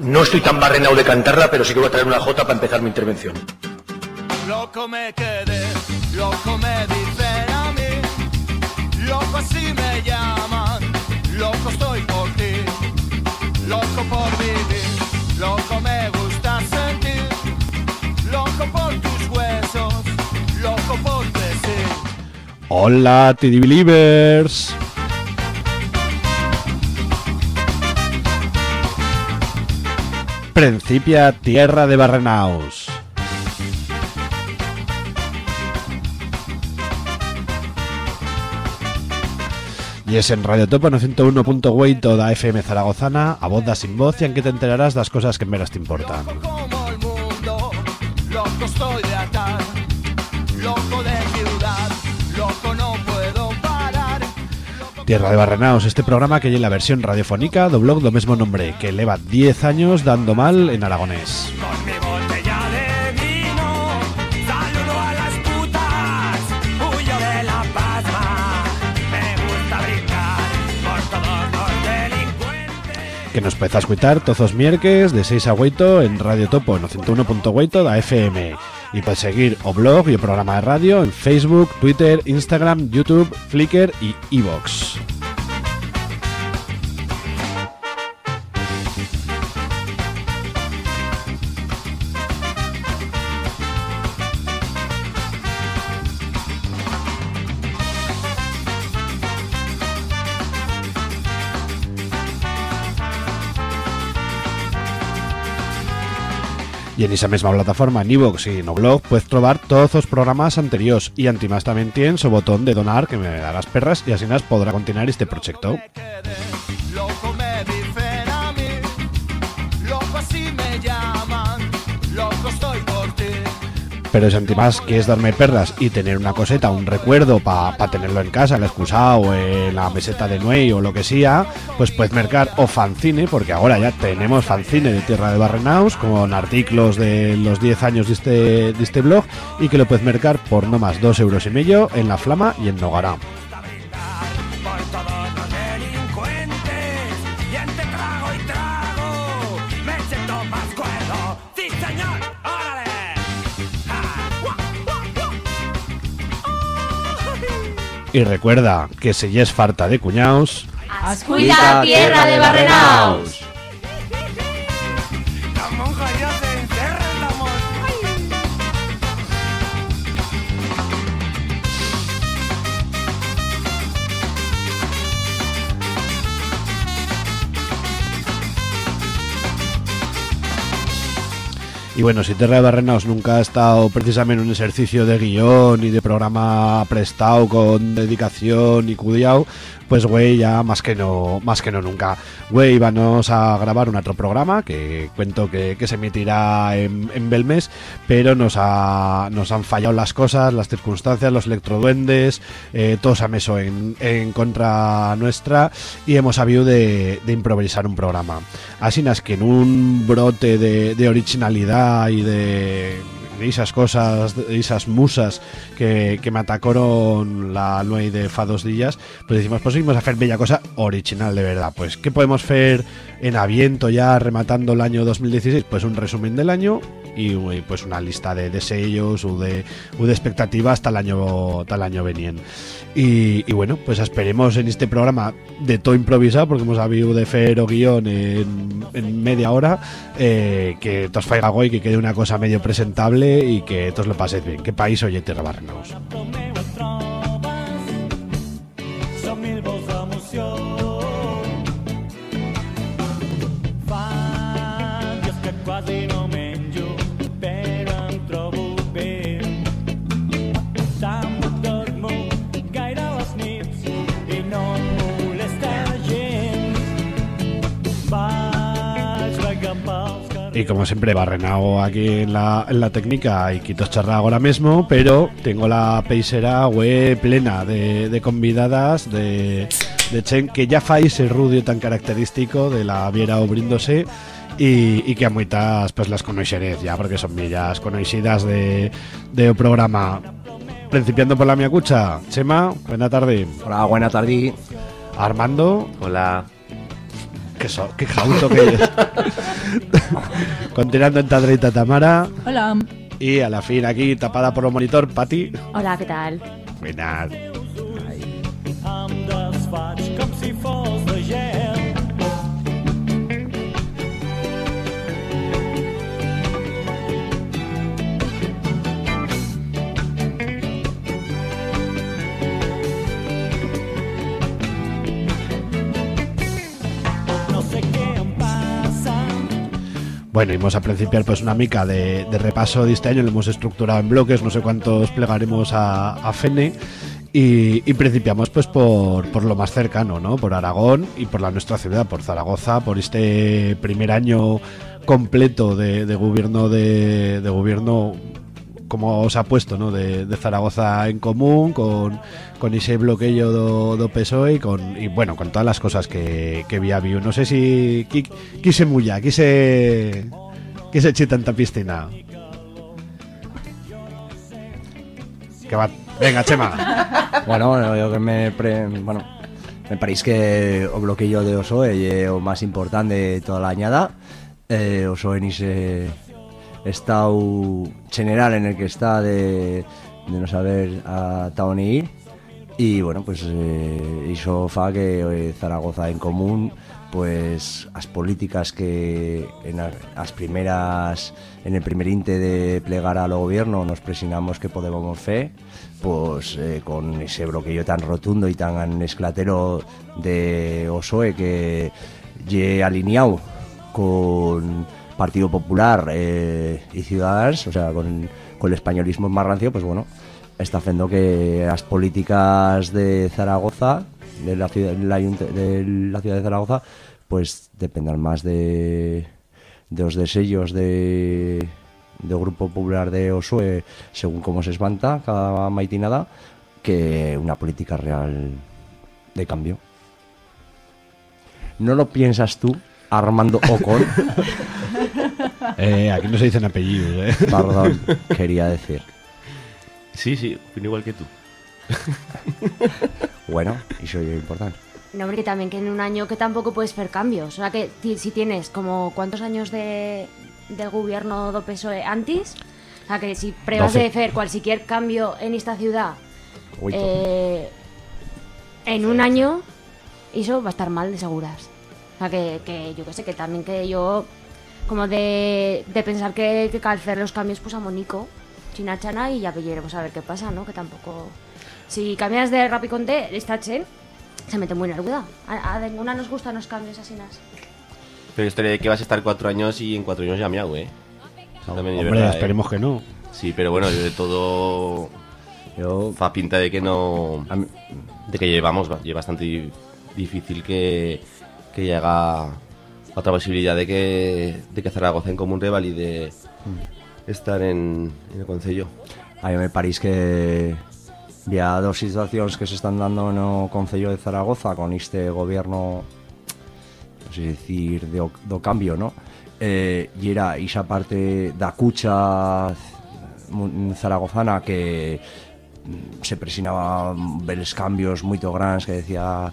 No estoy tan barrenado de cantarla, pero sí que voy a traer una jota para empezar mi intervención. Loco me quedé, loco me dicen a mí, loco así me llaman, loco estoy por ti, loco por vivir, loco me gusta sentir, loco por tus huesos, loco por decir. Hola, TD Believers. Principia Tierra de Barrenaus. Y es en Radio Topo 101.8 da FM Zaragozana, a voz da sin voz y en que te enterarás las cosas que en veras te importan. Loco como el mundo, loco estoy Tierra de Barrenaos, este programa que lleva la versión radiofónica do blog do mesmo nombre, que lleva 10 años dando mal en aragonés. Que nos puedes escuchar todos los miércoles de 6 a 8 en Radio Topo en 101.8 da FM. Y puedes seguir o blog y o programa de radio en Facebook, Twitter, Instagram, YouTube, Flickr y Evox. Y en esa misma plataforma, en iVoox y en o blog, puedes trobar todos los programas anteriores y antimás también tienes su botón de donar que me hagas perras y así nos podrá continuar este proyecto. Pero si antimás quieres darme perras y tener una coseta, un recuerdo para tenerlo en casa, en la excusa o en la meseta de Nuey o lo que sea, pues puedes mercar o fanzine, porque ahora ya tenemos fanzine de Tierra de Barrenaus con artículos de los 10 años de este, de este blog y que lo puedes mercar por no más 2 euros y medio en La Flama y en Nogará. Y recuerda que si ya es farta de cuñaos, Ascuita Tierra de Barrenaus. Y bueno, si Terra de Barrenaos nunca ha estado precisamente en un ejercicio de guion y de programa prestado con dedicación y cudiao, pues güey, ya más que no, más que no nunca. Güey, vamos a grabar un otro programa que cuento que, que se emitirá en, en Belmes, pero nos, ha, nos han fallado las cosas, las circunstancias, los electroduendes, eh, todos a meso en, en contra nuestra y hemos sabido de, de improvisar un programa. Así es que en un brote de, de originalidad y de, de esas cosas, de esas musas que, que me atacaron la nuey de fa dos días, pues decimos, pues seguimos a hacer bella cosa original de verdad. Pues, ¿qué podemos hacer en aviento ya rematando el año 2016? Pues un resumen del año y pues una lista de, de sellos o de, o de expectativas el año, el año venien. Y, bueno, pues esperemos en este programa de todo improvisado, porque hemos habido de fer o guion en, media hora, eh, que tos faiga güey, que quede una cosa medio presentable y que todos lo paséis bien. ¿Qué país oye Barrenaus? Y como siempre, Barrenao aquí en la, en la técnica y quitos charra ahora mismo, pero tengo la peisera web plena de, de convidadas de, de Chen, que ya fais el rudio tan característico de la Viera obríndose y, y que a muitas pues las conoceréis ya, porque son millas conocidas de, de programa. Principiando por la mia cucha, Chema, buena tarde. Hola, buena tarde. Armando, Hola. Que, so, que jauto que es. Continuando en Tadreita Tamara. Hola. Y a la fin aquí, tapada por el monitor, Pati. Hola, ¿qué tal? Buenas. Bueno, y vamos a principiar pues una mica de, repaso de este año, lo hemos estructurado en bloques, no sé cuántos plegaremos a, Fene. Y, y principiamos pues por, lo más cercano, ¿no? Por Aragón y por la nuestra ciudad, por Zaragoza, por este primer año completo de, gobierno de gobierno como os ha puesto, ¿no? De, de Zaragoza en común, con, con ese bloqueo do, do PSOE y con y bueno, con todas las cosas que, que había habido. No sé si qui, qui se mulla, qui se qui se eche tanta piscina. Que va, venga, Chema. Bueno, yo que me pre, bueno, me parece que o bloqueo de Osoe o máis importante de toda a añada. Eh, Osoe ni se estado general en el que está de, de no saber ata onde ir. Y bueno, pues eh, iso fa que eh, Zaragoza en común pues as políticas que en a- as primeras en el primer inte de plegar al gobierno nos presionamos que podemos fe pues eh, con ese bloqueo tan rotundo y tan esclatero de Osoe que lle alineado con Partido Popular eh, y Ciudadanos, o sea, con, el españolismo más rancio, pues bueno, está haciendo que las políticas de Zaragoza, de la ciudad, de la ciudad de Zaragoza, pues dependan más de, los desellos de Grupo Popular de Osoe, según cómo se espanta cada maitinada, que una política real de cambio. ¿No lo piensas tú, Armando Ocon? Eh, aquí no se dicen apellidos, eh. Perdón, quería decir. Sí, sí, opino igual que tú. Bueno, y soy importante. No, hombre, que también que en un año que tampoco puedes hacer cambios. O sea, que ti- si tienes como cuántos años de, del gobierno do PSOE antes, o sea, que si pruebas Doce. de hacer cualquier cambio en esta ciudad Oito. eh, en un año, eso va a estar mal de seguras. O sea, que, que yo que sé, que también que yo, como de, de pensar que, que los cambios, pues a Monico, china chana, y ya veremos a ver qué pasa, ¿no? Que tampoco... Si cambias de Rapiconte, esta chen se mete muy nervuda. A, a ninguna nos gustan los cambios así. nas. Pero historia de que vas a estar cuatro años y en cuatro años ya miau, ¿eh? Eso también es Hombre, verdad, ¿eh? esperemos que no. Sí, pero bueno, de todo Yo, fa pinta de que no... De que llevamos, va- lleva bastante di- difícil que, que llega otra posibilidad de que, de que Zaragoza en común revalide estar en, en el Concello. a mí me parece que había dos situaciones que se están dando no Concello de Zaragoza con este gobierno no sé decir de, do cambio, ¿no? Eh, y era esa parte da cucha zaragozana que mm, se presionaba veles cambios muy grandes que decía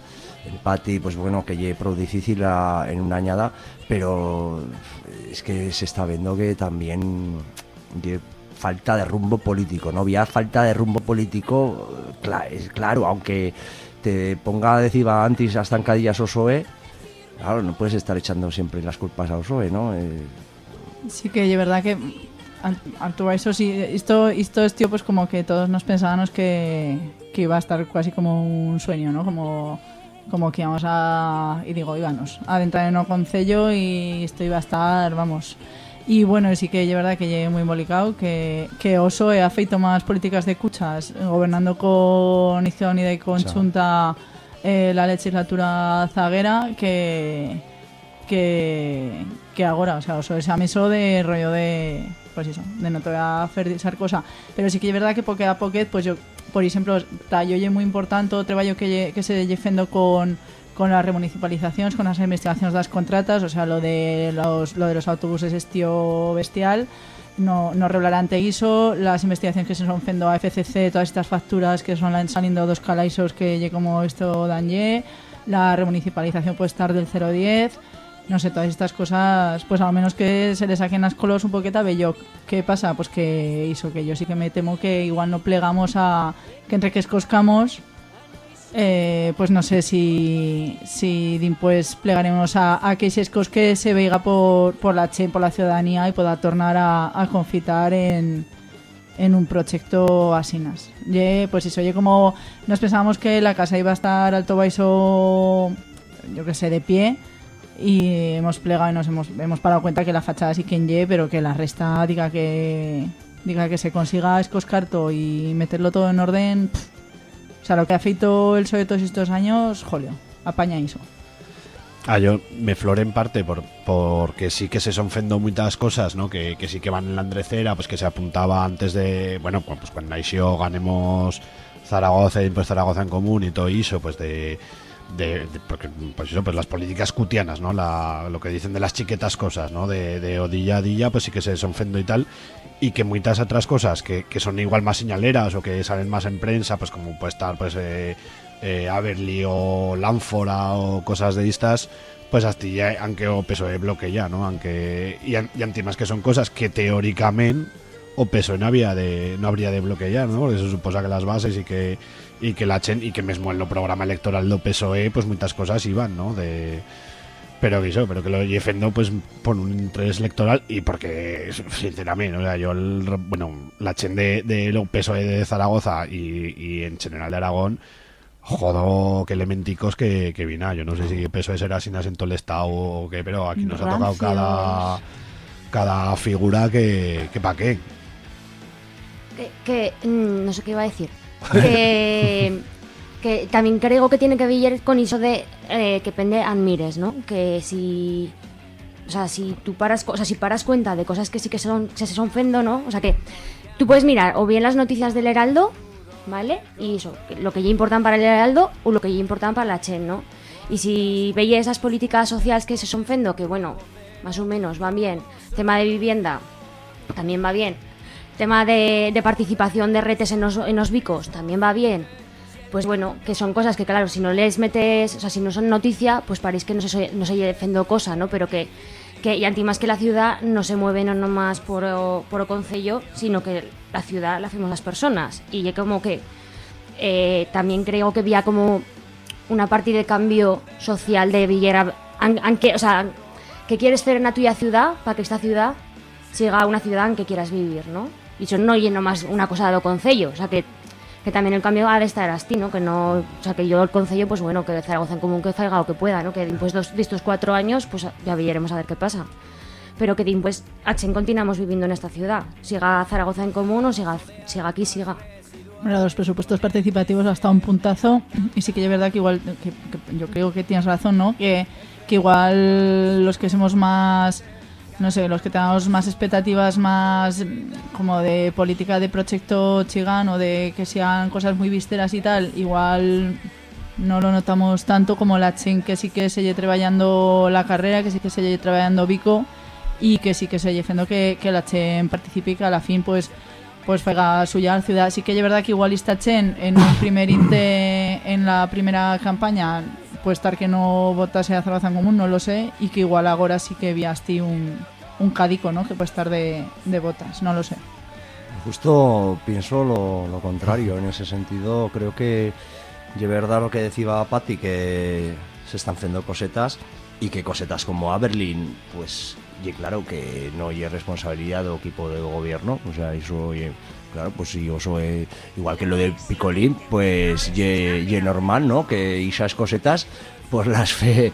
el Pati, pues bueno, que lle pro difícil en una añada, pero es que se está viendo que también falta de rumbo político, ¿no? Había falta de rumbo político, cla- es claro, aunque te ponga a decir "Va, antes hasta en Cadillas Osoe, claro, no puedes estar echando siempre las culpas a Osoe, ¿no? Eh, Sí que de verdad que al- alto a eso sí, esto, esto es tío pues como que todos nos pensábamos que iba a estar casi como un sueño, ¿no? Como, como que íbamos a, y digo, íbamos a entrar en un concello y esto iba a estar, vamos. Y bueno, sí que de verdad que llegué muy embolicado, que, que Oso ha feito más políticas de cuchas, gobernando con Izquierda Unida y con Chunta eh, la legislatura zaguera, que, que, que ahora, o sea, oso esa meso de rollo de pues eso, de no te voy a hacer cosa, pero sí que es verdad que porque a pocket, pues yo, por ejemplo, tallo lle muy importante o trabajo que, que se lle fendo con con las remunicipalizaciones, con las investigaciones de las contratas, o sea, lo de los, lo de los autobuses es tío bestial, no, no ante ISO, las investigaciones que se son fendo a FCC, todas estas facturas que son saliendo dos calaisos que lle como esto dan ye, la remunicipalización puede estar del 0,10, no sé, todas estas cosas, pues a lo menos que se le saquen las colos un poquito a bello. ¿Qué pasa? Pues que hizo que yo sí que me temo que igual no plegamos a que entre que escoscamos eh, pues no sé si, si pues plegaremos a, que es cos que se veiga por, por la por la ciudadanía y pueda tornar a, confitar en, en un proyecto asinas. Pues eso, oye, como nos pensábamos que la casa iba a estar alto baiso, yo que sé, de pie, y hemos plegado y nos hemos, hemos parado cuenta que la fachada sí que en pero que la resta diga que diga que se consiga escoscar todo y meterlo todo en orden. O sea, lo que ha feito el sobre todos estos años, jolio, apaña eso. Ah, yo me flore en parte por, porque sí que se son fendo muchas cosas, ¿no? Que, que sí que van en la andrecera, pues que se apuntaba antes de, bueno, pues cuando Naixo ganemos Zaragoza y pues Zaragoza en común y todo eso, pues de, de, porque, pues eso, pues las políticas cutianas, ¿no? La, lo que dicen de las chiquetas cosas, ¿no? De, de odilla a dilla, pues sí que se son fendo y tal. Y que muchas otras cosas que, que son igual más señaleras o que salen más en prensa, pues como puede estar, pues, eh, eh, Averly o Lánfora o cosas de estas, pues hasta ya, aunque o peso de bloque ya, ¿no? Aunque, y, y antimas que son cosas que teóricamente o peso no había de no habría de bloquear, ¿no? Porque se suposa que las bases y que y que la y que mismo en lo programa electoral do PSOE pues muchas cosas iban, ¿no? De pero que eso, pero que lo defendo pues por un interés electoral y porque sinceramente, o sea, yo el, bueno, la chen de, de lo PSOE de Zaragoza y, y en general de Aragón jodo que elementicos que, que vina. Yo no sé si PSOE será sin acento el Estado o qué, pero aquí nos ha tocado cada cada figura que, que pa' qué. que, que, mm, no sé qué iba a decir que, que también creo que tiene que ver con eso de eh, que pende admires no que si o sea si tú paras o sea si paras cuenta de cosas que sí que son se son fendo no o sea que tú puedes mirar o bien las noticias del Heraldo vale y eso lo que ya importan para el Heraldo o lo que ya importan para la Chen no y si veis esas políticas sociales que se son fendo que bueno más o menos van bien tema de vivienda también va bien. Tema de, participación de retes en los, en los bicos también va bien. Pues bueno, que son cosas que claro, si no les metes, o sea, si no son noticia, pues parece que no se, no se defendo cosa, ¿no? Pero que, que y anti más que la ciudad no se mueve no nomás por concello, sino que la ciudad la hacemos las personas. Y yo como que eh, también creo que había como una parte de cambio social de Villera, aunque, o sea, que quieres hacer en la tuya ciudad para que esta ciudad siga una ciudad en que quieras vivir, ¿no? Y eso no lleno más una cosa do concello, o sea que que también el cambio ha de estar así, ¿no? Que no, o sea que yo el concello, pues bueno, que Zaragoza en común que faiga o que pueda, ¿no? Que después de estos cuatro años, pues ya veremos a ver qué pasa. Pero que después H continuamos viviendo en esta ciudad. Siga Zaragoza en común o siga, siga aquí, siga. Bueno, los presupuestos participativos hasta un puntazo y sí que es verdad que igual, que, que yo creo que tienes razón, ¿no? Que, que igual los que somos más, no sé, los que tengamos más expectativas más como de política de proyecto chigán o de que sean cosas muy visteras y tal, igual no lo notamos tanto como la Chen que sí que se lle trabajando la carrera, que sí que se lle trabajando Vico y que sí que se lle haciendo que, que la Chen participe y que a la fin pues pues faiga suya ciudad. Sí que es verdad que igual esta Chen en un primer inte en la primera campaña puede estar que no votase a Zaragoza en común, no lo sé, y que igual ahora sí que viasti un, un cádico, ¿no? Que puede estar de, de botas, no lo sé. Justo pienso lo, lo contrario, en ese sentido creo que de verdad lo que decía Patti que se están haciendo cosetas y que cosetas como Aberlin pues y claro que no hay responsabilidad del equipo de gobierno, o sea, eso oye, claro, pues si yo soy igual que lo de Picolín, pues ye, ye normal, ¿no? Que esas cosetas pues las fe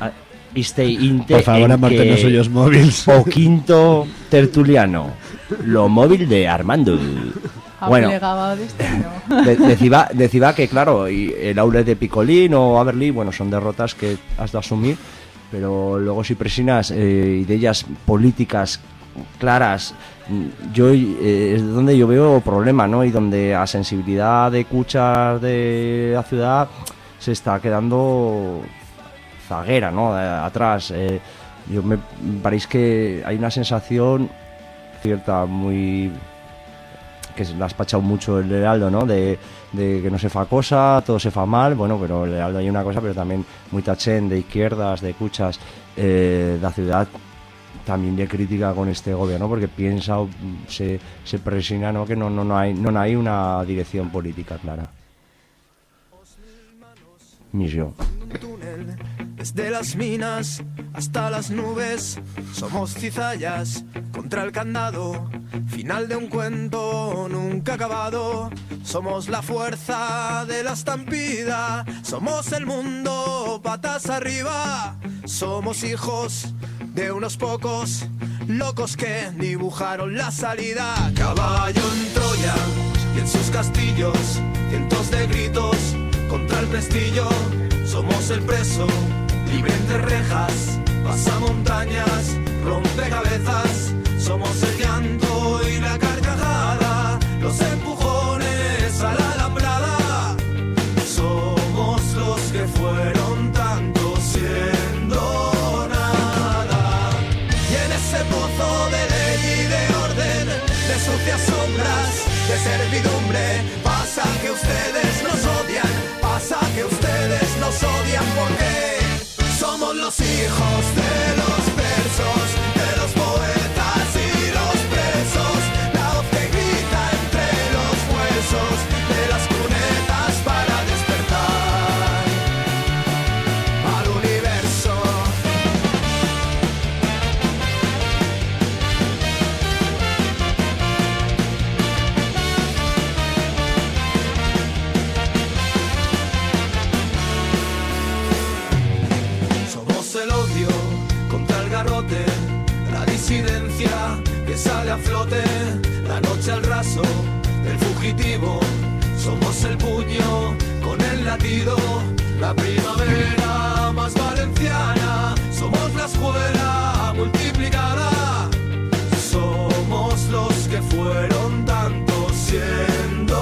a- este inte Por favor, en amarte que- los suyos móviles. o quinto tertuliano, lo móvil de Armando. Bueno, de este, de- decía, decía que, claro, y el aule de Picolín o Averly, bueno, son derrotas que has de asumir, pero luego si presinas eh, ideas políticas claras, mm, yo eh, es donde yo veo problema, ¿no? Y donde la sensibilidad de cuchas de la ciudad se está quedando zaguera, ¿no? Eh, atrás. eh, yo me parece que hay una sensación cierta muy que le has pachado mucho el Heraldo, ¿no? De, de que no se fa cosa, todo se fa mal, bueno, pero el Heraldo hay una cosa, pero también muy tachén de izquierdas, de cuchas, eh, la ciudad también de crítica con este gobierno porque piensa o se, se presiona ¿no? que no, no, no, hay, no hay una dirección política clara. Misión. desde las minas hasta las nubes somos cizallas contra el candado final de un cuento nunca acabado somos la fuerza de la estampida somos el mundo patas arriba somos hijos de unos pocos locos que dibujaron la salida. Caballo en Troya y en sus castillos cientos de gritos contra el prestillo somos el preso libre entre rejas pasa montañas rompe cabezas. Somos el llanto y la carcajada los empujones nos odian porque somos los hijos de los que sale a flote, la noche al raso del fugitivo. Somos el puño con el latido, la primavera más valenciana. Somos la escuela multiplicada. Somos los que fueron tantos siendo.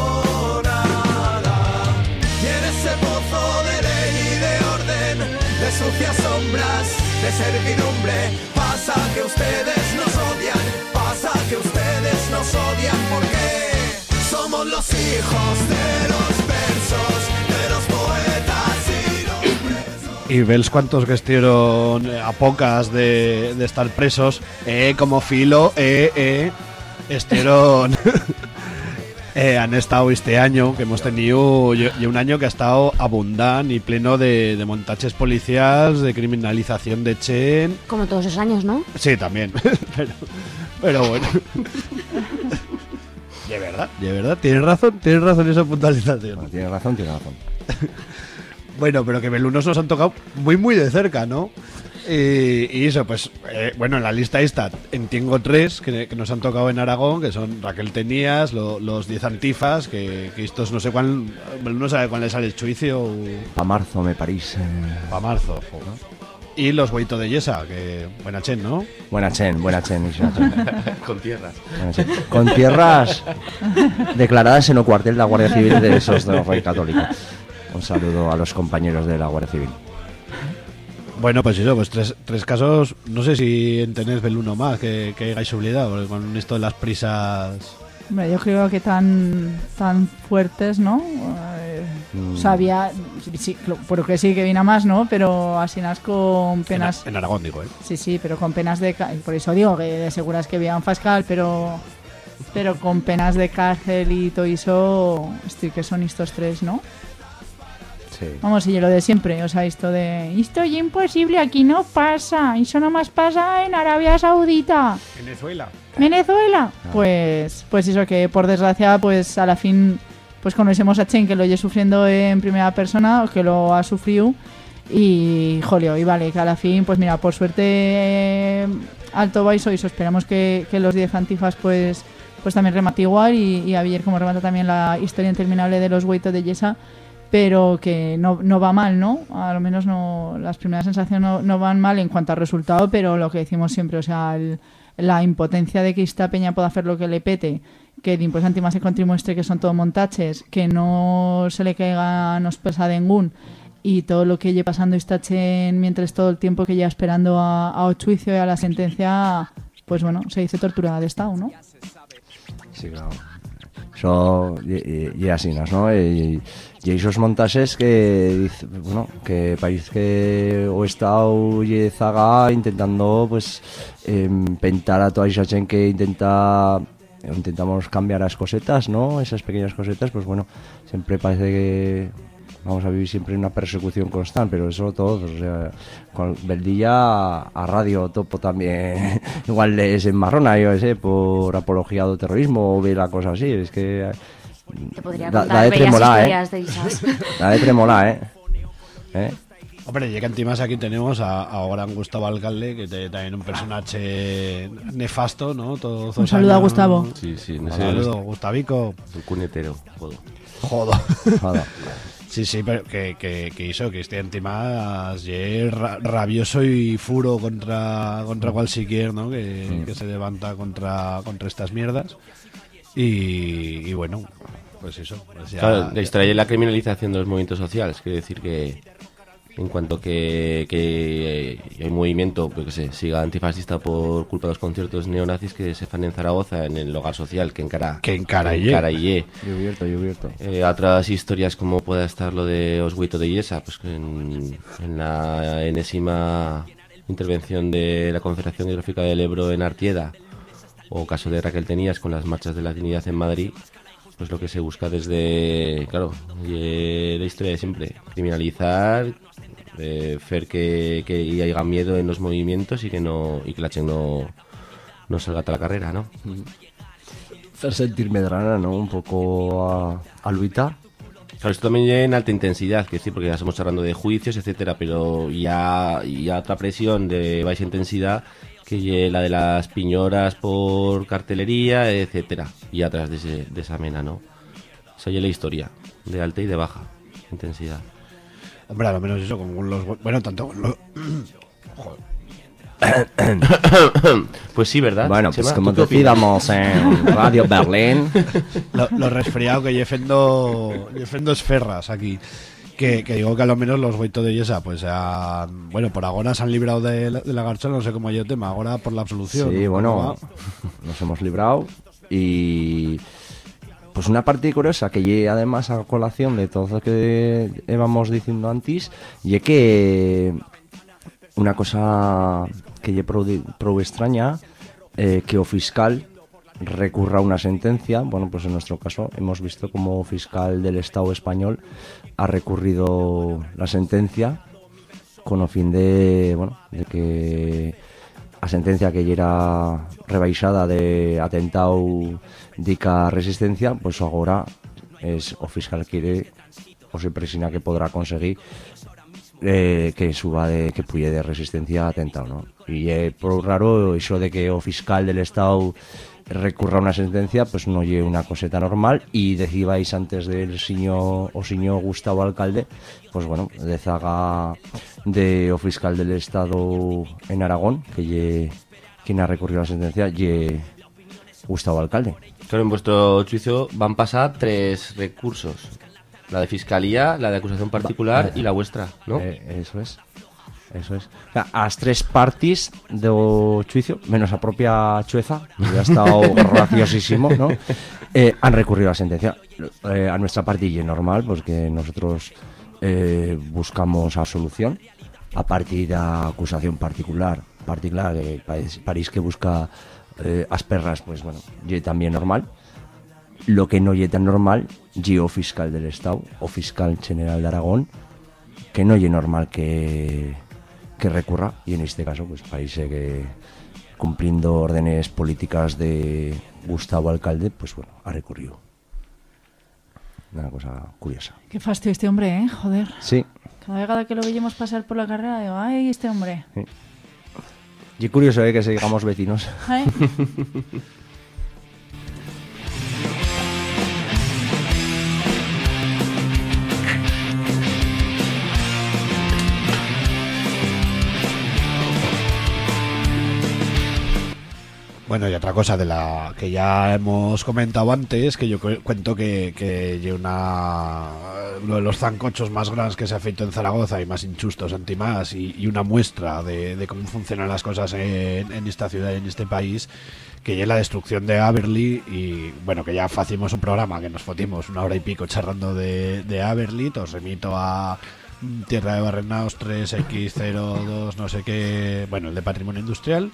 Y en ese pozo de ley y de orden, de sucias sombras, de servidumbre, pasa que ustedes nos nos odian porque somos los hijos de los versos, de los poetas y los presos. Y ves cuántos que estuvieron a pocas de, de estar presos, eh, como filo, eh, eh, estuvieron, eh, han estado este año, que hemos tenido, y y un año que ha estado abundante y pleno de, de montajes policiales, de criminalización de Chen, Como todos esos años, ¿no? sí, también, pero, pero bueno. De verdad, de verdad, tienes razón, tienes razón esa puntualización. Bueno, tiene razón, tiene razón. Bueno, pero que Belunos nos han tocado muy, muy de cerca, ¿no? Y, y eso, pues, eh, bueno, en la lista esta entiendo tres que, que nos han tocado en Aragón, que son Raquel Tenías, lo- los 10 antifas, que, que estos no sé cuál, no sabe cuál le sale el juicio Pa' marzo, me parís. eh. para marzo. jo. Y los Hueito de Yesa, que buena chen, ¿no? Buena chen, buena chen. Con tierras. Con tierras declaradas en el cuartel de la Guardia Civil de esos de Rey Católico. Un saludo a los compañeros de la Guardia Civil. Bueno, pues eso, pues tres, tres casos, no sé si tenés Beluno más que, que hayáis olvidado, porque con esto de las prisas... Hombre, yo creo que tan, tan fuertes, ¿no? Eh, Mm. O sea, había, sí, pero que sí que vino más, ¿no? Pero así nas con penas... En, en Aragón, digo, ¿eh? Sí, sí, pero con penas de... Por eso digo que de seguras que había un fascal, pero... Pero con penas de cárcel y todo eso, estoy que son estos tres, ¿no? Sí. Vamos, y lo de siempre, o sea, esto de... Esto es imposible, aquí no pasa, eso nomás pasa en Arabia Saudita. Venezuela. Venezuela. Pues, pues eso que por desgracia, pues a la fin, pues conocemos a Chen que lo oye sufriendo en primera persona, o que lo ha sufrido. Y jolio, y vale, que a la fin, pues mira, por suerte eh, alto vais hoy, esperamos que, que los 10 antifas pues pues también remate igual y, y a ver cómo remata también la historia interminable de los Hueitos de Yesa pero que no, no va mal, ¿no? A lo menos no las primeras sensaciones no, no van mal en cuanto al resultado, pero lo que decimos siempre, o sea, el- la impotencia de que esta peña pueda hacer lo que le pete, que el impuesto más se contrimuestre que son todo montaches, que no se le caiga nos pesa de ningún y todo lo que lleva pasando esta Chen mientras todo el tiempo que lleva esperando a, a juicio y a la sentencia, pues bueno, se dice tortura de Estado, ¿no? Sí, claro. Eso, y, y, y así, ¿no? Y, y esos montajes que, bueno, que parece que o estado zaga intentando, pues, em, pentar a toda esa que intenta intentamos cambiar las cosetas, ¿no? Esas pequeñas cosetas, pues bueno, siempre parece que vamos a vivir siempre en una persecución constante, pero eso todos, o sea, con Beldilla a radio topo también, igual les enmarrona, yo sé, por apología del terrorismo o ve la cosa así, es que Te podría Da- contar da de bellas tremolar, ¿eh? historias de esas. la de tremola, ¿eh? ¿Eh? Hombre, ya que encima aquí tenemos a, a gran Gustavo Alcalde, que te- también un personaje nefasto, ¿no? Todo Un saludo a. Gustavo. Sí, sí, no Un saludo, Gustavico. Un cunetero, joder. Jodo. Joder. Sí, sí, pero que, que, que hizo que este encima ayer ra- rabioso y furo contra, contra cualquier, ¿no? Que, que se levanta contra, contra estas mierdas. Y, y bueno, pues eso. pues ya- Claro, es la criminalización de los movimientos sociales. Quiere decir que en cuanto que, que hay movimiento, pues que sé, siga antifascista por culpa de los conciertos neonazis que se fan en Zaragoza, en el hogar social, que encara Que encara y- encara y- Yo abierto, yo abierto. Eh, otras historias como pueda estar lo de Oswito de Yesa, pues que en, en la enésima intervención de la Confederación Hidrográfica del Ebro en Artieda, o caso de Raquel Tenías con las marchas de la dignidad en Madrid, pues lo que se busca desde, claro, eh, la historia de siempre, criminalizar, eh, hacer que, que haya miedo en los movimientos y que no y que la gente no, no salga a la carrera, ¿no? Hacer sentir medrana, ¿no? Un poco a, a Luita. Claro, esto también en alta intensidad, que decir, porque ya estamos hablando de juicios, etcétera, pero ya, ya otra presión de baja intensidad que la de las piñoras por cartelería, etcétera, y atrás de, ese- de esa mena, ¿no? Esa es la historia, de alta y de baja intensidad. Hombre, a lo menos eso, con los. Bueno, tanto con los. Pues sí, ¿verdad? Bueno, pues como decíamos en Radio Berlín, lo, lo resfriado que llefendo, llefendo esferras aquí. Que, que digo que a lo menos los boitos de Yesa, pues bueno, por ahora se han librado de, la- de la garcha, no sé cómo hay el tema, ahora por la absolución. Sí, ¿no? bueno, nos hemos librado y pues una parte curiosa que llegue además a colación de todo lo que íbamos diciendo antes y que una cosa que lle prou extraña eh, que o fiscal recurra a una sentencia, bueno, pues en nuestro caso hemos visto como fiscal del Estado español ha recurrido la sentencia con o fin de, bueno, de que a sentencia que era rebaixada de atentado dica resistencia, pues agora es o fiscal quiere o se presina que podrá conseguir eh, que suba de que puye de resistencia a atentado, ¿no? Y é por raro iso de que o fiscal del Estado recurra a una sentencia, pues no lle una coseta normal y decíais antes del siño o siño Gustavo alcalde, pues bueno, de zaga de o fiscal del Estado en Aragón, que lle quien ha recurrido a la sentencia, lle Gustavo alcalde. Claro, en vuestro juicio van a pasar tres recursos. La de fiscalía, la de acusación particular y la vuestra, ¿no? Eh, eso es. Eso es. O sea, as tres partes do juicio, menos a propia Chueza, que ha estado graciosísimo, ¿no? Eh, han recurrido a la sentencia. Eh, a nuestra es normal, pues que nosotros eh, buscamos a solución a partir de acusación particular. Particular, eh, París, París que busca eh, as perras, pues bueno, y también normal. Lo que no es tan normal, y o fiscal del Estado, o fiscal general de Aragón, que no es normal que, que recurra y en este caso pues parece que cumpliendo órdenes políticas de Gustavo Alcalde pues bueno ha recurrido una cosa curiosa Qué fastidio este hombre, ¿eh? Joder. sí Cada vez que lo veíamos pasar por la carrera, digo, ay, este hombre. y curioso ¿eh? que sigamos vecinos Ay. Bueno, y otra cosa de la que ya hemos comentado antes, que yo cu- cuento que, que una uno de los zancochos más grandes que se ha feito en Zaragoza y más injustos antimás y, y una muestra de, de cómo funcionan las cosas en, esta ciudad y en este país, que ya la destrucción de Aberli y bueno, que ya hacimos un programa que nos fotimos una hora y pico charlando de, de os remito a Tierra de Barrenaos 3X02, no sé qué, bueno, el de Patrimonio Industrial.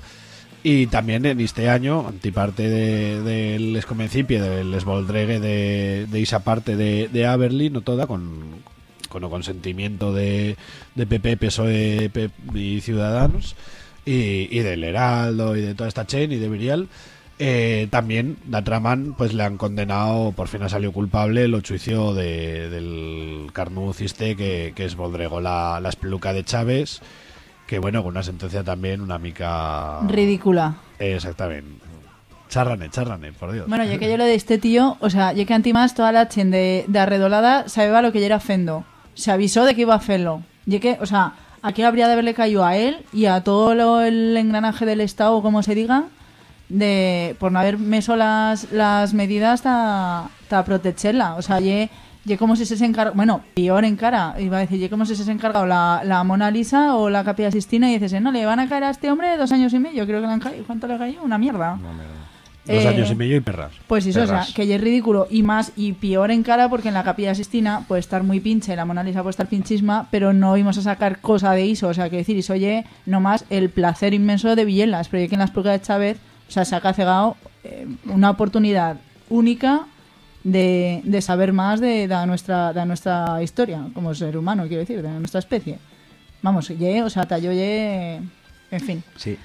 Y también en este año, antiparte de- del escomencipio, del esboldregue de, de esa parte de, de no toda, con, con consentimiento de, de PP, PSOE y Ciudadanos, y, del Heraldo y de toda esta chain y de Virial. Eh, también Datraman pues le han condenado, por fin ha salido culpable el juicio de, del Carnuz este que, que es la, la espeluca de Chávez que bueno, con una sentencia también una mica... Ridícula. Exactamente. Charrane, charrane, por Dios. Bueno, ya que yo lo de este tío, o sea, ya que antimás toda la chen de, de arredolada sabía lo que ya era Fendo. Se avisó de que iba a hacerlo. Ya que, o sea, aquí habría de haberle caído a él y a todo lo- el engranaje del Estado, como se diga, de por no haber meso las, las medidas para protegerla. O sea, ye, ye como si se se encargado, bueno, peor en cara, iba a decir, ye como si se se encargado la, la Mona Lisa o la Capilla Sistina y dices, no, le van a caer a este hombre dos años y medio, creo que le han caído. ¿Cuánto le cayó? Una mierda. Dos Eh, años y medio y perras. pues eso, o sea, que ya es ridículo y más y peor en cara porque en la Capilla Sistina puede estar muy pinche, la Mona Lisa puede estar pinchisma, pero no vimos a sacar cosa de eso, o sea, que decir, eso oye, nomás el placer inmenso de Villelas, pero ya que en las pulgas de Chávez, o sea, se ha cegado eh, una oportunidad única de, de saber más de, de nuestra, de nuestra historia como ser humano, quiero decir, de nuestra especie. Vamos, ye, o sea, talló ye, en fin. Sí.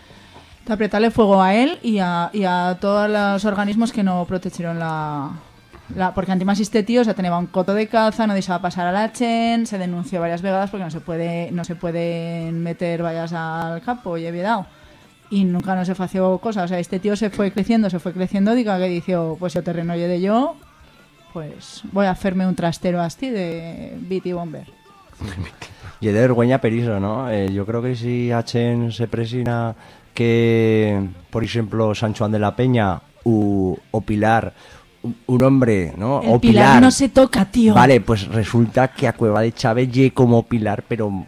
De apretarle fuego a él y a, y a todos los organismos que no protegieron la... la porque antimás este tío, o sea, tenía un coto de caza, no dejaba pasar a la Chen, se denunció varias vegadas porque no se puede no se pueden meter vallas al campo y he dado. Y nunca no se fació cosa. O sea, este tío se fue creciendo, se fue creciendo, diga que dijo, pues el terreno ye de yo, pues voy a hacerme un trastero así de BT Bomber. Y de vergüenza periso, ¿no? Eh, yo creo que si H se presina que, por ejemplo, San Juan de la Peña u, o Pilar, un, un hombre, ¿no? El o pilar, no se toca, tío. Vale, pues resulta que a Cueva de Chávez lle como Pilar, pero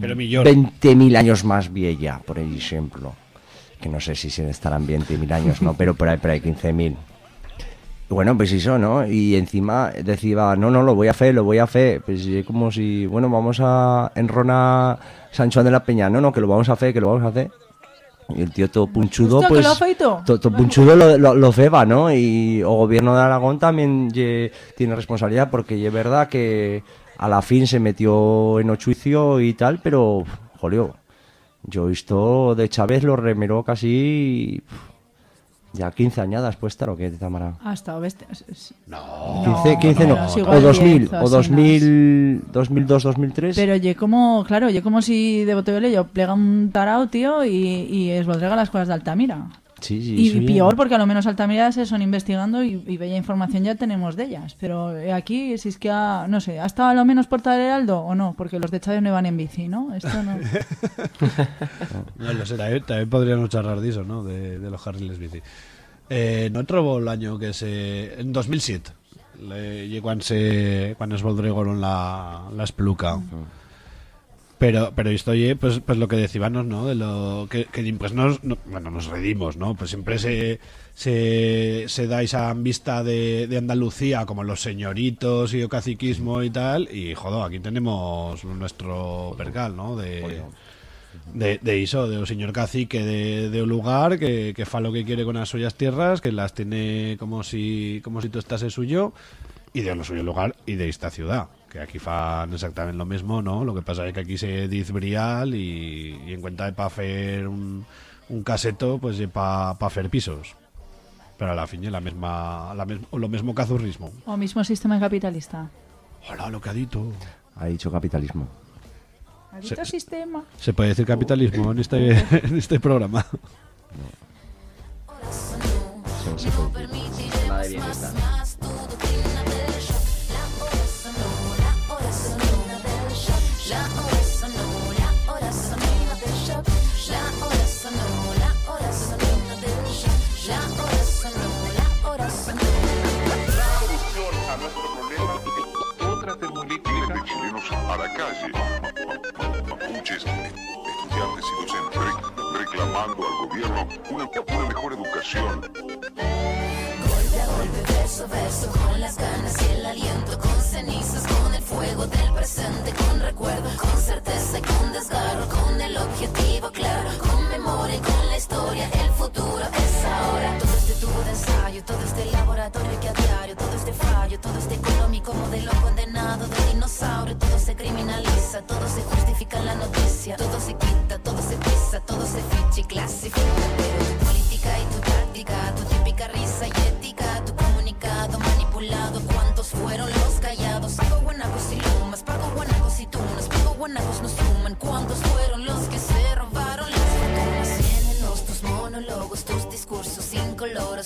Pero millón. 20.000 años más vieja, por ejemplo. Que no sé si se estarán 20.000 años, ¿no? Pero por ahí, por ahí 15.000. Bueno, pues eso, ¿no? Y encima decía, no, no, lo voy a hacer, lo voy a hacer. Pues es como si, bueno, vamos a enronar San Juan de la Peña. No, no, que lo vamos a hacer, que lo vamos a hacer. Y el tío todo punchudo, pues... lo ha feito. to- Todo punchudo lo, lo, lo ceba, ¿no? Y el gobierno de Aragón también tiene responsabilidad porque es verdad que a la fin se metió en juicio y tal, pero, jolio, yo he visto de Chávez lo remeró casi ya 15 añadas pues estar o qué, Tamara. Hasta bestia. 15, 15 no, no, sí, o igual 2000, 10 o o así, 2000, 2002, 2003. Pero yo como, claro, yo como si de Botellole yo plega un tarao, tío, y, y es las cosas de Altamira. Sí, sí, y peor porque a lo menos Altamira se son investigando y, y bella información ya tenemos de ellas. Pero eh, aquí, si es que ha, no sé, ¿ha estado a lo menos Porta del Heraldo o no? Porque los de Chávez no iban en bici, ¿no? Esto no. No lo sé, también, también podríamos charlar de eso, ¿no? De, de los carriles bici. Eh, no trobo el año que se... En 2007. Le, y cuando se cuando es Voldregoron la, la espeluca. Pero, pero esto oye, pues, pues lo que decíamos, ¿no? De lo que, que pues nos, no- bueno, nos redimos, ¿no? Pues siempre se, se, se da esa vista de, de Andalucía como los señoritos y el caciquismo y tal. Y, joder, aquí tenemos nuestro percal, ¿no? De, de, de iso, de un señor cacique de, de un lugar que, que fa lo que quiere con las suyas tierras, que las tiene como si como si tú estás en suyo, y de lo suyo lugar y de esta ciudad. Que aquí fan exactamente lo mismo, ¿no? Lo que pasa es que aquí se dice brial y, y en cuenta de para hacer un, un caseto, pues para pa hacer pisos. Pero a la fin es la misma, la mes- lo mismo cazurrismo. o mismo sistema capitalista. Hola, lo que ha dicho. Ha dicho capitalismo. Maldito sistema. ¿Se puede decir capitalismo en este, en este programa? Sí, sí, puede decir. De. Gobierno una, una mejor educación. Golpe a golpe, verso verso, con las ganas y el aliento, con cenizas, con el fuego del presente, con recuerdo, con certeza y con desgarro, con el objetivo claro, con memoria y con la historia, el futuro es ahora. Todo este tubo de ensayo, todo este laboratorio que a diario, todo este fallo, todo este económico modelo condenado de dinosaurio, todo se criminaliza, todo se justifica en la noticia, todo se quita, todo se pisa, todo se ficha y clasifica,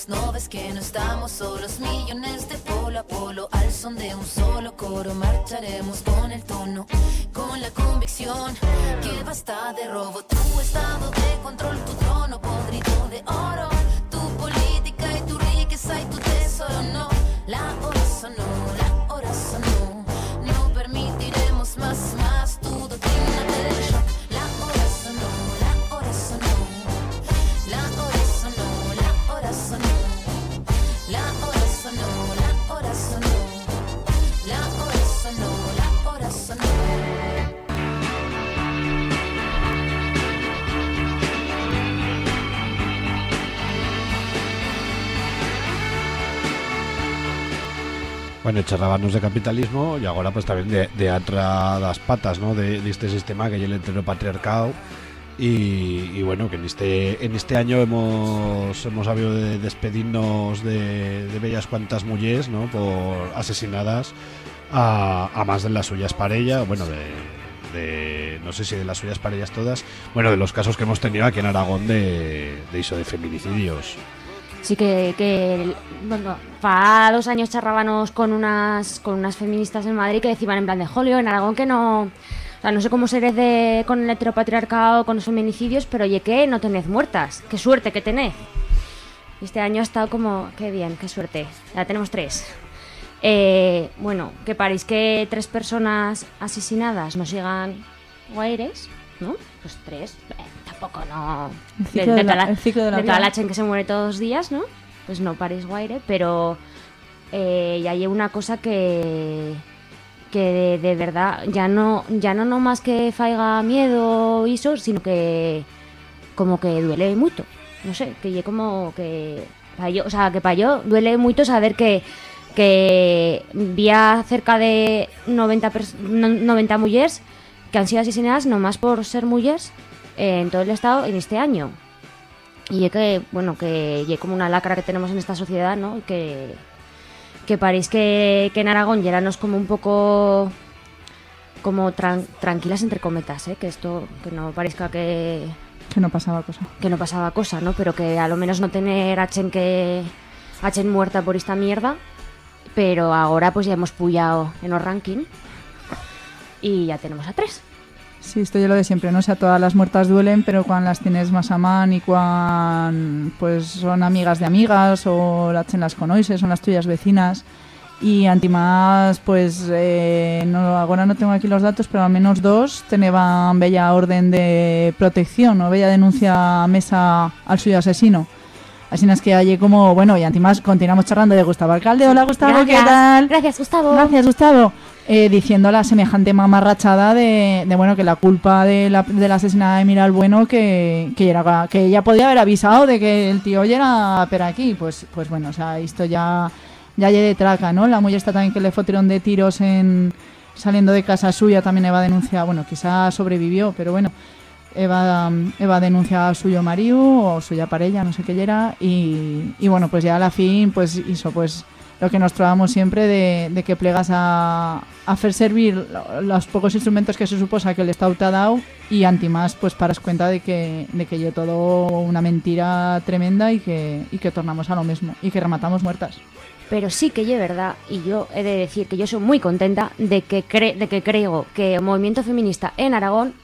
no ves que no estamos solos, millones de polo a polo, al son de un solo coro, marcharemos con el tono, con la convicción. Que basta de robo, tu estado de control, tu trono podrido de oro, Bueno, charrábamos de capitalismo y ahora pues también de, de otra das patas, ¿no? De, de este sistema que es el heteropatriarcado y, y bueno, que en este en este año hemos hemos sabido de despedirnos de, de bellas cuantas mujeres, ¿no? Por asesinadas a, a más de las suyas parellas, bueno, de, de no sé si de las suyas parellas todas, bueno, de los casos que hemos tenido aquí en Aragón de, de de feminicidios. Sí que, que bueno, fa dos años charrábamos con unas con unas feministas en Madrid que decían en plan de Jolio, en Aragón que no... O sea, no sé cómo seréis de, con el heteropatriarcado, con los feminicidios, pero oye que no tenéis muertas. Qué suerte que tenéis. Este año ha estado como... Qué bien, qué suerte. Ya tenemos tres. Eh, bueno, que paréis que tres personas asesinadas no sigan guaires, ¿no? Pues tres. Tampoco no... El ciclo de la- toda ciclo de la toda la chen que se muere todos los días, ¿no? Pues no paréis guaire, pero eh, ya hay una cosa que que de, de verdad ya no ya no nomás que faiga miedo y eso, sino que como que duele mucho. No sé, que lle como que pa yo, o sea, que para yo duele mucho saber que que vía cerca de 90 pers- no- 90 mujeres que han sido asesinadas nomás por ser mujeres en todo el estado en este año. Y es que, bueno, que es como una lacra que tenemos en esta sociedad, ¿no? Que, que parece que, que en Aragón ya éramos como un poco como tran- tranquilas entre cometas, ¿eh? Que esto, que no parezca que, Que no pasaba cosa. que no pasaba cosa, ¿no? Pero que a lo menos no tener a Chen que a Chen muerta por esta mierda. Pero ahora pues ya hemos puyado en los ranking y ya tenemos a tres. Sí, esto ya lo de siempre, ¿no? O sea, todas las muertas duelen, pero cuando las tienes más a mano y cuando pues son amigas de amigas o las las conoces, son las tuyas vecinas. Y antimás, pues, eh, no, ahora no tengo aquí los datos, pero al menos dos tenían bella orden de protección o bella denuncia a mesa al suyo asesino. Así es que allí como, bueno, y antimás continuamos charlando de Gustavo Alcalde. Hola Gustavo, ¿qué Gracias. tal? Gracias, Gustavo. Gracias, Gustavo. Eh, diciendo la semejante mamarrachada de, de, bueno, que la culpa de la, de la asesinada de Miral Bueno, que, que, era, que ella podía haber avisado de que el tío ya era per aquí. Pues, pues bueno, o sea, esto ya, ya de traca, ¿no? La mujer está también que le fotieron de tiros en saliendo de casa suya, también Eva denuncia, bueno, quizá sobrevivió, pero bueno, Eva, Eva denuncia a suyo marido o suya parella, no sé qué era, y, y bueno, pues ya a la fin, pues hizo, pues lo que nos trovamos siempre de, de que plegas a, a hacer servir lo- los pocos instrumentos que se suposa que el Estado te ha dado y antimás pues paras cuenta de que de que yo todo una mentira tremenda y que, y que tornamos a lo mismo y que rematamos muertas. Pero sí que es verdad, y yo he de decir que yo soy muy contenta de que, cre- de que creo que el movimiento feminista en Aragón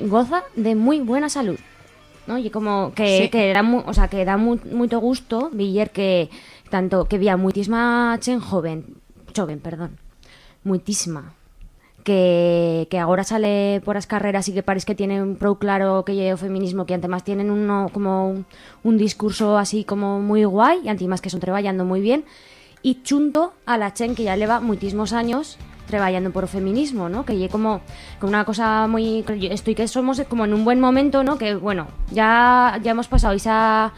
goza de muy buena salud. ¿no? Y como que, Sí. que da mu- o sea, que da mu- mucho gusto ver que tanto que había muchísima chen joven, joven, perdón, muchísima que, que agora sale por as carreras e que parece que tienen prou claro que lle o feminismo que antemás tienen uno, como un, un discurso así como moi guai e antimás que son traballando moi bien e chunto a la chen que ya leva muitísimos años traballando por feminismo, ¿no? Que lle como como una cosa moi estoy que somos como en un buen momento, ¿no? Que bueno, ya ya hemos pasado esa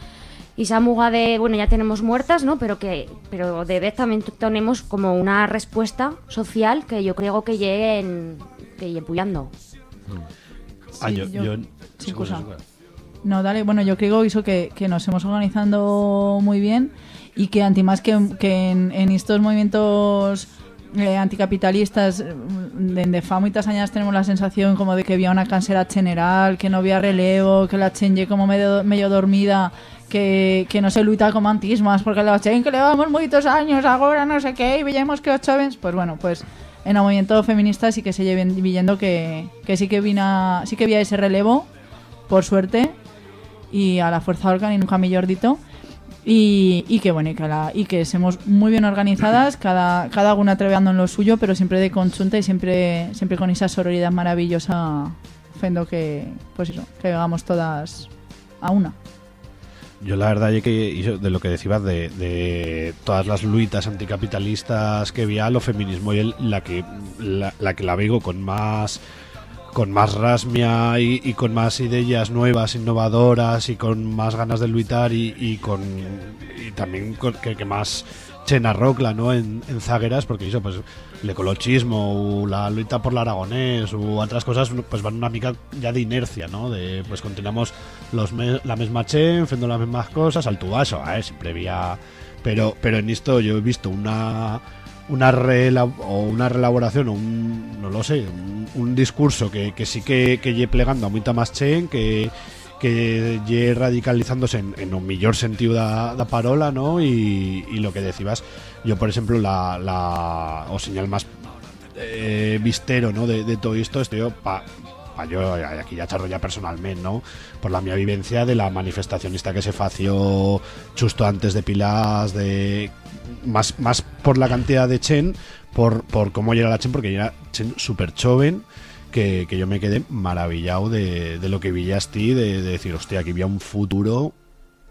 esa muga de, bueno, ya tenemos muertas, ¿no? Pero que pero de vez también tenemos como una respuesta social que yo creo que lle en que lle puyando. Ah, Sí, yo, yo- yo- cosa, cosa. No, dale, bueno, yo creo eso que, que nos hemos organizando muy bien y que antimás que, que en, en estos movimientos eh, anticapitalistas eh, desde fa muchas años tenemos la sensación como de que había una cansera general, que no había relevo, que la chenye como medio, medio dormida, que, que se luita como antes más porque la chen que llevamos muchos años ahora no sé qué y veíamos que ocho jóvenes pues bueno pues en el movimiento feminista sí que se lleven viendo que, que sí que vina, sí que había ese relevo por suerte y a la fuerza organ y nunca mejor dito y, y que bueno y que, la- y que somos muy bien organizadas cada, cada una trabajando en lo suyo pero siempre de conjunta y siempre siempre con esa sororidad maravillosa fendo que pues eso que hagamos todas a una Yo la verdad es que de lo que decías de, todas las luitas anticapitalistas que había, lo feminismo y el- la que la, que la veo con más con más rasmia y, con más ideas nuevas, innovadoras y con más ganas de luchar y, con y también con, que más chena rocla ¿no? en, en zagueras porque eso pues o la lucha por el aragonés o otras cosas pues van una mica ya de inercia ¿no? de pues continuamos los la misma chen haciendo las mismas cosas al tu vaso ¿eh? siempre había pero pero en esto yo he visto una una o una reelaboración o un no lo sé un, discurso que, que sí que que lle plegando a muita más chen que que lle radicalizándose en, en un millor sentido da, da parola ¿no? y, y lo que decías yo por ejemplo la, la o señal más eh, vistero ¿no? de, de todo esto estoy pa, yo aquí ya charro ya personalmente ¿no? por la mi vivencia de la manifestacionista que se fació justo antes de Pilas de más, más por la cantidad de Chen por, por cómo llega la Chen porque era Chen súper joven que, yo me quedé maravillado de, de lo que ti de, de decir, hostia, aquí había un futuro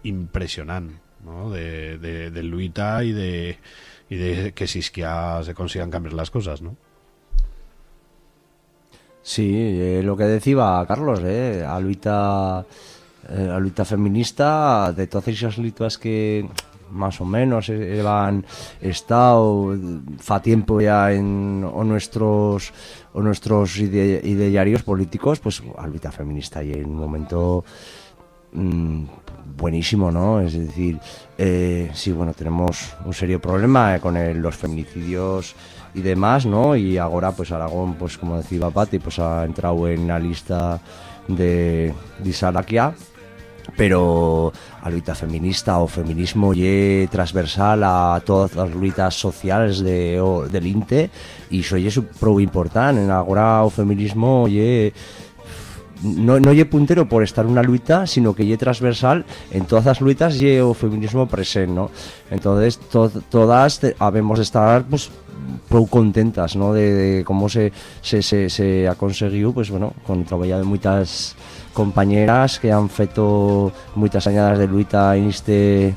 impresionante, ¿no? De, de, luita y de, y de que si es que ya se consigan cambiar las cosas, ¿no? Sí, eh, lo que decía Carlos, eh, a luita eh, a luita feminista de todas esas luitas que más o menos eh, han estado fa tiempo ya en o nuestros o nuestros ide- idearios políticos, pues a luita feminista y en un momento mm, buenísimo, ¿no? Es decir, eh, sí, bueno, tenemos un serio problema eh, con los feminicidios y demás, ¿no? Y ahora, pues Aragón, pues como decía Pati, pues ha entrado en la lista de, de Isalaquia, pero a luita feminista o feminismo ye transversal a todas las luitas sociales de, o, del INTE y eso ye prou importante agora o feminismo ye no, no lle puntero por estar una luita, sino que lle transversal en todas las luitas lle o feminismo presente, ¿no? Entonces, to- todas te- habemos de estar, pues, prou contentas, ¿no? De, de cómo se, se, se, se ha conseguido, pues, bueno, con traballo de muchas compañeras que han feito muchas añadas de luita en este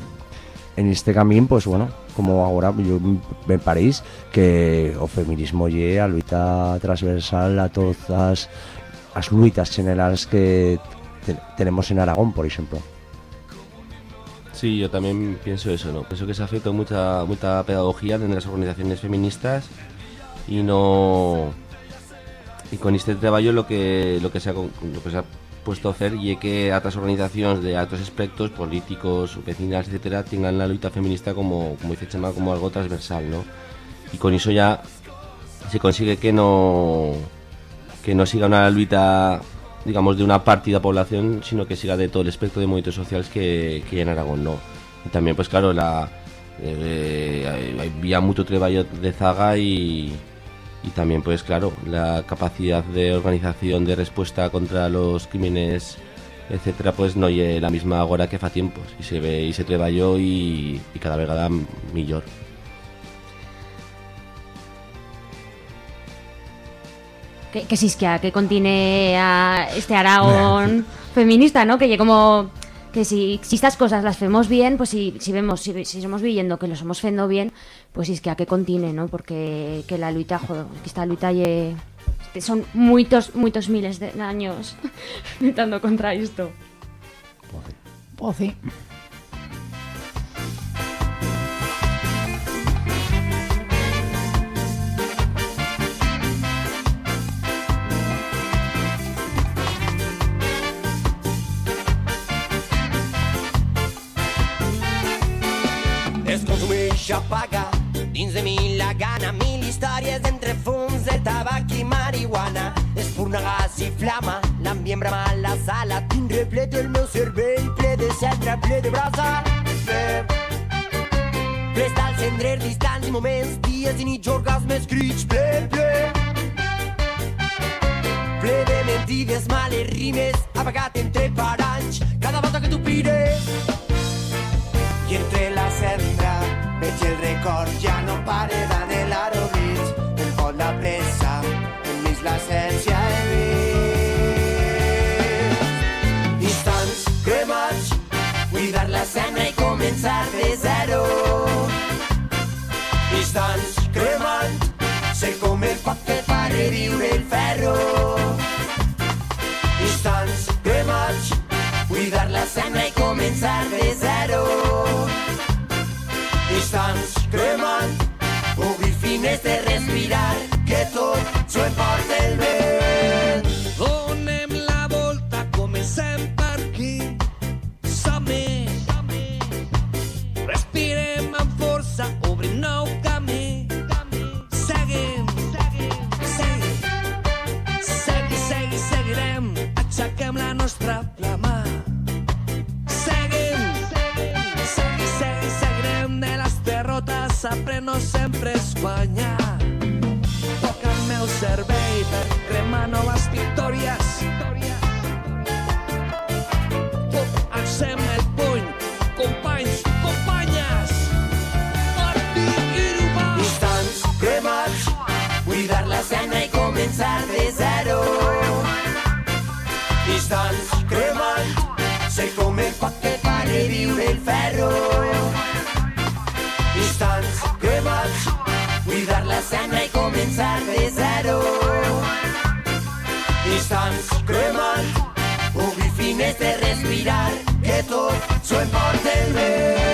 en este camino, pues bueno, como ahora yo me parece que o feminismo lle a luita transversal a todas as luitas generales que te- tenemos en Aragón, por ejemplo. Sí, yo también pienso eso, ¿no? Pienso que se ha feito mucha, mucha pedagogía dentro de las organizaciones feministas y no... Y con este trabajo lo que, lo que, se, ha, lo que se ha puesto a hacer y que otras organizaciones de otros aspectos políticos, vecinales, etcétera, tengan la lucha feminista como, como dice Chema, como algo transversal, ¿no? Y con eso ya se consigue que no que no siga una lucha digamos de una parte de la población sino que siga de todo el espectro de movimientos sociales que, que en Aragón no y también pues claro la eh, había mucho trabajo de zaga y y también pues claro la capacidad de organización de respuesta contra los crímenes etcétera pues no es la misma ahora que fa tiempos y se ve y se trabajó y, y cada vez mejor que, que si es que continue a este Aragón feminista, ¿no? Que como que si, si estas cosas las vemos bien, pues si, si vemos, si, si somos viviendo que lo somos fendo bien, pues si es que a que continue, ¿no? Porque que la luita, joder, que esta luita lle, este, son muchos, muchos miles de años luchando contra esto. Pues sí. Es consumir i apagar. Dins de mi la gana mil històries entre fums de tabac i marihuana. És pur gas i flama l'ambient brama a la sala. Tindré ple del meu cervell ple de cendra ple de brasa ple ple està el cendrer distants i moments dies i nits orgasmes crits ple ple. Ple de mentides males rimes apagat entre paranys. Cada volta que tu pires i entre la cendra veig el record ja no pare d'anhelar o mig em fot la pressa enmig l'essència he vist instants cremats cuidar l'escena i començar de zero. Instants cremant sé com el foc que fa reviure el ferro. Instants cremats cuidar l'escena i començar de zero instants cremant obrir fines de respirar que tot s'ho emporta el derrotes apreno sempre és guanyar. Toca el meu cervell per cremar noves victòries. Alcem el puny, companys, companyes. Martí i Rubà. instants cremats cuidar l'escena i començar de zero instants cremant sé com el foc que fa reviure el ferro l'escena i començar de zero instants cremant obrir fines de respirar que tot s'ho emporta el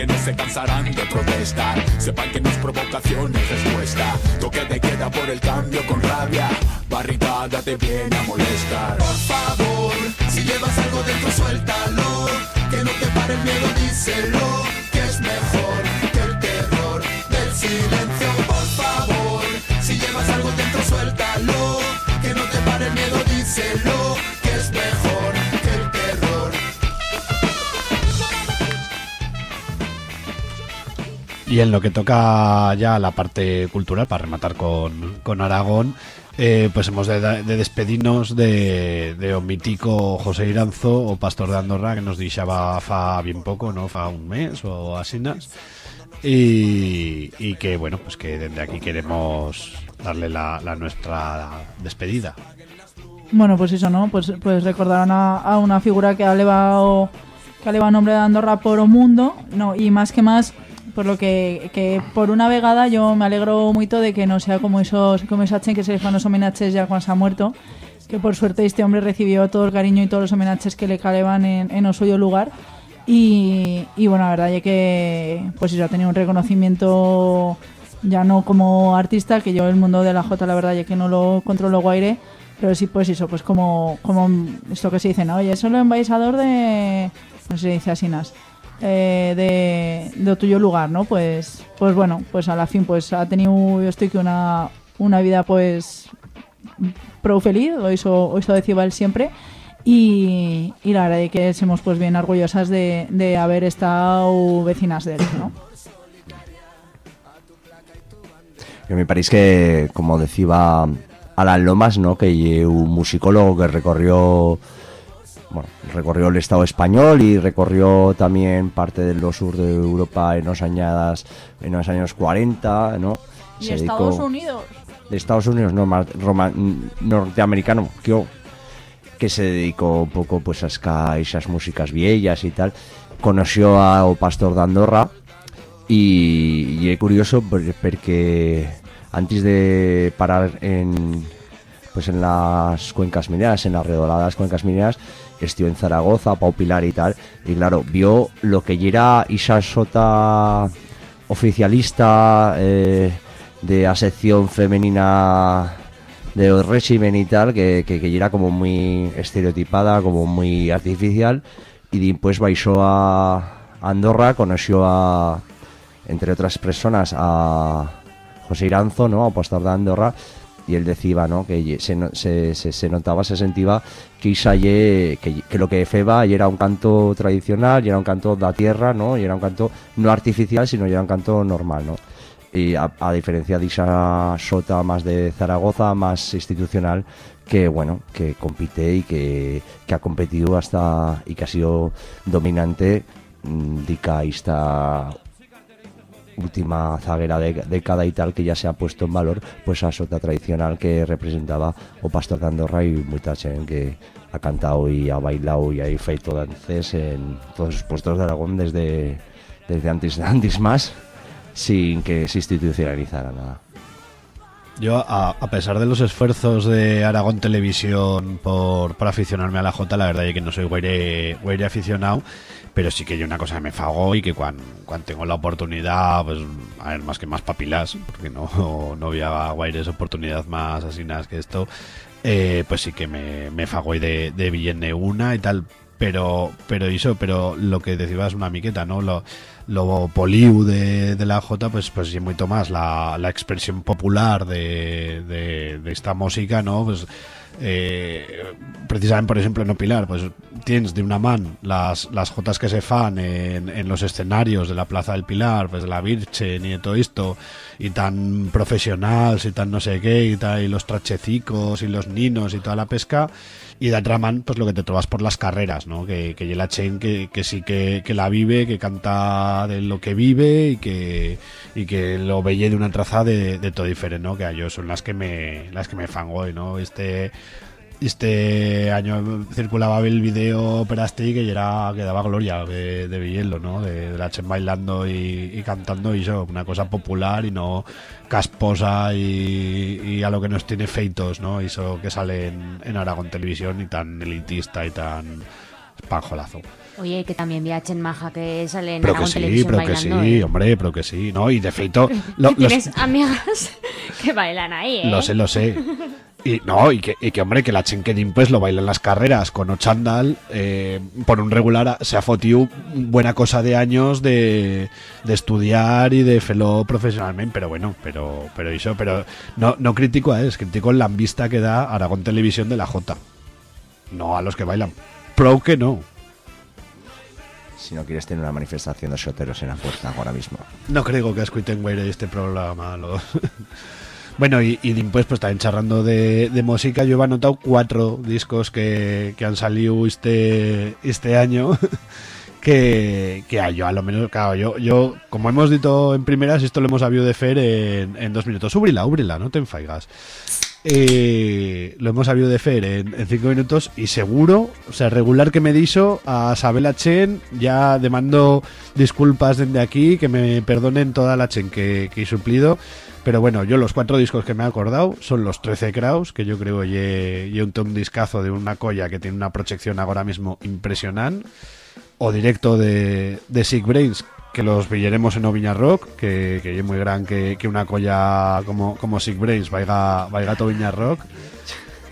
que no se cansarán de protestar. Sepan que no es provocación es respuesta Toque de queda por el cambio con rabia. Barricada te viene a En lo que toca ya la parte cultural, para rematar con, con Aragón, eh, pues hemos de, de despedirnos de, de José Iranzo, o pastor de Andorra, que nos deixaba fa bien poco, ¿no? Fa un mes o asinas. Y, y que, bueno, pues que desde aquí queremos darle la, nuestra despedida. Bueno, pues eso, ¿no? Pues, pues recordar a, a una figura que ha elevado que ha elevado nombre de Andorra por o mundo, no, y más que más por lo que, que por una vegada yo me alegro mucho de que no sea como esos como esa chen que se fan los homenajes ya cuando se ha muerto, que por suerte este hombre recibió todo el cariño y todos los homenajes que le caleban en, en suyo lugar y, y bueno, la verdad es que pues eso ha tenido un reconocimiento ya no como artista, que yo el mundo de la Jota la verdad ya que no lo controlo guaire, pero sí pues eso, pues como, como esto que se dice, ¿no? Oye, es solo embaisador de, no sé dice así, nas, eh, de, de tuyo lugar, ¿no? Pues, pues bueno, pues a la fin pues ha tenido, yo estoy que una, una vida pues pro feliz, o eso, eso decía él siempre, y, y la verdad es que somos pues bien orgullosas de, de haber estado vecinas de él, ¿no? Que me parece que, como decía Alan Lomas, ¿no? que un musicólogo que recorrió bueno, recorrió el Estado español y recorrió también parte de lo sur de Europa en los añadas en los años 40, ¿no? Y Se Estados dedicó- Unidos. de Estados Unidos norma- roma- norteamericano que, que se dedicó un poco pues a esas músicas viejas y tal conoció a o pastor de Andorra y, y es curioso por- porque antes de parar en pues en las cuencas mineras en las redoladas cuencas mineras estuvo en Zaragoza, Pau Pilar y tal y claro, vio lo que era esa sota oficialista eh, de la sección femenina de régimen y tal, que, que, era como muy estereotipada, como muy artificial, y después baixó a Andorra, conoció a, entre otras personas, a José Iranzo, ¿no? a pastor de Andorra, y él decía, ¿no? que se, se, se, notaba, se sentía que ye- que, que lo que feba y era un canto tradicional, y era un canto da tierra, ¿no? y era un canto no artificial, sino era un canto normal, ¿no? y a, a diferencia de esa sota más de Zaragoza, más institucional, que bueno, que compite y que, que ha competido hasta y que ha sido dominante mm, dica esta última zaguera de década y tal que ya se ha puesto en valor pues a sota tradicional que representaba o Pastor Andorra y mucha gente que ha cantado y ha bailado y ha feito dances en todos los puestos de Aragón desde, desde antes, antes más sin que se institucionalizara nada. Yo, a, a pesar de los esfuerzos de Aragón Televisión por, por aficionarme a la Jota, la verdad es que no soy guaire aficionado, pero sí que hay una cosa que me fagó y que cuando, cuando tengo la oportunidad, pues, a ver, más que más papilas, porque no, no había guaires oportunidad más asinas que esto, eh, pues sí que me, me fagó y de, de una y tal, pero pero eso pero lo que decías una miqueta no lo, lo poliu de, de la Jota pues pues y mucho más la, la expresión popular de, de, de esta música no pues eh, precisamente por ejemplo en Pilar pues tienes de una man las, las jotas que se fan en, en los escenarios de la Plaza del Pilar pues de la Virgen y de todo esto y tan profesionales y tan no sé qué y, tal, y los trachecicos y los ninos y toda la pesca y de otra man, pues lo que te trovas por las carreras, ¿no? Que, que la Chen que, que sí que, que la vive, que canta de lo que vive y que, y que lo veía de una traza de, de todo diferente, ¿no? Que a yo son las que me, las que me fango, ¿no? Este, este año circulaba el video Perasti que era que daba gloria de, de Villelo, ¿no? De, de la Chen bailando y, y cantando y eso, una cosa popular y no casposa y, y a lo que nos tiene feitos, ¿no? Y eso que sale en, en Aragón Televisión y tan elitista y tan espanjolazo. Oye, que también vi a Chen Maja que sale en Pero que sí, pero que sí, ¿eh? hombre, pero que sí, ¿no? Y de feito, lo- los- Tienes amigas que bailan ahí, ¿eh? Lo sé, lo sé. Y no, y que, y que, hombre, que la Chenkedin pues lo baila en las carreras con Ochandal eh, por un regular se ha fotido buena cosa de años de, de estudiar y de felo profesionalmente, pero bueno, pero pero eso, pero no, no critico a es, critico la vista que da Aragón Televisión de la J. No a los que bailan. Pro que no. Si no quieres tener una manifestación de shoteros en la fuerza ahora mismo. No creo que escuiten güey este programa. lo- bueno, y, y después, pues también charrando de, de música, yo he anotado cuatro discos que, que han salido este, este año. Que, que a yo a lo menos, claro, yo, yo, como hemos dicho en primeras, esto lo hemos sabido de Fer en, en dos minutos. Úbrila, úbrila, no te enfaigas. Eh, lo hemos sabido de Fer en, en cinco minutos y seguro, o sea, regular que me diso a Sabela Chen, ya demando disculpas desde aquí, que me perdonen toda la Chen que, que he suplido. Pero bueno, yo los cuatro discos que me he acordado son los 13 Kraus, que yo creo que un discazo de una colla que tiene una proyección ahora mismo impresionante. O directo de, de Sick Brains, que los pillaremos en Oviña Rock, que, que es muy gran que, que una colla como, como Sick Brains vaya, vaya a Oviña Rock.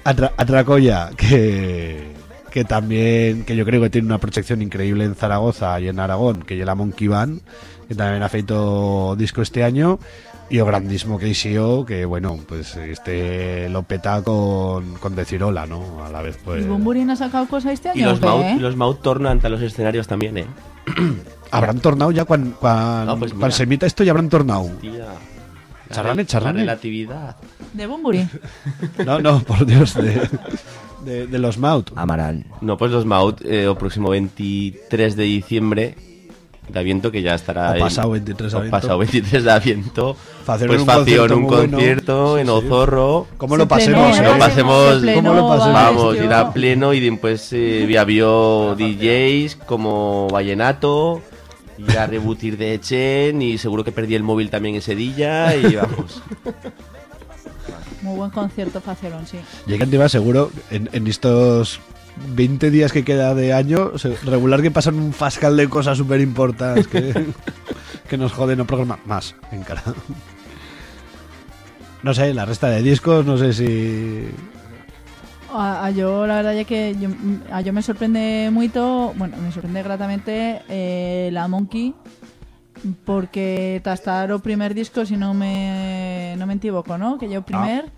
Otra, colla que, que también, que yo creo que tiene una proyección increíble en Zaragoza y en Aragón, que es la Monkey Band, que también ha feito disco este año. Y o grandísimo que hizo, que bueno, pues este lo peta con, con Decirola, ¿no? A la vez, pues. ¿Y Bumburín ha sacado cosas este año? Y los Maut, eh? los Maut tornan a los escenarios también, ¿eh? Habrán tornado ya cuando No, pues se emita esto ya habrán tornado. Tía, la Charrane, rel- charrane. La relatividad. ¿De Bumburín? No, no, por Dios, de, de, de los Maut. Amaral. No, pues los Maut, eh, o próximo 23 de diciembre, de aviento, que ya estará. En- pasado 23 de Aviento. pasado 23 de aviento. Facieron Pues un concierto un bueno. concierto en. Ozorro. ¿Cómo lo Se pasemos, plenó, Lo eh? pasemos. Plenó, ¿Cómo lo pasemos? Vamos, tío. ir a pleno y después eh, había DJs como Vallenato. Y a rebutir de Echen y seguro que perdí el móvil también ese día y vamos. Muy buen concierto facieron, sí. Llega va seguro en, en estos 20 días que queda de año, regular que pasan un fascal de cosas súper importantes que, que nos joden o programa más en cara. No sé, la resta de discos, no sé si. A, a yo la verdad es que yo, a yo me sorprende mucho, bueno, me sorprende gratamente eh, la Monkey porque hasta o primer disco, si no me no me equivoco, ¿no? Que yo primer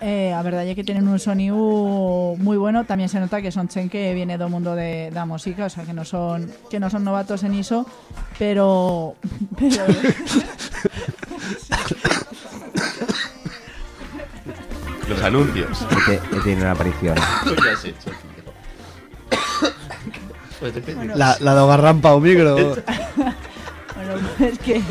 eh, a verdad es que tienen un sonido muy bueno, también se nota que son chen que viene del mundo de, la música, o sea, que no son que no son novatos en eso, pero pero Los anuncios. Que, que tiene una aparición. ¿Qué has hecho, tío? Pues depende. La, la de Garrampa o micro. bueno, es que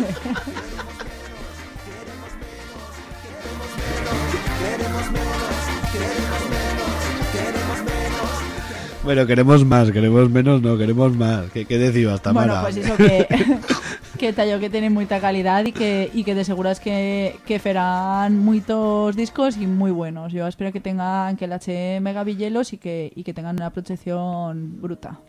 Bueno, queremos más, queremos menos, no, queremos más. ¿Qué, qué decías, Tamara? Bueno, pues eso que, que tallo que tiene mucha calidad y que, y que de seguras que, que farán muchos discos y muy buenos. Yo espero que tengan que la H mega villelos y que, y que tengan una protección bruta.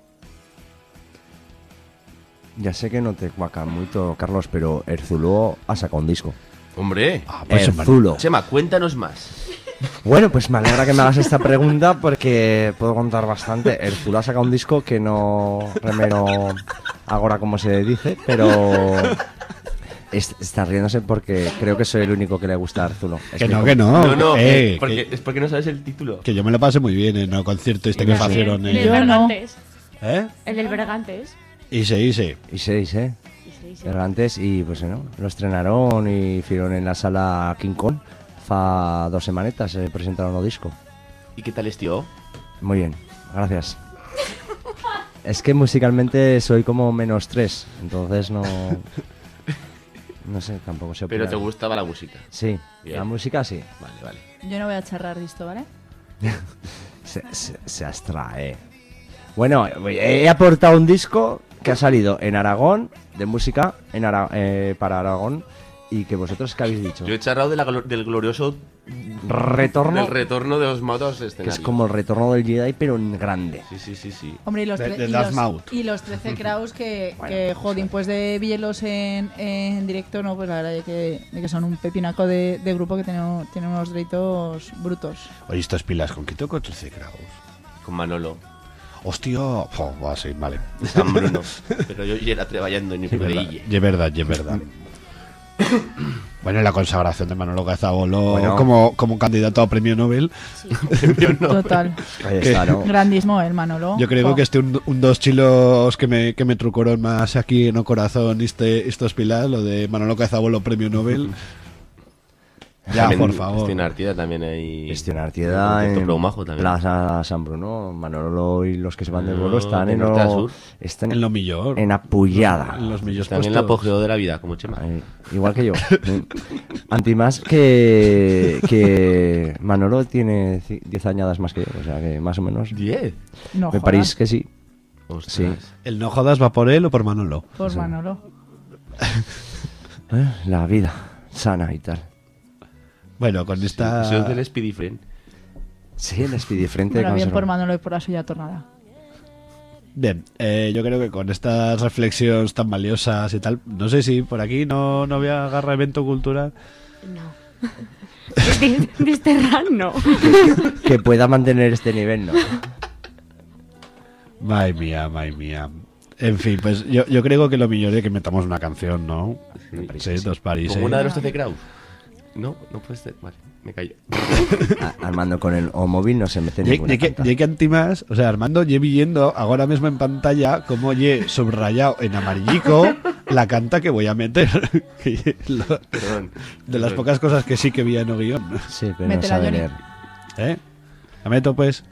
Ya sé que no te cuaca mucho, Carlos, pero Erzulo ha sacado un disco. Hombre. pues, Erzulo. Chema, cuéntanos más. Bueno, pues me alegra que me hagas esta pregunta porque puedo contar bastante. Erzulo ha sacado un disco que no remero ahora como se dice, pero es- está riéndose porque creo que soy el único que le gusta a Erzulo. Es Que mi no, com- que no. No, no, Eh, eh, porque, que- es porque no sabes el título. Que yo me lo pasé muy bien en el concierto este que hicieron. El del en- Bergantes. ¿Eh? El del Bergantes. Y se hice. Y seis, ¿eh? sí, sí. Antes y pues no, lo estrenaron y hicieron en la sala King Kong. Fa dos semanetas se presentaron el disco. ¿Y qué tal tío? Muy bien, gracias. Es que musicalmente soy como menos tres, entonces no. No sé, tampoco sé. Pero te gustaba la música. Sí, Bien. la música sí. Vale, vale. Yo no voy a charrar de esto, ¿vale? Se, se, se abstrae. Bueno, he aportado un disco que ha salido en Aragón, de música en Ara- eh, para Aragón, y que vosotros que habéis dicho. Yo he de la glo- del glorioso Retorno. Del retorno de los modos Que es como el retorno del Jedi, pero en grande. Sí, sí, sí, sí. Hombre, y los, De- tre- de y Darth los- Maul. y los 13 Kraus que, que jodín, pues de Villelos en, en directo, no, pues la verdad es que, de que son un pepinaco de, de grupo que tiene, tiene unos derechos brutos. Oye, estas pilas con qué toco 13 grados. Con Manolo. Hostia, oh, va, sí, vale. San Bruno. Pero yo ya era trabajando en Sí, el verdad, es verdad, y es verdad. Bueno, y la consagración de Manolo Cazabolo Bueno. como, como candidato a premio Nobel. Total. Ahí el Manolo. Yo creo que este un, un dos chilos que me, que me trucaron más aquí en o corazón este, estos pilas, lo de Manolo Cazabolo premio Nobel. ya, También por favor. Gestión Artida también hay. Gestión Artieda en. Plaza San Bruno, Manolo y los que se van del bolo están de en, lo- sur. están En lo millor. en apoyada. En los millos También el puestos. apogeo de la vida, como Chema. Ahí, igual que yo. Anti más que, que Manolo tiene ci- 10 añadas más que yo, o sea que más o menos. ¿Diez? No Me parece que sí. Ostras. Sí. ¿El no jodas va por él o por Manolo? Por Manolo. Eh, La vida sana y tal. Bueno, con esta... Eso es del Speedy Friend. Sí, el Speedy frente Bueno, de bien por Manolo y por la suya tornada. Bien, eh, yo creo que con estas reflexiones tan valiosas y tal, no sé si por aquí no, no voy a agarrar evento cultural. No. Desterrar, no. que pueda mantener este nivel, ¿no? Madre mía, madre mía. En fin, pues yo, yo creo que lo mejor es que metamos una canción, ¿no? Sí, dos París. Como ¿eh? una de los 13 Kraus. No, no puede ser. Vale, me callo. A- Armando con el o móvil no se mete en Ye- ninguna ye que, que antimás, o sea, Armando, lle viendo ahora mismo en pantalla como ye subrayado en amarillico la canta que voy a meter. Que ye lo- Perdón. de las Perdón. pocas cosas que sí que vi en guion. Sí, pero Métela, no sabe Johnny. leer. ¿Eh? ¿La meto, pues?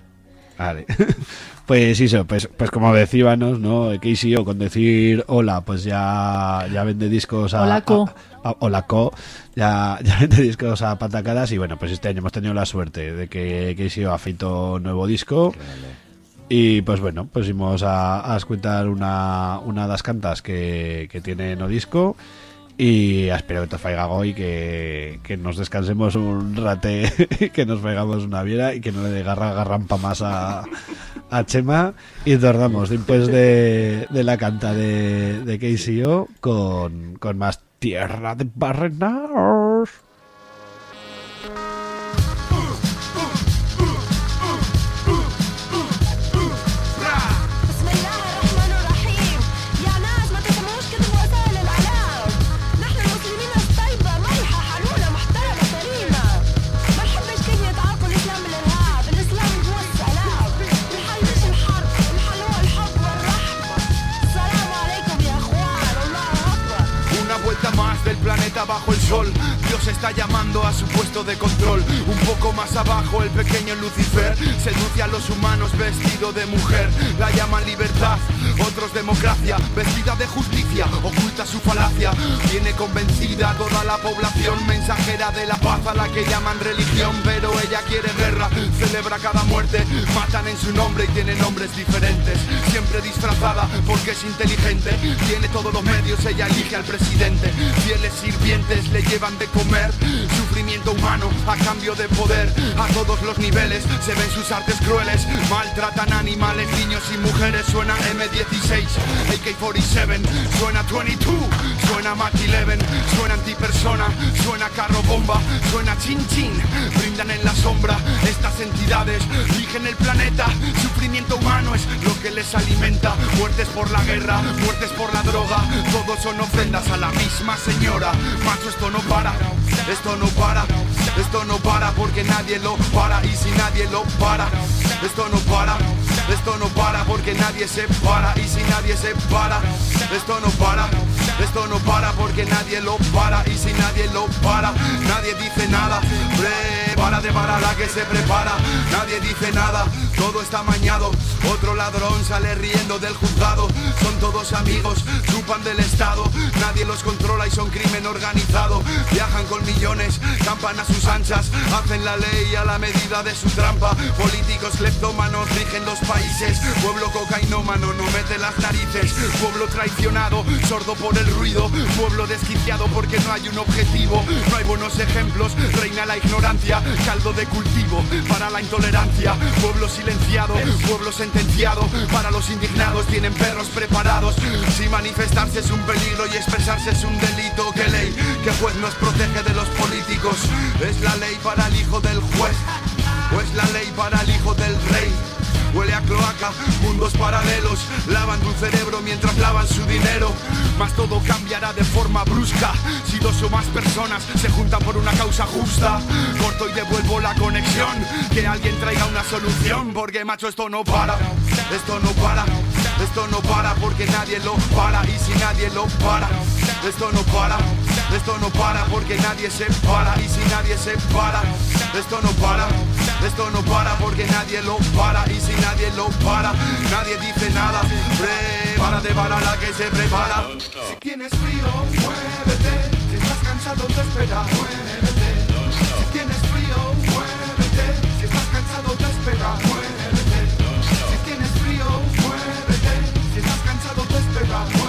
Vale. pues eso, pues, pues como decíamos, ¿no? KCO con decir hola, pues ya, ya vende discos a... Hola, co. a- a- hola, co. Ya, ya vende discos a patacadas y bueno, pues este año hemos tenido la suerte de que KCO ha feito nuevo disco. Y pues bueno, pues íbamos a, a escuchar una, una das cantas que, que tiene no disco. Y espero que te faiga hoy, que, que nos descansemos un rate, que nos pegamos una viera y que no le dé garra más a, a Chema. Y tornamos después de, de la canta de, de KCO con, con más tierra de barrenaos. Dios está llamando a su puesto de control. Un poco más abajo, el pequeño Lucifer seduce a los humanos vestido de mujer. La llaman libertad, otros democracia. Vestida de justicia, oculta su falacia. Tiene convencida toda la población, mensajera de la paz a la que llaman religión. Pero ella quiere guerra, celebra cada muerte. Matan en su nombre y tiene nombres diferentes. Siempre disfrazada porque es inteligente. Tiene todos los medios, ella elige al presidente. Fieles sirvientes le llevan de comer. Sufrimiento humano a cambio de poder. A todos los niveles se ven sus artes crueles. Maltratan animales, niños y mujeres. Suena M16, AK-47, suena 22, suena Mach 11, suena antipersona, suena carro bomba, suena chin chin. Brindan en la sombra estas entidades, rigen el planeta. Sufrimiento humano es lo que les alimenta. Muertes por la guerra, muertes por la droga. Todos son ofrendas a la misma señora. Macho, esto no para, esto no para, esto no para porque nadie lo para. Y si nadie lo para, esto no para, esto no para porque nadie se para. Y si nadie se para, esto no para, esto no para porque nadie lo para. Y si nadie lo para, nadie dice nada. Prepara de para la que se prepara, nadie dice nada. Todo está mañado, otro ladrón sale riendo del juzgado. Son todos amigos, preocupan del Estado. Nadie los controla y son crimen organizado. Viajan con millones, campan a sus anchas, hacen la ley a la medida de su trampa. Políticos cleptómanos rigen los países. Pueblo cocainómano no mete las narices. Pueblo traicionado, sordo por el ruido. Pueblo desquiciado porque no hay un objetivo. No hay buenos ejemplos, reina la ignorancia. Caldo de cultivo para la intolerancia. Pueblo silenciado, pueblo sentenciado. Para los indignados tienen perros preparados. Si manifestarse es un peligro y expresarse es un delito, ¿qué ley? ¿Qué juez nos protege de los políticos? ¿Es la ley para el hijo del juez? ¿O es la ley para el hijo del rey? Huele a cloaca, mundos paralelos Lavan tu cerebro mientras lavan su dinero. Mas todo cambiará de forma brusca Si dos o más personas se juntan por una causa justa. Corto y devuelvo la conexión Que alguien traiga una solución. Porque macho esto no para Esto no para Esto no para porque nadie lo para Y si nadie lo para Esto no para Esto no para porque nadie se para Y si nadie se para Esto no para Esto no para porque nadie lo para Y si nadie lo para Nadie dice nada. Prepárate para la que se prepara. Si tienes frío, muévete. Si estás cansado te espera Muévete. Si tienes frío, muévete. Si estás cansado te espera Muévete cansado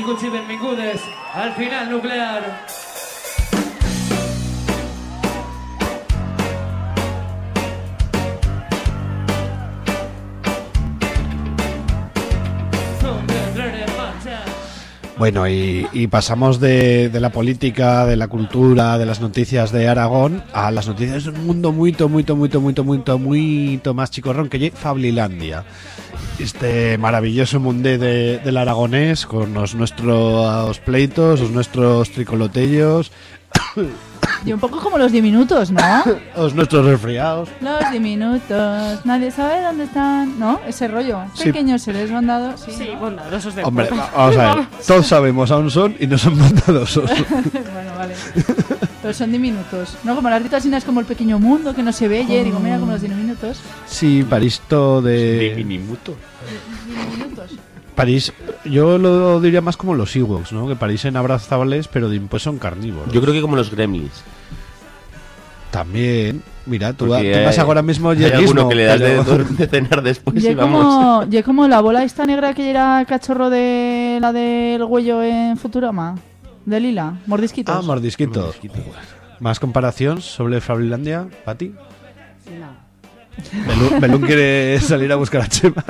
Benvinguts i benvingudes al final nuclear. Bueno, y, y pasamos de, de la política, de la cultura, de las noticias de Aragón a las noticias de un mundo muito, muito, muito, muito, muito, muito más chicorrón que Fablilandia. Este maravilloso mundo de, del aragonés con los nuestros pleitos, los nuestros tricolotellos, Y un poco como los diminutos, ¿no? los nuestros resfriados. Los diminutos, nadie sabe dónde están, ¿no? Ese rollo. Sí. Pequeños seres bondados. Sí, Sí, bondadosos de Hombre, puta. vamos a ver, todos sabemos aún son y no son bondadosos. bueno, vale. Pero son diminutos. No como las ritas es como el pequeño mundo que no se ve. y Digo, mira como los diminutos. Sí, Paristo de... Diminuto. Diminutos. París, yo lo diría más como los Ewoks, ¿no? Que parecen abrazables, pero de pues son carnívoros. Yo creo que como los gremlins. También, mira, tú, Porque tú vas hay- ahora mismo hay yeguismo, alguno que le das de, pero- de cenar después Y y es vamos. como, y es como la bola esta negra que era cachorro de la del huello en Futurama. De Lila, mordisquitos. Ah, mordisquitos. Más comparación sobre Fablilandia, Pati. No. Belún, quiere salir a buscar a Chema.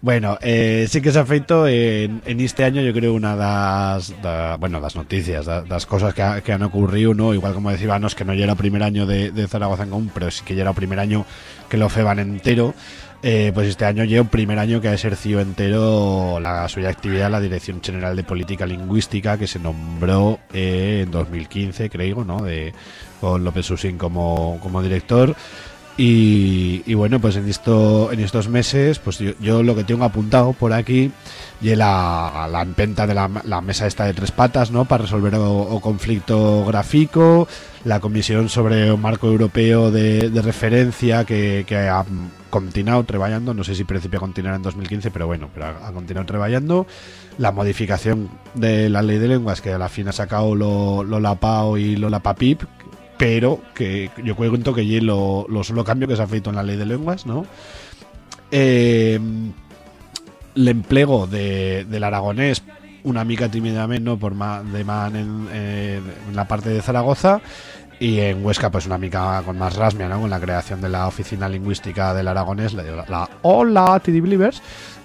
Bueno, eh, sí que se ha feito en, en este año yo creo una das, da, bueno, noticias, das cosas que, ha- que han ocurrido, ¿no? Igual como decíamos que no ya era el primer año de, Zaragoza en común, pero sí que ya era el primer año que lo feban entero. Eh, pues este año lleva un primer año que ha exercido entero la suya actividad la Dirección General de Política Lingüística que se nombró eh, en 2015, creo, ¿no? De, con López Susín como director. Y, bueno, pues en esto en estos meses, pues yo, yo lo que tengo apuntado por aquí y la, la empenta de la, la mesa esta de tres patas, ¿no? Para resolver o, conflicto gráfico, la comisión sobre un marco europeo de, referencia que, que ha continuado trabajando, no sé si principio a continuar en 2015, pero bueno, pero ha, ha continuado trabajando, la modificación de la ley de lenguas que a la fin ha sacado lo, lo LAPAO y lo LAPAPIP, pero que yo cuento que allí lo, lo solo cambio que se ha feito en la ley de lenguas, ¿no? eh, l'emplego de, del aragonés una mica tímidamente no por ma, de man en, eh, en la parte de Zaragoza y en Huesca pues una mica con más rasmia no con la creación de la oficina lingüística del aragonés la, la Hola TD Believers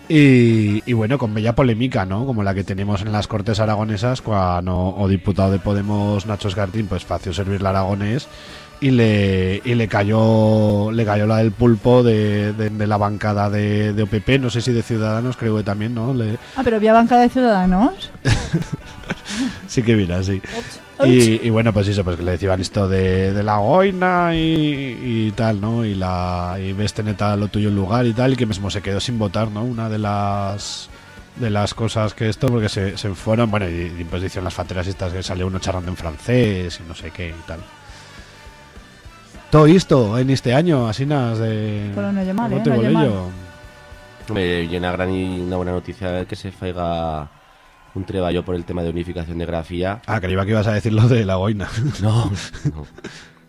y, y bueno, con bella polémica, ¿no? Como la que tenemos en las Cortes Aragonesas cuando o diputado de Podemos Nacho Escartín pues fació servir el aragonés y le, y le cayó le cayó la del pulpo de, de- de la bancada de, de OPP, no sé si de Ciudadanos, creo que también, ¿no? Le, Ah, pero había banca de ciudadanos. sí que mira, sí. Y, y bueno, pues eso, pues que le decían esto de, de la goina y, y tal, ¿no? Y la y ves neta lo tuyo en lugar y tal, y que mismo se quedó sin votar, ¿no? Una de las de las cosas que esto, porque se, se fueron, bueno, y, y pues dicen las fateras estas que salió uno charlando en francés y no sé qué y tal. Todo esto en este año, así nas de... Pero no de eh, bote no. Hombre, y una gran y una buena noticia que se faiga un treballo por el tema de unificación de grafía. Ah, creía que ibas a decir lo de la goina. No, no.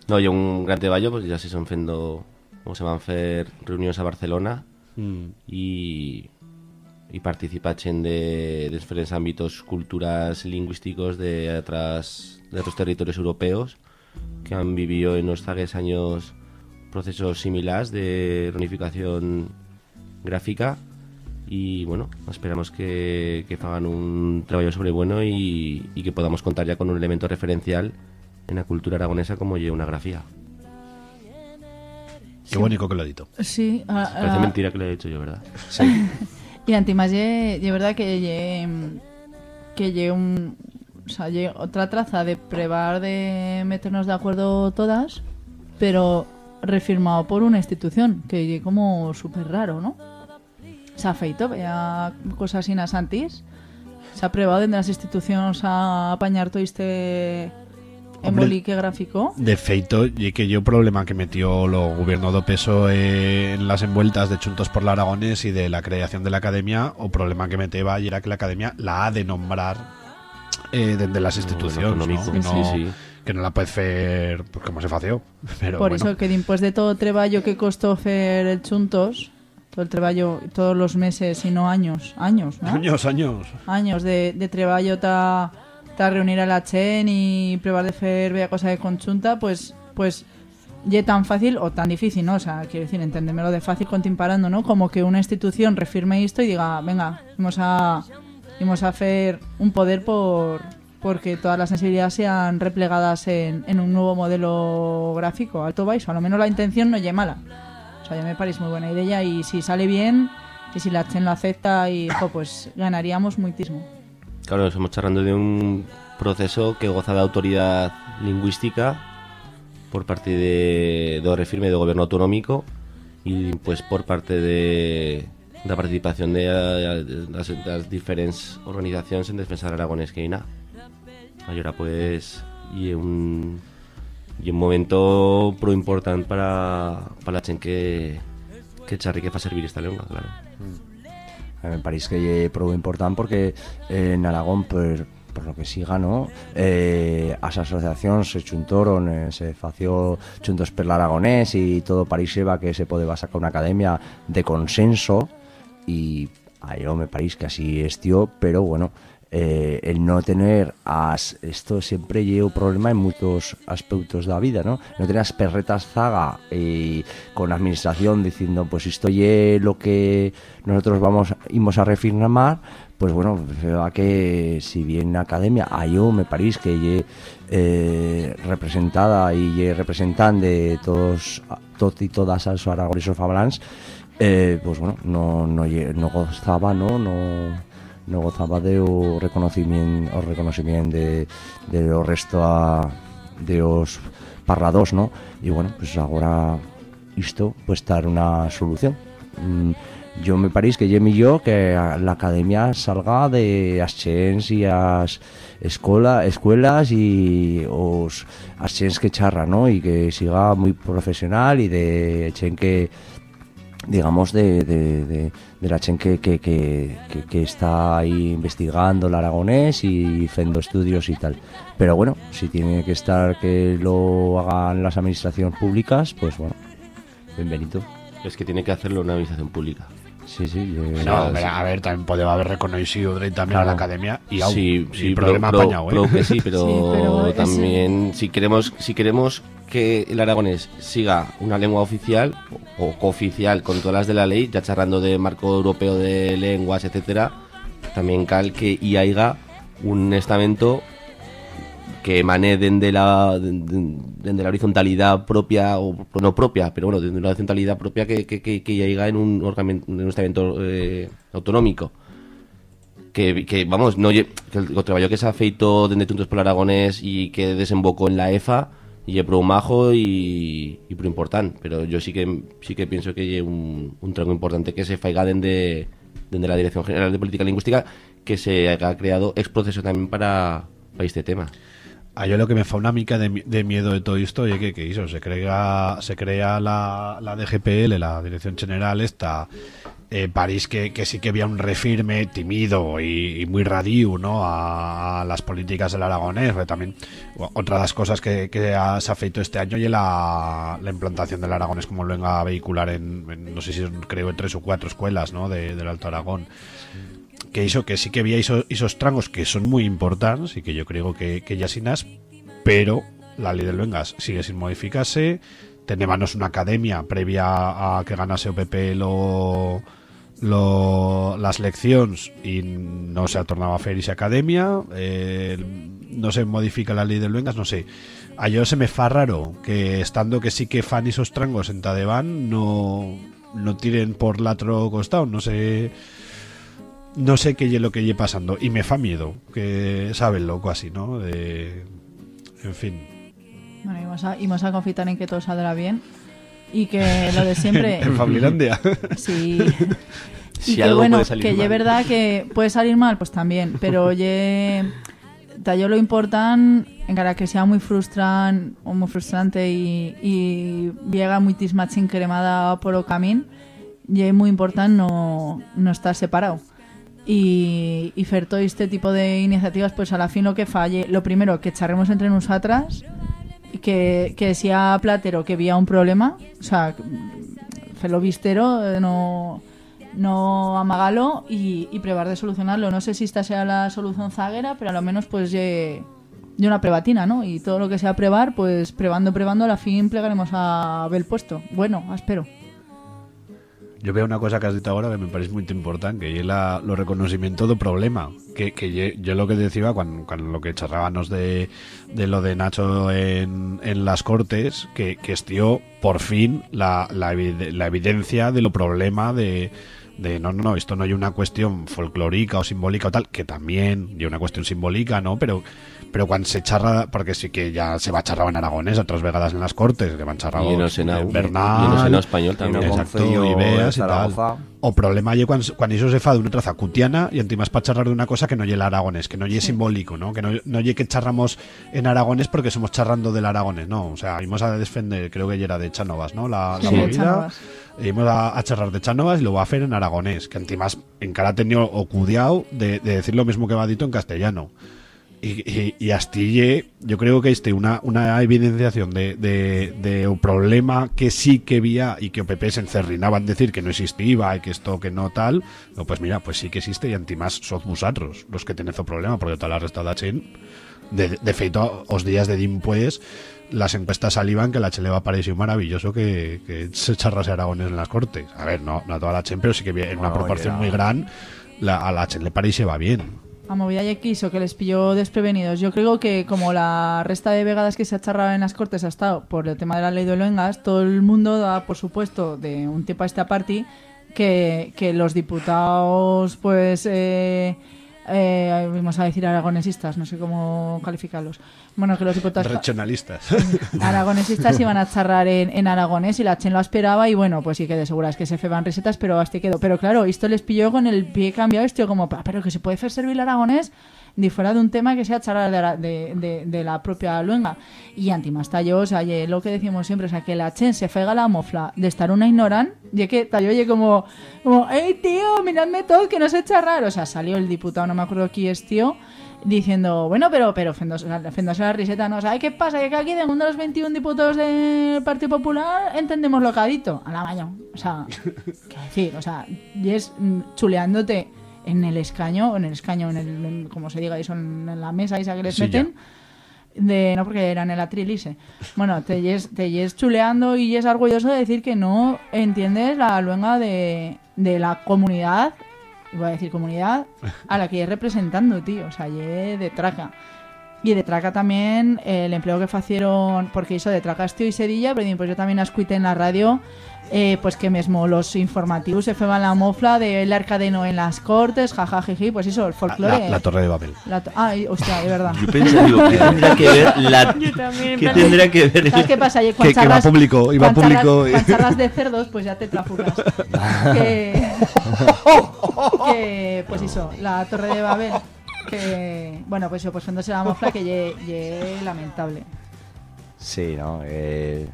No, y un gran treballo, pues ya se son fendo, o se van a hacer reuniones a Barcelona Mm. y y participachen de, de diferentes ámbitos culturas lingüísticos de otras de otros territorios europeos que han vivido en los zagues años procesos similares de reunificación gráfica y bueno, esperamos que, que hagan un trabajo sobre bueno y, y que podamos contar ya con un elemento referencial en la cultura aragonesa como una grafía. Qué bonito que lo edito. Sí, ah, Parece ah, mentira que lo he dicho yo, ¿verdad? Y antimás ye verdad que ye, que ye un o sea, ye otra traza de probar de meternos de acuerdo todas, pero refirmado por una institución, que ye como súper raro, ¿no? Se ha feito, vea cosas sin antis. Se ha probado desde las instituciones a apañar todo este Hombre, embolique gráfico. De feito, y que yo problema que metió lo gobierno do peso eh, en las envueltas de Chuntos por la Aragonés y de la creación de la academia, o problema que meteba y era que la academia la ha de nombrar eh, desde las instituciones, ¿no? Que, Sí, no, sí. que no la puede hacer pues, como se fació. Pero Por bueno. eso que después de todo treballo que costó hacer el Chuntos, todo el treballo, todos los meses y no años, años, ¿no? Años, años. Años de, de treballo ta, ta reunir a la chen y probar de hacer bella cosa de conjunta, pues, pues, ye tan fácil o tan difícil, ¿no? O sea, quiero decir, enténdemelo de fácil contimparando, ¿no? Como que una institución refirme esto y diga, venga, vamos a, vamos a hacer un poder por porque todas las sensibilidades sean replegadas en, en un nuevo modelo gráfico, alto baixo. A lo menos la intención no es mala. Sea, ya me parece muy buena idea y si sale bien y si la Chen lo acepta y jo, pues ganaríamos muchísimo. Claro, estamos charlando de un proceso que goza de autoridad lingüística por parte de, do refirme do gobierno autonómico y pues por parte de da participación de, das, das diferentes organizacións en defensa del aragonés que hai na. Ahora pues y un y un momento pro importante para para la chen que que charri que fa servir esta lengua, claro. A mí me parece que es prou important porque eh, en Aragón, por, por lo que siga, ¿no? Eh, as asociacións se chuntoron, eh, se fació chuntos per l'aragonés y todo pariseba que se pode sacar una academia de consenso y a yo me parece que así estió, pero bueno, eh, el no tener as esto siempre lleva un problema en muchos aspectos de la vida, ¿no? No tener as perretas zaga y con administración diciendo pues esto es lo que nosotros vamos íbamos a refirmar, pues bueno, que si bien academia a yo me parece que lle, eh, representada y lle representan de todos y todas los aragonesos fablans eh, pues bueno, no, no, lle- no gozaba, ¿no? no no gozaba de o reconocimiento o reconocimiento de, de lo resto a, de os parrados, ¿no? Y bueno, pues ahora esto puede estar una solución. Mm, yo me parece que Jem y yo que la academia salga de as chens y as escuela, escuelas y os as chens que charra, ¿no? Y que siga muy profesional y de chen que digamos, de, de, de, la chen que, que, que, que- que está ahí investigando el aragonés y haciendo estudios y tal. Pero bueno, si tiene que estar que lo hagan las administraciones públicas, pues bueno, bienvenido. Es que tiene que hacerlo una administración pública. Sí, sí. No, hombre, a ver, también podeu haber reconocido también a la academia y au, sí, sí, problema pro- pro- apañado, ¿eh? pro que sí, pero, Sí, pero ese- también si queremos si queremos que el aragonés siga una lengua oficial o cooficial con todas las de la ley, ya charlando de marco europeo de lenguas, etcétera, también cal que y haya un estamento que emane de la de la horizontalidad propia o no propia, pero bueno, de una horizontalidad propia que, que, que, que haya en un en un estamento eh, autonómico que, que vamos, no que el, o traballo que se ha feito dende Tuntos polo Aragonés y que desembocó en la EFA y pro un majo y, y pro important, pero yo sí que sí que pienso que lle un, un importante que se faiga dende, dende la Dirección General de Política Lingüística que se haya creado ex proceso también para, para este tema. A yo lo que me fa una mica de, mi- de miedo de todo esto es que, que hizo, se crea, se crea la, la DGPL, la Dirección General esta, eh, París que, que sí que había un refirme tímido y, y muy radiu ¿no? a, las políticas del aragonés, pero también otra de las cosas que, que ha- se ha feito este año y la, la implantación del aragonés como lo venga a vehicular en, en, no sé si creo en tres o cuatro escuelas ¿no? de, del Alto Aragón que hizo que sí que había iso- esos trangos que son muy importantes y que yo creo que, que ya sin as, pero la ley del Vengas sigue sin modificarse. Tenemos una academia previa a que ganase OPP lo, lo, las lecciones y no se ha tornado a academia. eh, no se modifica la ley del Vengas, no sé. A yo se me fa raro que estando que sí que fan esos trangos en Tadevan no, no tiren por el otro costado, no sé no sé qué es lo que lle pasando y me fa miedo que sabe loco así no de en fin Bueno, íbamos a, íbamos a confiar en que todo saldrá bien y que lo de siempre. en Fablilandia Sí. Si y que algo bueno, puede salir que ye mal. verdad que puede salir mal, pues también, pero ye tallo lo importante, encara que sea muy frustran o muy frustrante y, y llega muy tismachín cremada por o camín, ye muy importante no, no estar separado. Y, y fer todo este tipo de iniciativas, pues a la fin lo que falle, lo primero, que charremos entre nosotras, que, que sea platero que había un problema, o sea, felo vistero, eh, no, no amagalo y, y probar de solucionarlo. No sé si esta sea la solución zaguera, pero a lo menos pues ye, ye una prebatina, ¿no? Y todo lo que sea prevar, pues probando, probando, a la fin plegaremos a ver el puesto. Bueno, espero. Yo veo una cosa que has dicho ahora que me parece muy importante que es lo reconocimiento del problema que, que yo lo que decía cuando, cuando lo que charrábamos de, de lo de Nacho en, en las cortes que, que estió por fin la, la evidencia de lo problema de, de no, no, no, esto no hay una cuestión folclórica o simbólica o tal, que también hay una cuestión simbólica, ¿no? Pero, pero cuando se charra, porque sí que ya se va a charrar en aragonés otras vegadas en las cortes, que van charrados Y en el Senado. en Bernal, Y en el Senado español también. Exacto, y veas y de tal. O problema lle cuando, cuando eso se fa de una traza cutiana y antimas para charrar de una cosa que no lle el aragonés, que no lle simbólico, ¿no? Que no, no lle que charramos en aragonés porque somos charrando del aragonés, ¿no? O sea, íbamos a defender, creo que ya era de Chánovas, ¿no? La, la Sí, movida. Íbamos a, a charrar de Chánovas y lo va a hacer en aragonés, que antimas en cara tenido o cudiao de, de decir lo mismo que va dito en castellano. Y, y, y astille, yo creo que este una, una evidenciación de, de, de un problema que sí que había y que OPP se encerrinaban decir que no existía y que esto que no tal, no, pues mira, pues sí que existe y antimás sos vosotros los que tenéis o problema, porque toda la resta de chen de, de feito, os días de DIM pues las encuestas salivan que la Chen le va a parecer maravilloso que, que se charrase Aragones en las cortes. A ver, no, no a toda la Chen, pero sí que en una No, proporción ya. muy gran la, a la Chen le parece va bien. A movida ya quiso que les pilló desprevenidos. Yo creo que como la resta de vegadas que se ha charrado en las cortes ha estado por el tema de la ley de Luengas, todo el mundo da por supuesto de un tiempo a esta parte que, que los diputados pues eh, eh, vamos a decir aragonesistas, no sé cómo calificarlos. Bueno, que los diputados Regionalistas. aragonesistas iban a charrar en, en aragonés y la Chen lo esperaba y bueno, pues sí que de seguras que se feban resetas, pero hasta quedó. Pero claro, esto les pilló con el pie cambiado, esto como, "Pa, pero que se puede hacer servir el aragonés fuera de un tema que sea charrar de, ara- de, de- de la propia luenga. Y antimás tallo, o sea, ye, lo que decimos siempre, o sea, que la Chen se fega la mofla de estar una ignoran, y que tallo oye como, como, hey tío, miradme todo, que no sé charrar. O sea, salió el diputado, no me acuerdo quién es tío, diciendo, bueno, pero pero fendose la riseta, ¿no? ¿Sabes qué pasa? Que aquí de uno de los 21 diputados del Partido Popular entendemos lo que ha dicho. A la mañana. O sea, qué decir, o sea, y es mm, chuleándote en el escaño, en el escaño, en el, en- como se diga eso, en, en la mesa esa que les meten. De, no, porque era en el atril ese. Bueno, te yes, te yes chuleando y es orgulloso de decir que no entiendes la luenga de, de la comunidad, iba a decir comunidad, a la que es representando, tío. O sea, ye de traca. Y de traca también el empleo que facieron, porque hizo de traca Estío y Sedilla, pero pues yo también escuité en la radio, eh, pues que mesmo los informativos se feban la mofla de el arcadeno en las cortes, jajajiji, pues eso, el folclore. La, la Torre de Babel. La to- Ay, hostia, de verdad. Yo pensaba, digo, ¿qué tendrá que ver la... Yo también, ¿Qué pensé- tendrá que ver? ¿Sabes qué pasa? Oye, Que- que va público, iba público cuando charras de cerdos, pues ya te trafugas. que, que, pues eso, la Torre de Babel, que, bueno, pues eso, pues cuando se la mofla que ye, ye lamentable. Sí, no, eh...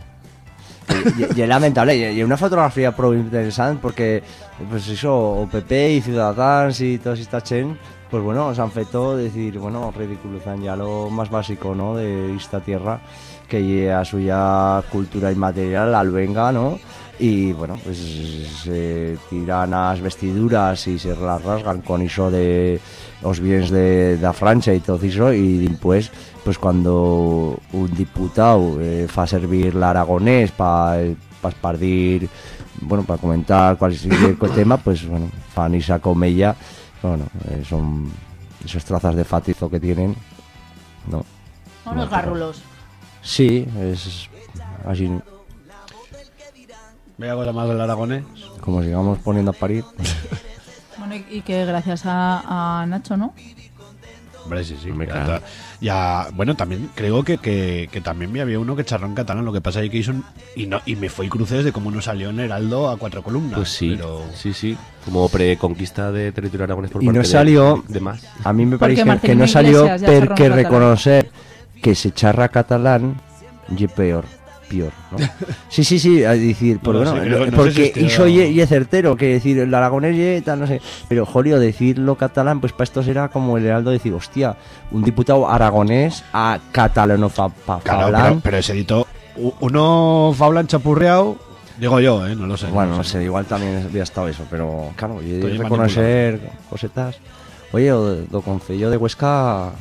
Y, es lamentable, y, una fotografía pro interesante porque, pues eso, o PP y Ciudadanos y todas estas chen, pues bueno, se han feito decir, bueno, ridiculizan ya lo más básico, ¿no?, de esta tierra, que a suya cultura inmaterial, la albenga, ¿no?, y bueno, pues se tiran las vestiduras y se las rasgan con eso de los bienes de, de Francia y todo eso y después pues cuando un diputado eh, fa servir el aragonés para pa espardir bueno para comentar cualquier tema pues bueno fan esa comella bueno eh, son esos trazas de fatizo que tienen no Son los garrulos. sí es así Voy a cosa más del aragonés. como sigamos poniendo a parir Bueno, y, y que gracias a, a Nacho, ¿no? Hombre, sí, sí. Hombre, Ya bueno, también creo que, que, que también me había uno que charró en catalán. Lo que pasa es que hizo un- y no y me fue cruces de cómo no salió en Heraldo a cuatro columnas. Pues sí, Pero sí, sí. Como preconquista de territorio aragonés por y parte no de- salió de, más. a mí me parece que, que no salió porque reconocer que se charra catalán y peor peor ¿no? sí sí sí a decir No lo sé, bueno, creo- no sé porque si estoy- hizo y, y es certero que decir el aragonés y tal no sé pero jolio decirlo catalán pues para esto será como el heraldo decir hostia un diputado aragonés a catalano fa, Claro, falan. pero, pero ese edito, u- uno faulan chapurreado, digo yo, ¿eh? No lo sé. Bueno, no sé, igual también había estado eso, pero claro, y Estoy reconocer cosetas. Oye, o do Concello de Huesca.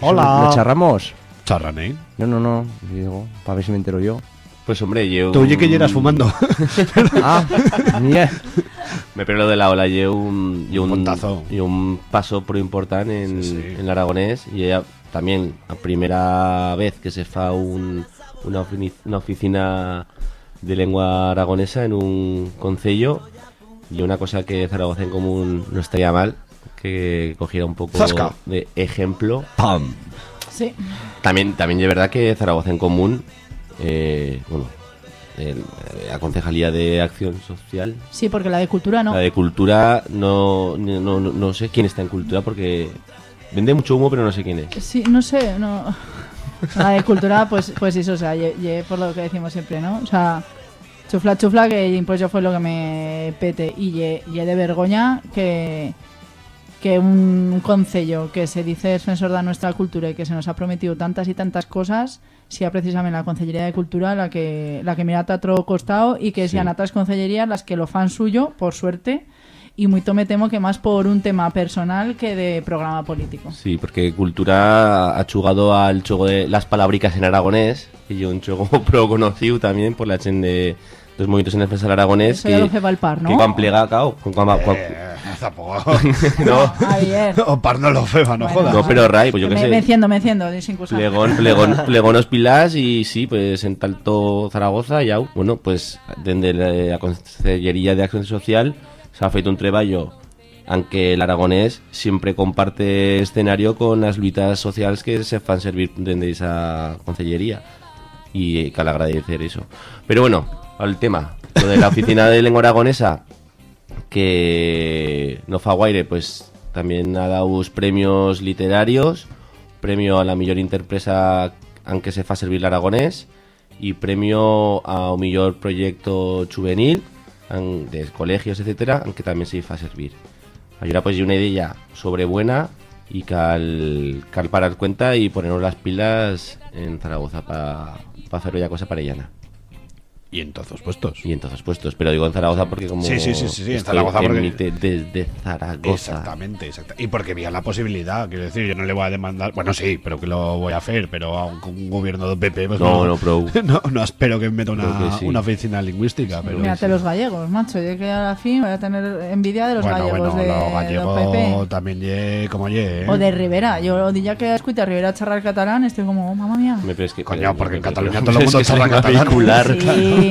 Hola. ¿Le charramos? Charran, ¿eh? No, no, no, digo, para ver si me entero yo. Pues hombre, yo... Tú oye que llegas fumando. ah, mira. Me pero lo de la ola llevo un, llevo Un un, pontazo. y un paso pro importante en, Sí, sí. en el aragonés y ella también a primera vez que se fa un, una, oficina de lengua aragonesa en un concello y una cosa que Zaragoza en común no estaría mal que cogiera un poco Zasca. de ejemplo ¡Pam! Sí. también, también de verdad que Zaragoza en Común, eh, bueno, el- eh, la Concejalía de Acción Social, Sí, porque la de cultura no. la de Cultura, no, no, no, no sé quién está en Cultura porque vende mucho humo, pero no sé quién es. Sí, no sé, no. La de cultura, pues, pues eso, o sea, ye- ye por lo que decimos siempre, ¿no? O sea, chufla, chufla, que pues yo fue lo que me pete. Y ye, ye de vergoña que, que un concello que se dice defensor de nuestra cultura y que se nos ha prometido tantas y tantas cosas, sea precisamente la Concellería de Cultura la que, la que mira a otro costado y que sean otras concellerías las que lo fan suyo, por suerte, y muy me temo que más por un tema personal que de programa político. Sí, porque Cultura ha jugado al juego de las palabricas en aragonés y yo un juego pro conocido también por la chen de los movimientos en defensa del aragonés Eso ya lo fe Valpar, ¿no? que van plegar, claro, con- con- con- Eh, tampoco. no, bien. o par no lo feba, no Bueno, jodas. no, pero Ray, pues yo qué me, sé. me enciendo, me enciendo. Plegón, plegón, plegón los pilás y sí, pues en Talto Zaragoza ya, bueno, pues desde la Consellería de Acción Social se ha feito un treballo aunque el aragonés siempre comparte escenario con las luitas sociales que se fan servir desde esa consellería y eh, cal agradecer eso. Pero bueno, al tema, lo de la oficina de lengua aragonesa que no fa guaire, pues también ha dado premios literarios, premio a la mejor interpresa aunque se fa servir aragonés y premio a un mejor proyecto juvenil de colegios, etcétera, aunque también se fa servir. Ahora pues hay una idea sobrebuena y cal, cal parar cuenta y ponernos las pilas en Zaragoza para hacer ya cosa parellana. Y en todos puestos. Y en todos puestos, pero digo en Zaragoza porque como Sí, sí, sí, sí, sí, en Zaragoza porque- emite desde Zaragoza. Exactamente, exacta- Y porque había la posibilidad, quiero decir, yo no le voy a demandar, bueno, sí, pero que lo voy a hacer, pero a un, un gobierno de PP, pues No, no, pro. no, no espero que me meta una, sí. una oficina lingüística, pero Mírate los gallegos, macho. Yo que a la fin voy a tener envidia de los bueno, gallegos bueno, de, los de gallegos PP. también ye como ye, ¿eh? O de Rivera. Yo ya que escucho a Rivera charlar catalán, estoy como, oh, mamá mía. Me Coño, porque en Cataluña todo el mundo una catalán.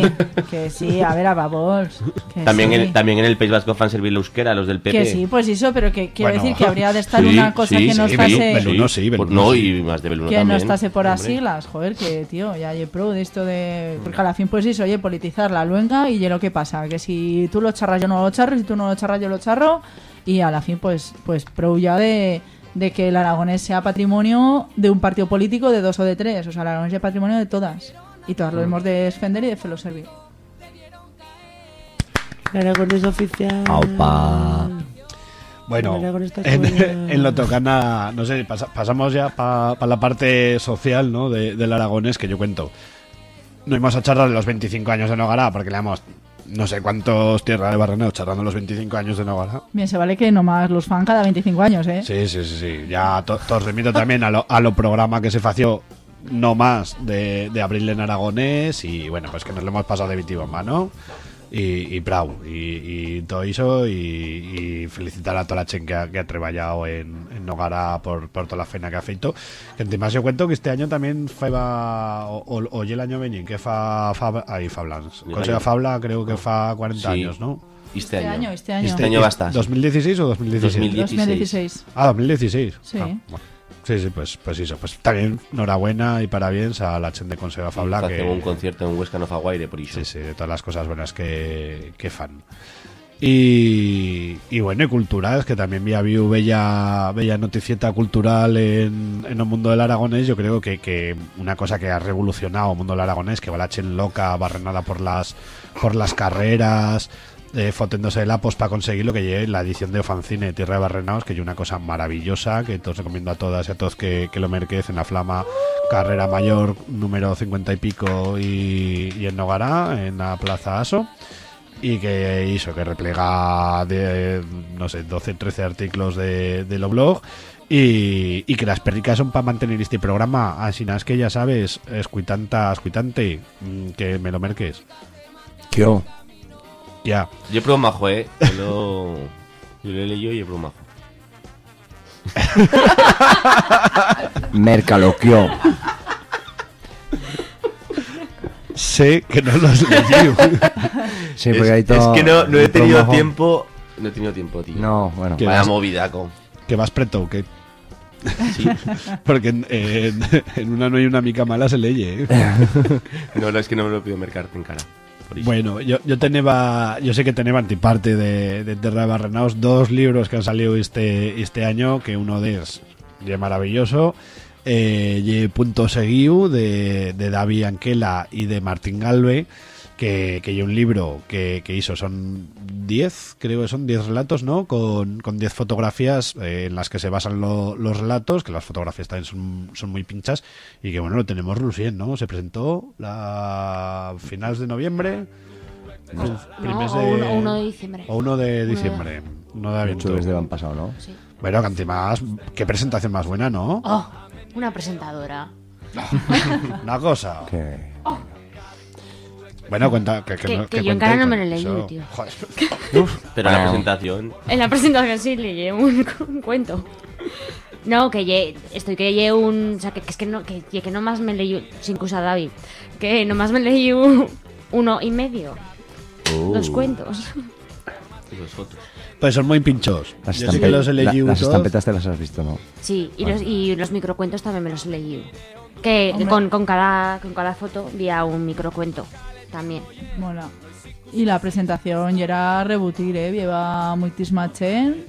Sí, que sí, a ver, a babos. que También, sí. en, también en el País Vasco fan servir la euskera, los del PP. Que sí, pues eso, pero que quiero Bueno. decir que habría de estar Sí, una cosa sí, que no sí, estase... Belu- Beluno sí, Beluno no, sí. y más de Beluno que también. no estase por las siglas, joder, que tío, ya hay pro de esto de... Porque a la fin pues eso, oye, politizar la luenga y ya lo que pasa, que si tú lo charras yo no lo charro, si tú no lo charras yo lo charro y a la fin pues pues pro ya de, de que el aragonés sea patrimonio de un partido político de dos o de tres, o sea, el aragonés es patrimonio de todas y todas lo Mm. hemos de defender y de felo servir. Aragonés oficial. Aupa. Bueno, en, en lo tocana, no sé, pasa- pasamos ya para la parte social ¿no? de- del aragonés que yo cuento. No íbamos a charlar de los 25 años de Nogará, porque le damos no sé cuántos tierra de Barreneo charlando los 25 años de Nogará. Bien, se vale que nomás los fan cada 25 años, ¿eh? Sí, sí, sí, sí. Ya to- todos remito también a lo, a lo programa que se fació no más de, de Abril en Aragonés y bueno, pues que nos lo hemos pasado de vitivo en mano y, y bravo y, y todo eso y, y felicitar a toda la gente que ha, que ha trabajado en, en Nogara por, por toda la fena que ha feito que encima yo cuento que este año también fa o, o, o el año venín que fa, fa ahí Fablans El Consejo Fabla creo que fa 40 Sí. años ¿no? Este Este año. año, este año. Este año basta. 2016 o 2017 2016. Ah, 2016. Sí. Ah, bueno. Sí, sí, pues, pues eso. Pues también enhorabuena y parabéns a la gente de Consejo Fabla. Que, un concierto en Huesca no fa guaire por iso. Sí, sí, de todas las cosas buenas que, que fan. Y, y bueno, y culturales, que también había viu bella, bella noticieta cultural en, en el mundo del aragonés. Yo creo que, que una cosa que ha revolucionado el mundo del aragonés, que va la chen loca, barrenada por las, por las carreras, eh, foténdose de lapos para conseguir lo que lleve la edición de Ofancine Tierra de Barrenaos, que es una cosa maravillosa, que todos recomiendo a todas y a todos que, que lo merquez en la flama carrera mayor número 50 y pico y, y en Nogará, en la Plaza Aso. Y que hizo que replega de no sé 12 13 artículos de, de lo blog. Y, y que las perricas son para mantener este programa así nada es que ya sabes escuitanta escuitante mm, que me lo merques. Yo. Ya Yo pruebo majo, eh. Yo lo, yo lo he leído y he probado majo. Mercaloquio. sé que no lo has leído Sí, porque es, hay todo- es que no, no he tenido majo. tiempo. No he tenido tiempo, tío. No, bueno. Que Vaya vas- movida, con. que vas preto que Sí. porque en, en- en una no hay una mica mala se leye ¿eh? No, no, es que no me lo pido mercarte en cara. Bueno, yo, yo teneba, yo sé que teneba antiparte de, de Terra de Barrenaos dos libros que han salido este, este año, que uno de es maravilloso, eh, ye Punto Seguiu de, de David Anquela y de Martín Galve, que, que un libro que, que hizo, son 10, creo que son 10 relatos, ¿no? Con, con 10 fotografías eh, en las que se basan lo- los relatos, que las fotografías también son, son muy pinchas, y que bueno, lo tenemos Lucien, ¿no? Se presentó la finales de noviembre. No, primes o uno- o uno de diciembre. O uno de de- diciembre. Uno de Mucho aviento. desde el pasado, ¿no? Sí. Bueno, que encima, qué presentación más buena, ¿no? Oh, una presentadora. Una cosa. Que... Bueno, cuenta que, Que- no- que yo cuente en cara no me lo he leído, eso. tío. Joder. Pero la Bueno. presentación. En la presentación sí leí un, un cuento. No, que lle, estoy que lle un... O sea, que, que es que no, que, lle que nomás me leí... Sin que usa David. Que nomás me leí un, uno y medio. Uh, Dos cuentos. Dos fotos. Pues son muy pinchos. Las, Yo sí estampe- que los he la- leído las todos. estampetas te las has visto, ¿no? Sí, y los, y los microcuentos también me los he leído. Que con, con, cada, con cada foto había un microcuento también. Mola. Y la presentación ya era rebutir, ¿eh? Lleva muchísima chen,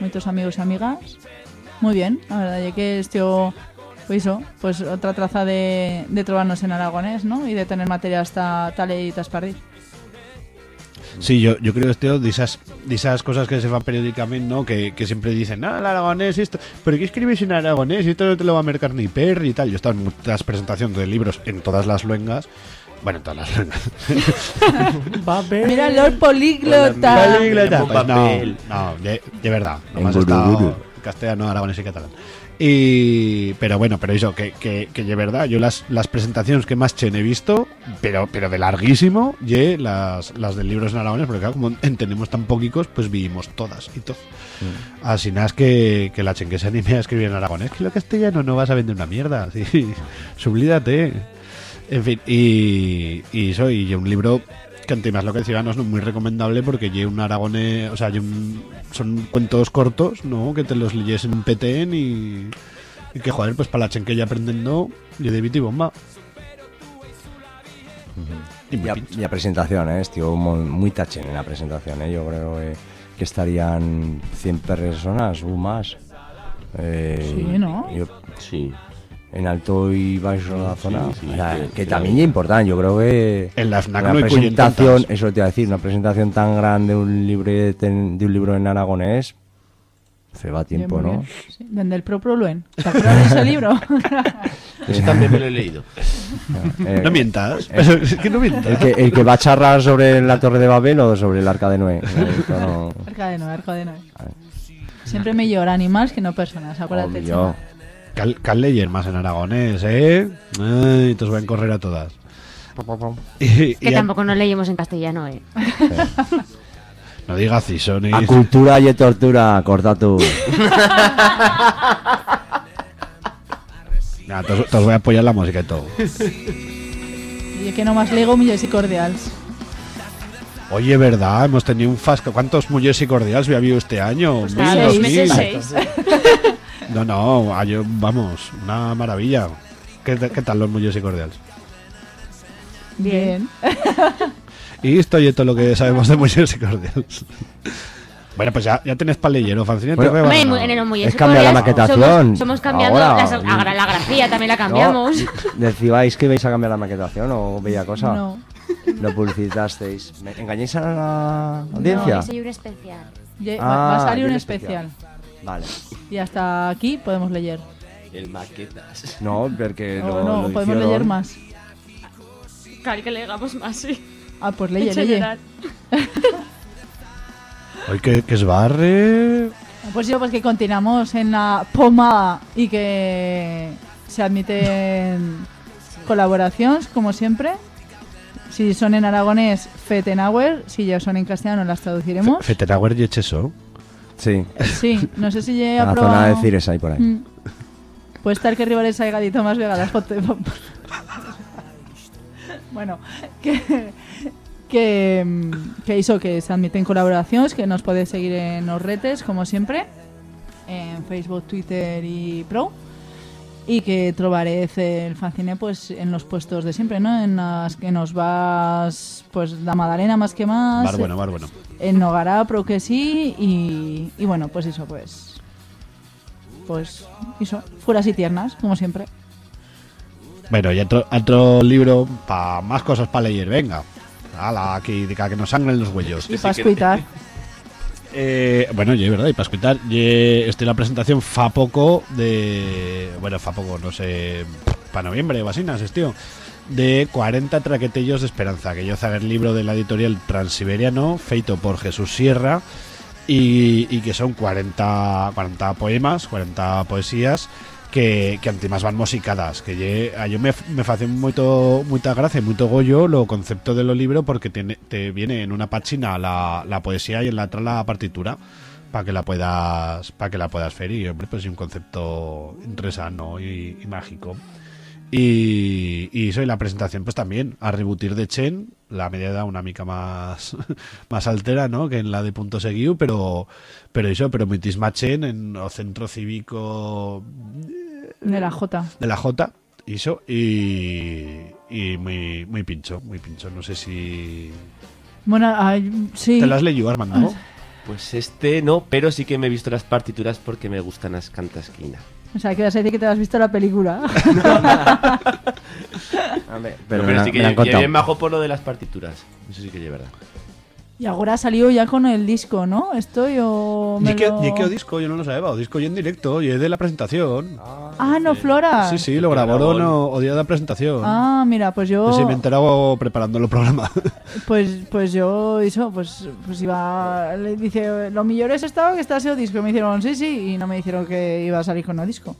muchos amigos y amigas. Muy bien, la verdad, ya que este pues eso, pues otra traza de, de trobarnos en aragonés, ¿no? Y de tener material hasta tal y taspardir. Sí, yo, yo creo, este, de esas, de esas cosas que se fan periódicamente, ¿no? Que, que siempre dicen, ah, el aragonés, esto. ¿Pero qué escribes en aragonés? Y esto no te lo va a mercar ni Perry y tal. Yo he estado en muchas presentaciones de libros en todas las luengas. Bueno, en todas las luengas. Mira, Lord Políglota. Políglota. Pues no, no, de, de verdad. Nomás he estado castellano, aragonés y catalán. Y, pero bueno, pero eso, que, que, que de verdad, yo las, las presentaciones que más chen he visto, pero, pero de larguísimo, ye las, las del libros en aragonés, porque claro, como entendemos tan poquicos, pues vivimos todas y todo. Así nada es que, que la chen que se anime a escribir en aragonés, que lo castellano no vas a vender una mierda, sí, sublídate. En fin, y, y eso, y un libro que ante más lo que decía no es muy recomendable porque lle un aragonés, o sea, un- son cuentos cortos, ¿no? Que te los leyes en un PTN y, y que joder, pues para la chen que ya aprendiendo, lle de biti bomba. Y Y y a presentación, ¿eh? Tío, muy, muy tachen en la presentación, ¿eh? Yo creo eh, que estarían 100 personas o más. Eh, Sí, ¿no? yo- Sí. En alto y bajo la zona. sí, O sea, que- también la- es importante, yo creo que En la FNAC una no presentación, eso te iba a decir, una presentación tan grande de un libro de, de un libro en aragonés, se va tiempo, ¿no? Desde el propio Luen. ¿Te acuerdas de ese libro? Ese también me lo he leído. Eh, No mientas, eh, es que no mientas. El que, el que va a charlar sobre la Torre de Babel o sobre el Arca de Noé. Eh, no- Arca de Noé, Arca de Noé. Siempre me llora animales que no personas, acuérdate. Obvio. Cal, cal leyer más en aragonés, ¿eh? Ay, te os van a correr a todas. Y, Que y a- tampoco nos leímos en castellano, ¿eh? no digas cisones. A cultura y tortura, corta tú. Nada, te, os, voy a apoyar la música y todo. Y que nomás lego millones y cordiales. Oye, ¿verdad? Hemos tenido un fasco. ¿Cuántos mujeres y cordiales había habido este año? Pues Mil, dos seis meses, mil. seis. No, no, ayo- vamos, una maravilla. ¿Qué, qué tal los mujeres y cordiales? Bien. Y esto y todo lo que sabemos de mujeres y cordiales. Bueno, pues ya, ya tenés palellero, Fancine. te Bueno, reba- Hombre, no. en el Muelles Es cambiar la maquetación. Somos, somos cambiando Ahora. las- la, la grafía, también la cambiamos. ¿No? ¿Decíais que vais a cambiar la maquetación o bella cosa? No. Lo publicitasteis. ¿Me ¿Engañáis a la audiencia? No, soy un especial. Va- a Ah, salir un un especial. especial. Vale. Y hasta aquí podemos leer. El maquetas. No, porque No, lo, no, lo podemos hicieron. leer más. Claro que leamos más, sí. Ah, pues leye, leye. llorar. Oye, que, que es barre. Pues yo, pues que continuamos en la pomada y que se admiten colaboraciones, como siempre. Si son en aragonés, Fetenauer. Si ya son en castellano, las traduciremos. Feterauer y Echeso. Sí. Sí, no sé si he la aprobado. zona de Cires ahí por ahí. Mm. Puede estar que rivales haya gadito más vegadas. bueno, que, que, mm, que hizo que se admiten colaboraciones, que nos podéis seguir en los retes, como siempre, en Facebook, Twitter y Pro. Y que trobaréis el fanzine pues en los puestos de siempre, ¿no? En las que nos vas pues da Madalena más que más. Bar bueno, bar bueno. En Nogará, pro que sí, y, y bueno, pues eso, pues. Pues eso, fueras y tiernas, como siempre. Bueno, y otro, otro libro para más cosas para leer. Venga. Ala, aquí, diga que nos sangren los huellos. Y para escuitar. Eh, bueno, y es verdad, y para escuchar, estoy la presentación fa poco de. Bueno, fa poco, no sé, para noviembre o así, no sé, tío. De 40 traquetellos de esperanza, que yo zagué el libro de la editorial Transiberiano, feito por Jesús Sierra, y, y que son 40, 40 poemas, 40 poesías, que, que antimás van musicadas que a yo me, me hace moito, moita gracia, moito gollo lo concepto de lo libro porque tiene, te viene en una página la, la poesía y en la otra la partitura para que la puedas para que la puedas ver hombre pues es un concepto interesante y mágico y, y soy la presentación pues también a rebutir de Chen la media edad una mica más más altera ¿no? que en la de punto seguido pero pero eso pero muitísima Chen en o centro cívico De la J. de la J hizo y, y muy muy pincho muy pincho no sé si Bueno, sí. te las leí Armando Pues este no, pero sí que me he visto las partituras porque me gustan las cantasquinas. O sea, que vas a decir que te has visto la película. Hombre, Pero, me la- sí que me han contado. bien bajo por lo de las partituras. Eso sí que es verdad. Y ahora ha salido ya con el disco, ¿no? Estoy o me ¿Y qué, lo- y qué o disco? Yo no lo sabía, o disco y en directo, y es de la presentación. Ah, no, Flora. Sí, sí, lo grabaron o, o día de la presentación. Ah, mira, pues yo... Sí, me he enterado preparando el programa. Pues, pues yo, eso, pues, pues iba, le dice, lo mejor es estado que está ese disco. Y me dijeron, sí, sí, y no me dijeron que iba a salir con el disco.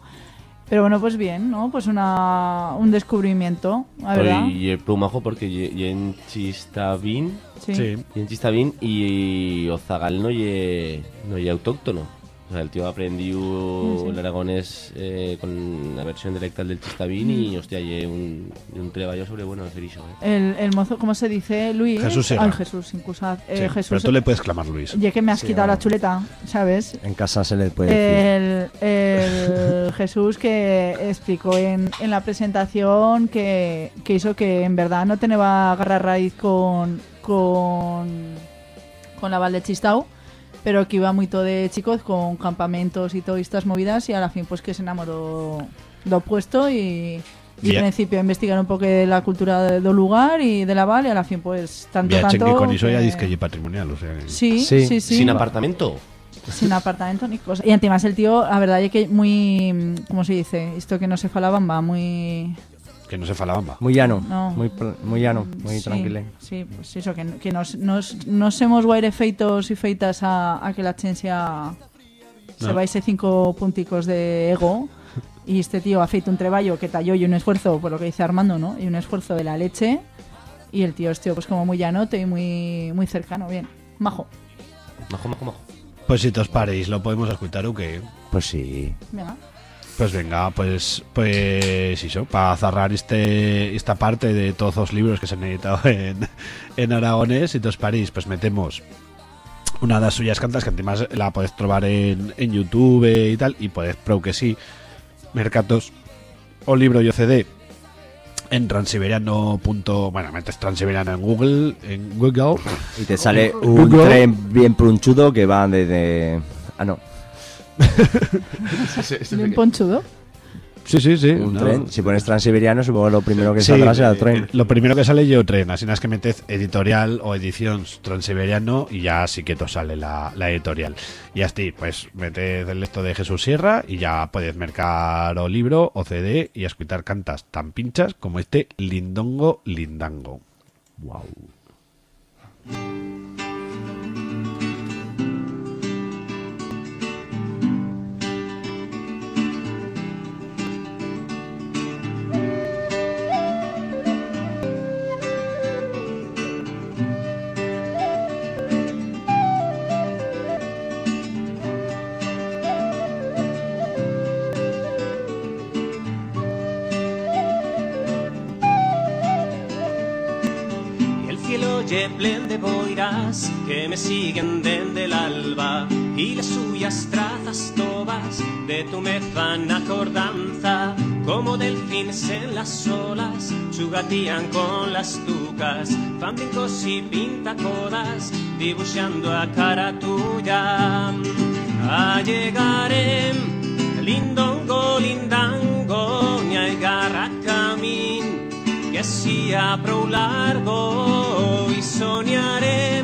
Pero bueno, pues bien, ¿no? Pues una, un descubrimiento, la verdad. Y el plumajo porque y, y en Chistavín Sí. Sí. y en Chistavín y Ozagal no ye, no autóctono. O sea, el tío aprendió Mm, sí. el aragonés eh, con la versión dialectal del Chistavín y, Mm. hostia, ye un, un treballo sobre, bueno, el ferixo, eh. El, el mozo, ¿cómo se dice? Luis. Jesús. Ay, Jesús, incluso. Sí, Eh, Jesús. pero tú le puedes clamar Luis. Ya que me has Sí, quitado bueno. la chuleta, ¿sabes? En casa se le puede decir. El, el Jesús que explicó en, en la presentación que, que hizo que en verdad no tenía agarrar raíz con, con, con la Val de Chistau, pero que iba muy todo de chicos con campamentos y todas estas movidas y a la fin pues que se enamoró de opuesto y, y al principio a investigar un poco de la cultura de- del lugar y de la Val y a la fin pues tanto Via tanto que con eso ya que- dice que es patrimonial, o sea. que- Sí, sí, sí. Sin apartamento. sin apartamento ni cosa. Y además el tío, la verdad es que muy, ¿cómo se dice? Esto que no se fala bamba, muy... Que no se fala bamba. Muy llano, No. muy, muy llano, muy sí, tranquilo. Sí, pues eso, que, que nos, nos, nos hemos guaire feitos y feitas a, a que la ciencia se No. va ese cinco punticos de ego y este tío ha feito un treballo que talló y un esfuerzo, por lo que dice Armando, ¿no? Y un esfuerzo de la leche y el tío es tío pues como muy llanote y muy, muy cercano, bien, majo. Majo, majo, majo. Pues si te os paréis, ¿lo podemos escuchar o qué? Pues sí. Venga. Pues venga, pues pues eso, para cerrar este esta parte de todos los libros que se han editado en, en aragonés, si te os parís, pues metemos una de las suyas cantas que además la podéis trobar en, en YouTube y tal, y podéis prou que sí, mercatos o libro yo CD en transiberiano. punto- Bueno, metes transiberiano en Google, en Google Y te sale un Google. tren bien prunchudo que va desde... Ah, no. Bien ponchudo. Sí, sí, sí. Un no. tren. Si pones transiberiano, supongo que lo primero que Sí, saldrá será el eh, tren. Lo primero que sale yo tren, así es que metes editorial o edición transiberiano y ya sí que te sale la, la editorial. Y así, pues metes el esto de Jesús Sierra y ya puedes mercar o libro o CD y escuchar cantas tan pinchas como este Lindongo Lindango. Wow. Cielo lle plen de boiras que me siguen desde el alba y las suyas trazas todas de tu me fan acordanza como delfines en las olas chugatían con las tucas fan y pintacodas dibujando a cara tuya. A llegaré lindongo lindango ni hay garra sea prou largo y soñaré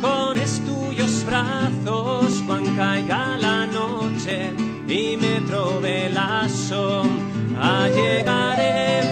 con estuyos brazos cuando caiga la noche y me trove la a llegaré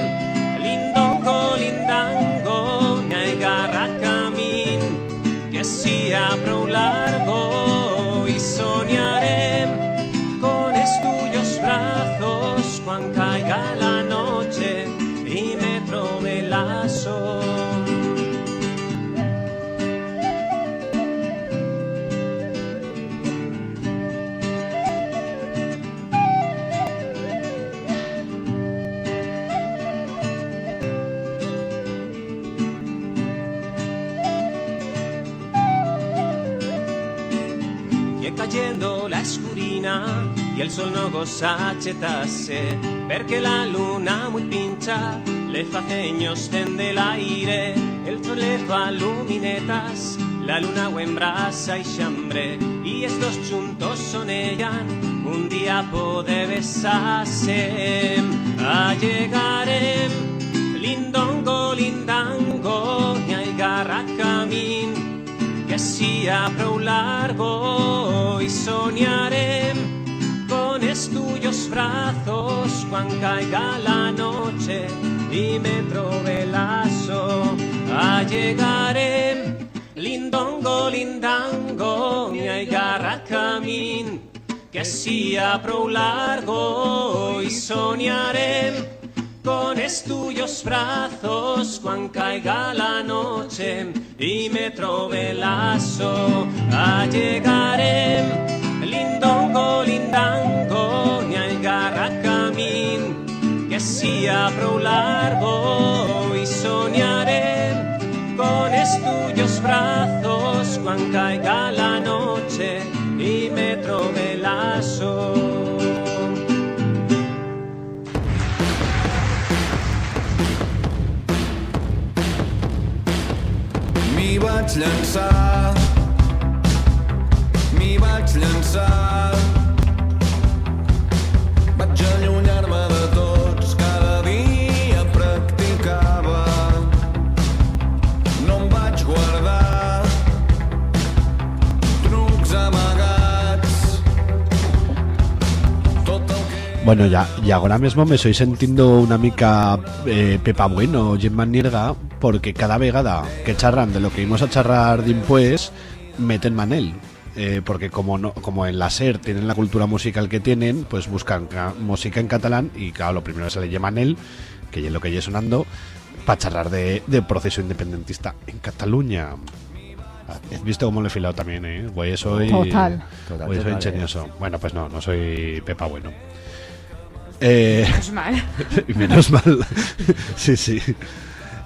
y el sol no goza chetase Porque la luna muy pincha le fa ceños tende el aire El sol le fa luminetas la luna brasa y chambre Y estos juntos son ella un día puede besarse. A llegaré lindongo lindango y hay garra camín sia prou largo y soñaré els tuyos brazos quan caiga la noche y me trobe lazo. Allegaré lindongo, lindango, mi agarra camín que sia prou largo y soñaré con els tuyos brazos quan caiga la noche y me trobe lazo. Allegaré lindongo, lindango, ni agarra camín que sia prou largo y soñaré con els tuyos brazos quan caiga la noche y me trobe lazo. M'hi vaig llançar, Bueno, ya, y ahora mismo me estoy sintiendo una mica eh, Pepa Bueno, Gemma Nierga, porque cada vegada que charran de lo que íbamos a charrar después, meten Manel. Eh, porque como no, como en la SER tienen la cultura musical que tienen, pues buscan ca- música en catalán y claro, lo primero se le llama Manel, que es lo que ya sonando, para charrar de, de proceso independentista en Cataluña. ¿Has visto cómo le he filado también, eh? Güey, soy... Total. Total, güey, soy total, ingenioso. Bueno, pues no, no soy Pepa Bueno. Eh, Menos mal. y menos mal. sí, sí.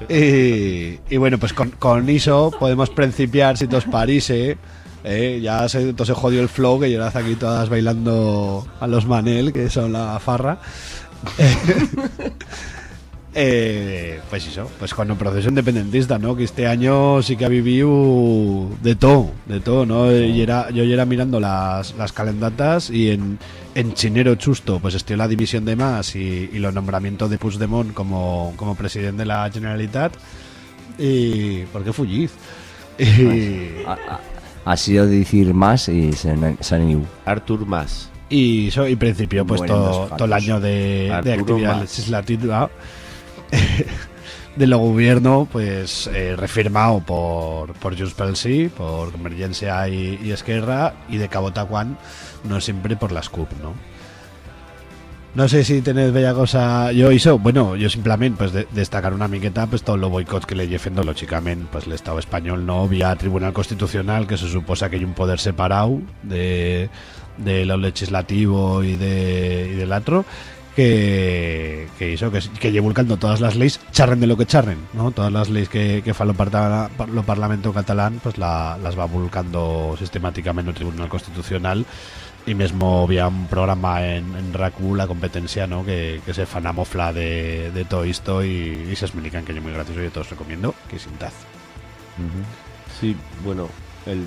Y, y bueno, pues con, con eso podemos principiar si os parece. Eh, ya se, entonces jodió el flow que llevas aquí todas bailando a los Manel, que son la farra. Eh, pues eso, pues con proceso independentista, ¿no? Que este año sí que ha vivido de todo, de todo, ¿no? Y era, yo ya era mirando las, las calendatas y en, en Chinero Chusto, pues estoy la división de más y, y los nombramientos de Puigdemont como, como presidente de la Generalitat. Y. ¿Por qué fulliz? Y, ha- sido decir más y se, se han. Artur Mas. y, so- y principio, pues Bueno, todo, el año de, de actividad Mas. legislativa de lo gobierno, pues eh, refirmado por, por Junts pel Sí, por Convergencia y, y Esquerra, y de Cabo Tacuán, no siempre por las CUP, ¿no? No sé si tenéis bella cosa. Yo hizo, bueno, yo simplemente pues de- destacar una miqueta pues todos los boicots que le llefendo lógicamente pues el Estado español no vía Tribunal Constitucional que se suposa que hay un poder separado de, de lo legislativo y de y del otro que, que hizo que, que lleve volcando todas las leyes charren de lo que charren no todas las leyes que, que fa lo, parta, lo Parlamento catalán pues la- las va volcando sistemáticamente el Tribunal Constitucional y mismo había un programa en, en RACU, la competencia, ¿no? Que, que se fan a mofla de, de todo esto y, y se explican que es muy gracioso y todos recomiendo que sin taz. Sí, bueno, el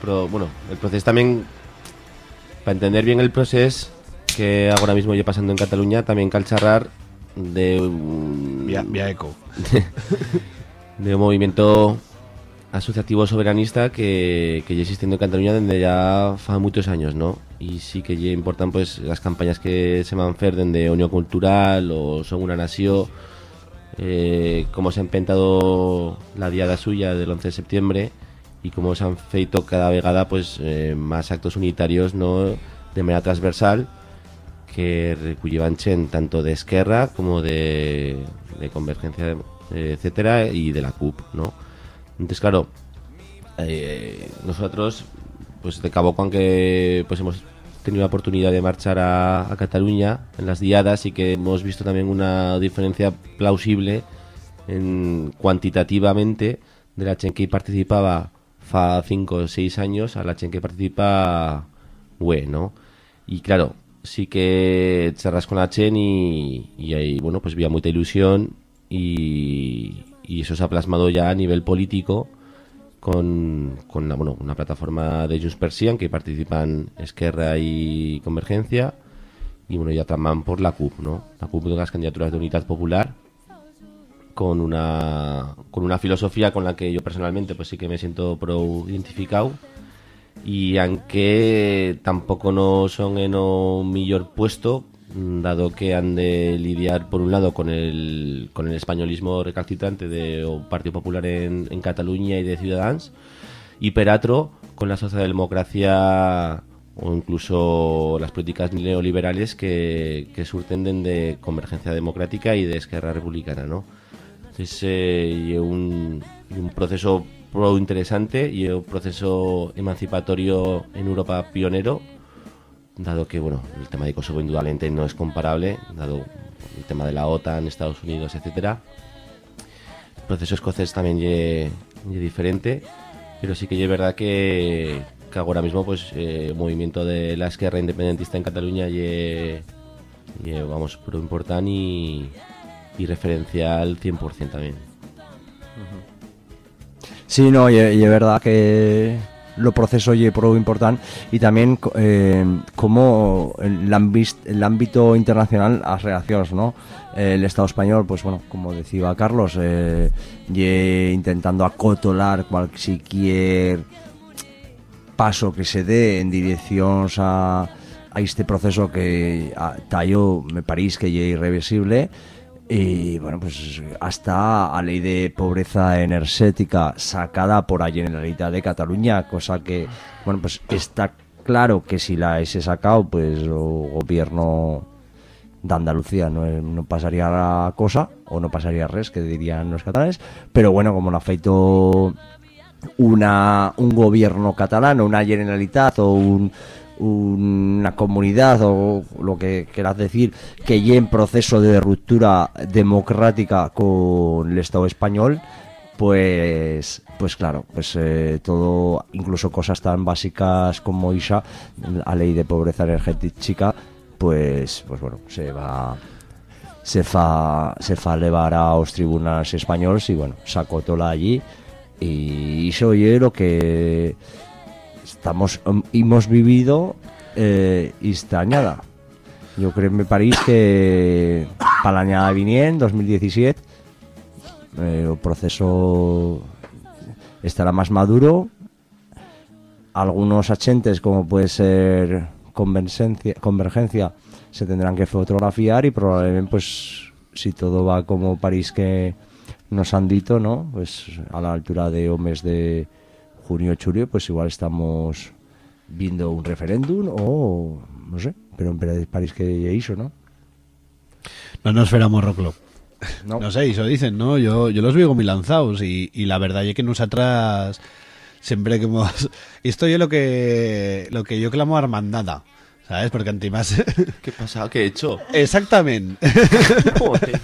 pro, bueno, el proceso también para entender bien el proceso que ahora mismo ya pasando en Cataluña, también cal charrar de un Vía, vía eco. de un movimiento asociativo soberanista que, que ya existiendo en Cataluña desde ya fa muchos años, ¿no? Y sí que ya importan pues las campañas que se van a hacer desde Unión Cultural o Son una Nación, eh, cómo se ha inventado la diada suya del 11 de septiembre y cómo se han feito cada vegada pues eh, más actos unitarios, ¿no? De manera transversal que recullevan tanto de Esquerra como de, de Convergencia, eh, etcétera, y de la CUP, ¿no? Entonces, claro, eh, nosotros, pues de Cabo Juan que pues hemos tenido la oportunidad de marchar a, Cataluña en las diadas y que hemos visto también una diferencia plausible en cuantitativamente de la chen que participaba fa 5 o 6 años a la chen que participa güey, ¿no? Y claro, sí que charras con la chen y, y ahí, bueno, pues había mucha ilusión y, y eso se ha plasmado ya a nivel político con, con bueno, una plataforma de Junts per que participan Esquerra y Convergencia y bueno, ya también por la CUP, ¿no? La CUP de las candidaturas de Unidad Popular con una, con una filosofía con la que yo personalmente pues sí que me siento pro identificado y aunque tampoco no son en un millor puesto dado que han de lidiar por un lado con el, con el españolismo recalcitrante de o Partido Popular en, en Cataluña y de Ciudadanos y per atro con la socialdemocracia o incluso las políticas neoliberales que, que surten de Convergencia Democrática y de Esquerra Republicana, ¿no? Entonces, eh, un, un proceso pro interesante y un proceso emancipatorio en Europa pionero, dado que, bueno, el tema de Kosovo indudablemente no es comparable, dado el tema de la OTAN, Estados Unidos, etcétera. El proceso escocés también es diferente, pero sí que es verdad que, que ahora mismo pues eh, el movimiento de la izquierda independentista en Cataluña y vamos pro importante y, y referencial 100% también. Sí, no, y es verdad que lo proceso y pro importante y también eh, como en el, el ámbito internacional las reacciones, ¿no? El Estado español, pues bueno, como decía Carlos, eh, ye intentando acotolar cualquier paso que se dé en dirección a, a este proceso que a, tallo me parece que es irreversible y bueno pues hasta a ley de pobreza energética sacada por la Generalitat de Cataluña cosa que bueno pues está claro que si la ese sacado pues el gobierno de Andalucía no, no pasaría la cosa o no pasaría res que dirían los catalanes. Pero bueno como no ha feito una, un gobierno catalán una generalitat o un- una comunidad o lo que quieras decir que ya en proceso de ruptura democrática con el Estado español pues pues claro pues eh, todo incluso cosas tan básicas como ISA la ley de pobreza energética pues pues bueno se va se fa se fa elevar a los tribunales españoles y bueno sacó toda allí. Y eso es lo que estamos um, hemos vivido eh, esta añada yo creo me parece que para la añada viniente 2017 eh, el proceso estará más maduro. Algunos achentes como puede ser convergencia, convergencia se tendrán que fotografiar y probablemente pues si todo va como París que nos han dicho no pues a la altura de mes de junio julio pues igual estamos viendo un referéndum o no sé pero en París que hizo no No nos esperamos Roclo. No. No sé, eso dicen, ¿no? Yo, yo los veo muy lanzados y, y la verdad es que nosotras siempre que hemos... Esto es lo que, lo que yo clamo hermandada, ¿sabes? Porque antimás... ¿Qué pasa? ¿Qué he hecho? Exactamente. Joder.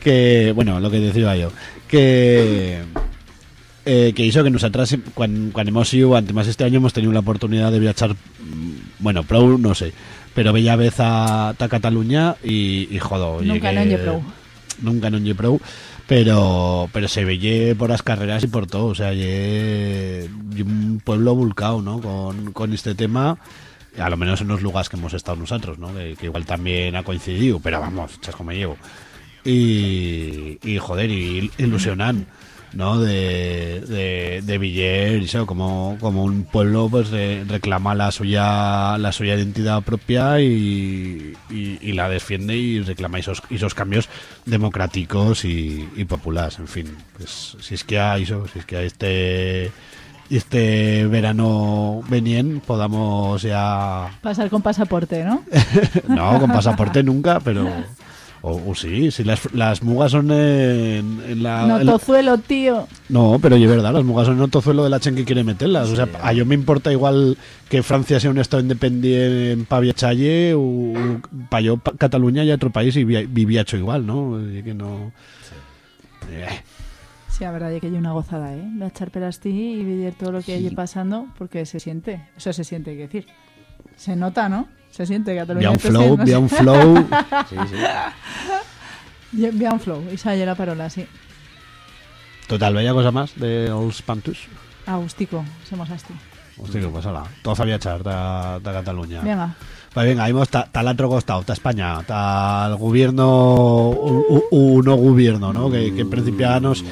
que, bueno, lo que decía yo, que... Eh, que hizo que nosotras cuando, cuando hemos ido antes este año hemos tenido la oportunidad de viajar mm, bueno prou no sé pero bella vez a, a Cataluña y, y jodo Nunca que- non lle prou. nunca non lle prou pero pero se veía por las carreras y por todo o sea lle, lle un pueblo volcado no con, con este tema a lo menos en los lugares que hemos estado nosotros no que, que igual también ha coincidido pero vamos chasco me llevo. Y, y joder, y ilusionan, ¿no? De, de, y eso, como, como un pueblo pues re- reclama la suya la suya identidad propia y, y, y la defiende y reclama esos, esos cambios democráticos y, y populares, en fin. Pues si es que hay eso, si es que a este este verano venien podamos ya Pasar con pasaporte, ¿no? no, con pasaporte nunca, pero. O, o sí, si las, las mugas son en, en la. No en la- tozuelo, tío. no, pero es verdad, las mugas son en tozuelo de la chen que quiere meterlas. O sea, a yo me importa igual que Francia sea un estado independiente en Paviachalle o para yo pa- Cataluña y otro país y vi- vivía hecho igual, ¿no? Y que no. Eh, Sí, la verdad es que hay una gozada, ¿eh? De echar pelas ti y ver todo lo que hay pasando, porque se siente. Eso se siente, hay que decir. Se nota, ¿no? Se siente que Cataluña Vía un flow, vía un flow. Sí, sí. Vía un flow, esa ya la parola, sí. Total, ¿veía cosa más de los Pantus? Agustico, somos asti. Hostia, pues ala, todo sabía echar de, de Cataluña. Venga. Pues venga, hemos está el otro costado, está España, está el gobierno, u- u- no gobierno, ¿no? Que, que en principianos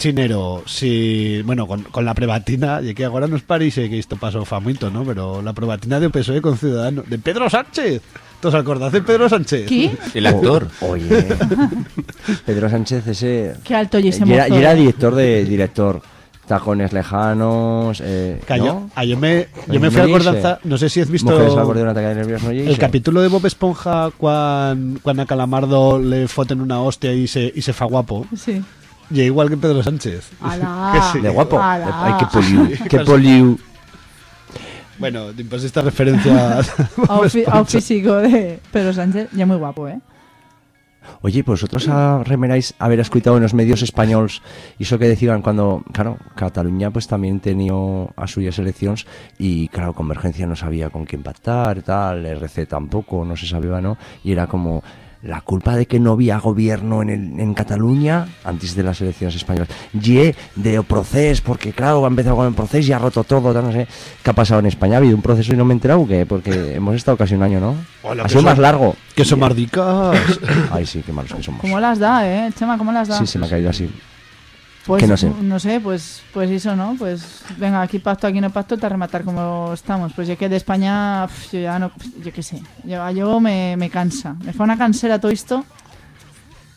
chinero, si, bueno, con, con la prebatina, y que ahora nos parece que esto pasó famuito, ¿no? Pero la prebatina de PSOE con Ciudadanos, de Pedro Sánchez. ¿Os acordás de Pedro Sánchez? ¿Qui? El actor. O- oye, Pedro Sánchez ese... Qué alto y ese y era, mozo, y era eh. director de director. Tajones lejanos, eh, ah, yo me, yo me fui a acordanza, no sé si has visto Mujeres al borde de un ataque de nervios, ¿no? el capítulo de Bob Esponja cuando, cuando a Calamardo le foten una hostia y se, y se fa guapo. Sí. Y igual que Pedro Sánchez. Alá. De guapo. Ay, qué poliu. Qué. Bueno, pues esta referencia a un, físico de Pedro Sánchez, ya muy guapo, ¿eh? Oye, pues vosotros remeráis haber escuchado en los medios españoles eso que decían cuando, claro, Cataluña pues también tenía a suyas elecciones y claro, Convergencia no sabía con quién pactar, tal, RC tampoco, no se sabía, ¿no? Y era como la culpa de que no había gobierno en, el- en Cataluña antes de las elecciones españolas. Y de o proceso, porque claro, ha empezado con el proceso y ha roto todo, no sé. ¿Qué ha pasado en España? ¿Ha habido un proceso y no me he enterado? ¿Qué? Porque hemos estado casi un año, ¿no? Hola, ha que sido son- más largo. que son mardicas. Ay, sí, qué malos que somos. ¿Cómo las da, eh? Chema, ¿cómo las da? Sí, se me ha caído así. Pues que no sé. No sé, pues, pues eso, ¿no? Pues venga, aquí pacto, aquí no pacto, te rematar como estamos. Pues yo que de España, pf, yo ya no, yo qué sé, yo, yo me, me cansa. Me fue una cansera todo esto.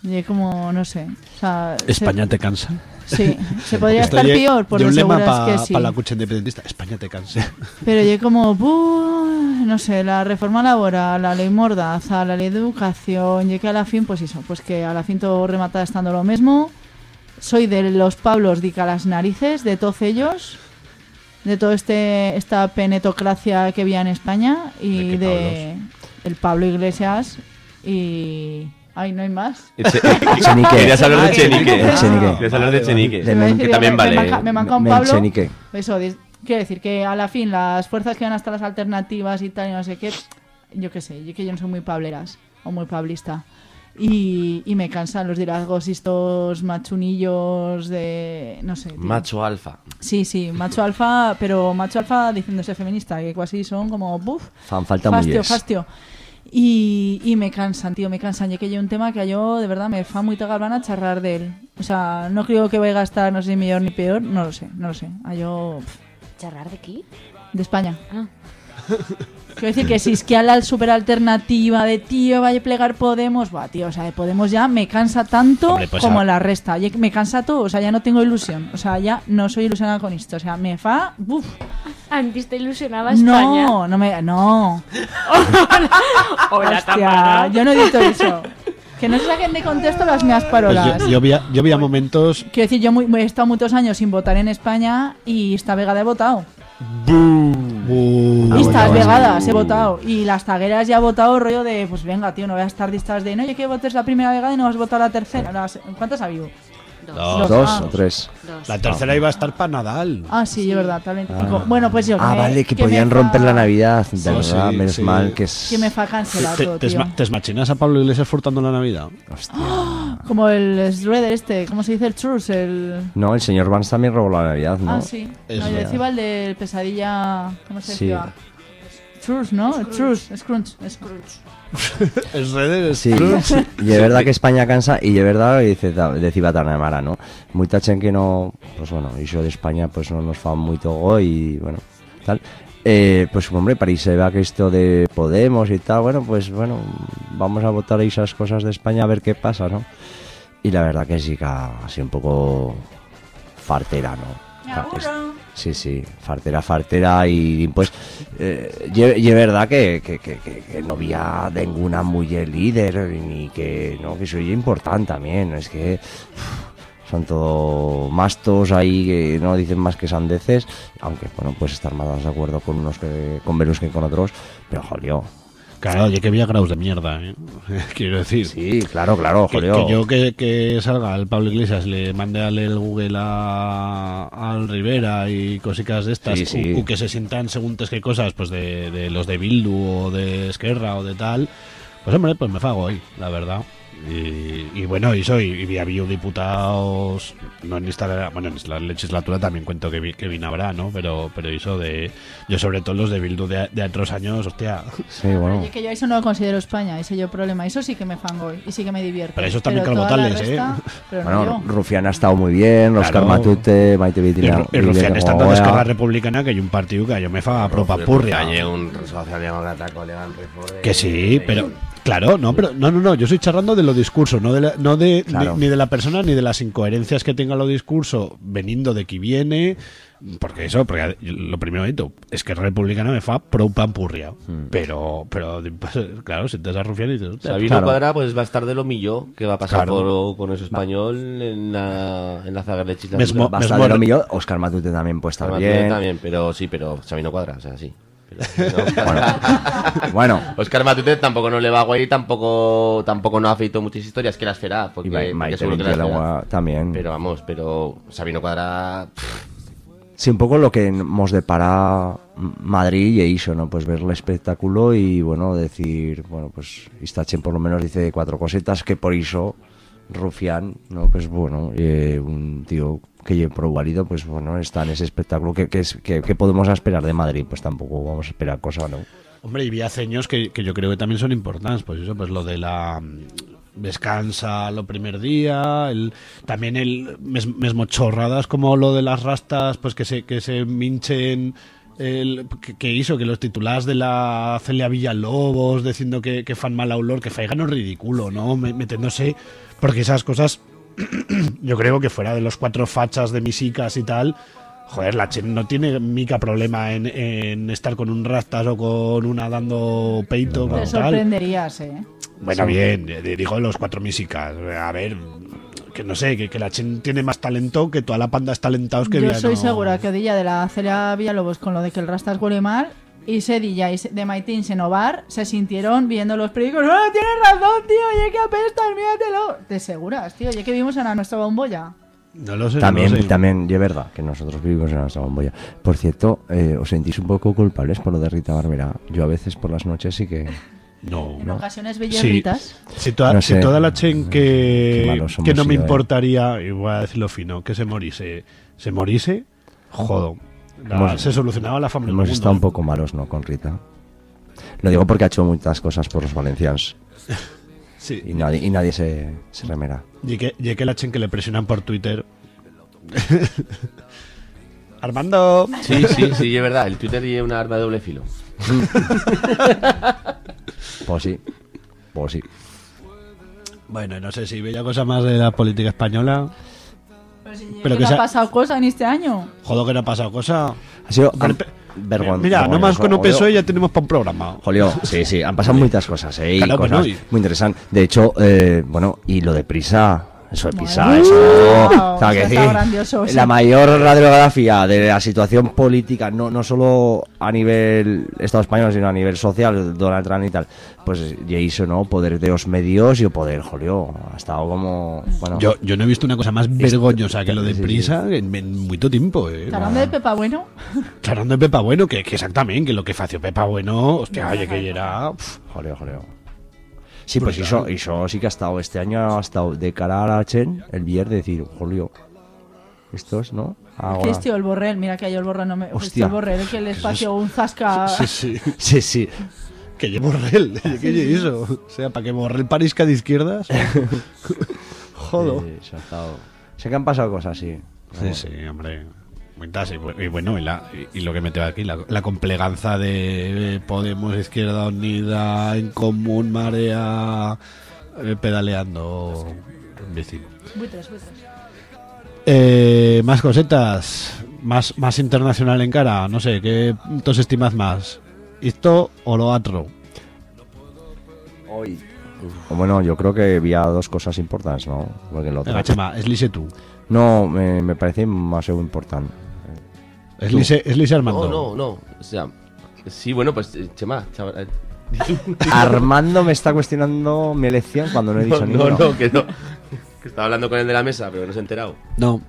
Y es como, no sé. O sea, se- España te cansa. Sí, se podría Esto estar peor, por ye lo un lema pa- que sí. pa la cucha independentista. España te cansa. Pero yo como, buh, no sé, la reforma laboral, la ley mordaza, la ley de educación, y que a la fin, pues eso, pues que a la fin todo remata estando lo mismo. Soy de los Pablos dica las narices, de todos ellos, de todo este esta penetocracia que había en España y de, el Pablo Iglesias y... Ay, no hay más. Echenique. Querías hablar de Ah, Chenique. Querías hablar de Chenique. De men- Que también me- me vale. manca- Me manca un Pablo. Chenique. Eso, quiero decir que a la fin las fuerzas que van hasta las alternativas y tal y no sé qué, yo qué sé, yo que yo no soy muy pableras o muy pablista. Y, y me cansan los dirasgos y estos machunillos de... no sé. tío. Macho alfa. Sí, sí, macho alfa, pero macho alfa diciéndose feminista, que casi son como, buf, Fan falta fastio, fastio. Y, y me cansan, tío, me cansan. Ya que hay un tema que a yo, de verdad, me fa muy galvana charrar de él. O sea, no creo que vaya a estar, no sé si mejor ni peor, no lo sé, no lo sé. A yo, pf, ¿Charrar de aquí? de España. Ah. Quiero decir que si es que a la super alternativa de tío vaya a plegar Podemos, va, tío, o sea, de Podemos ya me cansa tanto Hombre, pues como a- la resta. Me cansa todo, o sea, ya no tengo ilusión. O sea, ya no soy ilusionada con esto. O sea, me fa. Uf, Antes te ilusionaba España. no, no me. No. Hola, Hostia, yo no he dicho eso. Que no se saquen de contexto las mías Pues parolas. yo, yo, vi, yo vi a momentos. Quiero decir, yo muy- he estado muchos años sin votar en España y esta vegada he votado. Uh, y estas vegadas he votado. Y las tagueras ya he votado rollo de, pues venga, tío, no voy a estar distas de, no, yo que votes la primera vegada y no vas a votar la tercera. ¿Cuántas ha habido? Dos. Dos Ah. o tres. La tercera iba a estar para Nadal. Ah, sí, es verdad, 25. Ah. Bueno, pues yo. Ah, me- vale, que me podían fa- romper la Navidad. De Sí, verdad, sí, menos sí. mal que es. Que me fa cancelar ¿Te, todo, te, tío. te esmachinas a Pablo Iglesias furtando la Navidad? Como el Shredder este, ¿cómo se dice el Churros? El... No, el señor Vance también robó la Navidad, ¿no? Ah, sí. Es No, yo decía el del pesadilla. ¿Cómo se Sí. decía? Churros, ¿no? El Churros, Scrunch. Scrunch. Es redes. Sí, y es verdad que España cansa y es verdad que dice decía tan Mara, ¿no? Muy tachen que no, pues bueno, iso de España pues no nos fa muy togo y bueno, tal. Eh, pues hombre, París se vea que esto de Podemos y tal, bueno, pues bueno, vamos a votar esas cosas de España a ver qué pasa, ¿no? Y la verdad que sí que ha sido un poco fartera, ¿no? Sí, sí, fartera, fartera y pues es verdad que, que, no había ninguna mujer líder ni que no que soy importante también, es que son todo mastos ahí que no dicen más que sandeces, aunque bueno, puedes estar más de acuerdo con unos que con Venus que con otros, pero jolio. Claro, oye, que había grados de mierda, ¿eh? Quiero decir. Sí, claro, claro, Que, que yo que, que salga el Pablo Iglesias, le mande a leer el Google a, al Rivera y cositas de estas, Sí, o que se sientan según qué cosas, pues de, de los de Bildu o de Esquerra o de tal, pues hombre, pues me fago ahí, la verdad. Y, y bueno, eso, y, y había diputados, no en esta, bueno, en esta legislatura también cuento que, vi- que vino habrá, ¿no? Pero, pero eso de, yo sobre todo los de Bildu de, de otros años, hostia. Sí, bueno. Y que yo eso no lo considero España, ese yo problema. Eso sí que me fango y sí que me divierto. Pero eso también Botales, ¿eh? resta, Pero no Bueno, yo. Rufián ha estado muy bien, Oscar Claro. Matute, Maite Y, Vitina. Y Rufián estando de Esquerra Republicana, que hay un partido que yo me fa propa purria. Hay un socialdemócrata. Que sí, pero claro, no, pero no, no, no, yo estoy charlando de los discursos, no de la- no de Claro. ni, ni de la persona ni de las incoherencias que tenga los discursos veniendo de qui viene, porque eso, porque lo primero de todo, es que Republicana me fa pro pan purria, Hmm. pero pero claro, si te das a Rufián y dices, Sabino claro. Cuadra pues va a estar de lo milló que va a pasar Claro. por, con eso español en la, en la zaga legislativa. Mesmo- Va a estar de lo millón, Oscar Matute también puede estar Además, bien. también, pero sí, pero Sabino Cuadra, o sea, sí. Pero, no. Bueno. Bueno. Oscar Matute tampoco no le va guay, tampoco tampoco no ha feito muchas historias que las fará, porque, Y Ma- porque Maite seguro que las Vitina fará. también. Pero vamos, pero Sabino Cuadra pff, Sí, un poco lo que nos depara Madrid y eso, ¿no? Pues ver el espectáculo y, bueno, decir, bueno, pues Istachen por lo menos dice cuatro cosetas que por eso Rufián, ¿no? Pues bueno, eh, un tío que pro válido, pues bueno, está en ese espectáculo. ¿Qué, qué es, qué- qué podemos esperar de Madrid? Pues tampoco vamos a esperar cosa, ¿no? Hombre, y vi aceños que, que yo creo que también son importantes, pues eso, pues lo de la mm, descansa lo primer día, el, también el mes- mesmo chorradas como lo de las rastas, pues que se, que se minchen el, que, que hizo que los titulares de la Celia Villalobos diciendo que, que fan mala olor, que faigan un ridículo, ¿no? Me- Metiéndose, porque esas cosas yo creo que fuera de los cuatro fachas de misicas y tal, joder, la Chen no tiene mica problema en, en estar con un rastas o con una dando peito, Te tal. sorprenderías, ¿eh? Bueno, Sí. bien, eh, digo los cuatro misicas. A ver, que no sé, que, que la Chen tiene más talento que toda la panda es talentados que Yo soy no- segura que Odilla de la Celia Villalobos con lo de que el Rastas huele mal y Sedilla y de Maitín Senovar se sintieron viendo los periódicos. ¡Ah, tienes razón, tío! ¡Oye, que apestas! ¡Míratelo! ¿Te seguras, tío? Oye, que vimos en la nuestra bombolla. No lo sé. También, no lo sé. también, y es verdad que nosotros vivimos en nuestra bombolla. Por cierto, eh, ¿os sentís un poco culpables por lo de Rita Barberá? Yo a veces por las noches sí que... No. En ocasiones Sí. bellerritas. Si, toda, No si sé. toda la Chen que, que no me sido, eh. importaría, y voy a decirlo fino, que se morise, se morise, jodo. Hemos- se solucionaba la del Hemos mundo. estado un poco malos, ¿no? Con Rita. Lo digo porque ha hecho muchas cosas por los valencianos. Sí. Y nadie, y nadie se, se remera. Y que, y que la Chen que le presionan por Twitter. Armando. Sí, sí, sí, es verdad. El Twitter es una arma de doble filo. Pues sí. Pues sí. Bueno, no sé si veía cosa más de la política española. Pero ¿Qué que le se ha pasado cosa en este año? Joder, que no ha pasado cosa. Ha sido Pero- am- vergon- Mira, vergonzoso, nomás con un. PSOE ya tenemos para un programa. Jolio, sí, sí, han pasado muchas cosas, ¿eh? Y Claro, cosas bueno, y- muy interesantes. De hecho, eh, bueno, y lo de prisa, eso prisa, Wow, eso. o sea, que está sí, grandioso, sí. la mayor radiografía de la situación política, no, no solo a nivel Estado español, sino a nivel social, Donald Trump y tal, pues ya hizo, ¿no? Poder de los medios y o poder, jolio, ha estado como. Bueno, Yo, yo no he visto una cosa más vergonzosa que lo de Sí, sí. prisa en, en mucho tiempo. Eh. ¿Tarón de Pepa Bueno? Claro, de Pepa Bueno, que, que exactamente, que lo que fació Pepa Bueno, hostia, oye, que era... pf, Joleo, joleo. Sí, pues Brutal. eso, eso sí que ha estado, este año ha estado de cara a la Chen, el viernes, decir, jolio, estos, ¿no? ¿Qué Ahora. es tío el borrell? Mira que yo el borrell no me... Pues Hostia. tío el borrell que el espacio un zasca... Sí, sí. Sí, sí. Que lle Borrell, que lle eso. O sea, para que Borrell parisca de izquierdas. Jodo. Sí, eso ha estado- Sé que han pasado cosas así. Sí, sí, hombre. Y, bu- y bueno, y, la- y- y lo que me tengo aquí, la, la compleganza de Podemos, Izquierda Unida, En Común, Marea, eh, pedaleando en bici. Buitres, buitres. Eh, más cosetas, más, más internacional en cara, no sé, ¿qué puntos estimas más? ¿Esto o lo otro? Hoy. Bueno, yo creo que había dos cosas importantes, ¿no? Porque lo otro- Venga, Chema, es tú. No, me, me parece más importante. Es. Lise, es Lise Armando. No, no, no. O sea, sí, bueno, pues, eh, Chema, chaval, eh. Armando me está cuestionando mi elección cuando no he dicho no, ninguno. no, que no. Que estaba hablando con el de la mesa, pero no se ha enterado. No.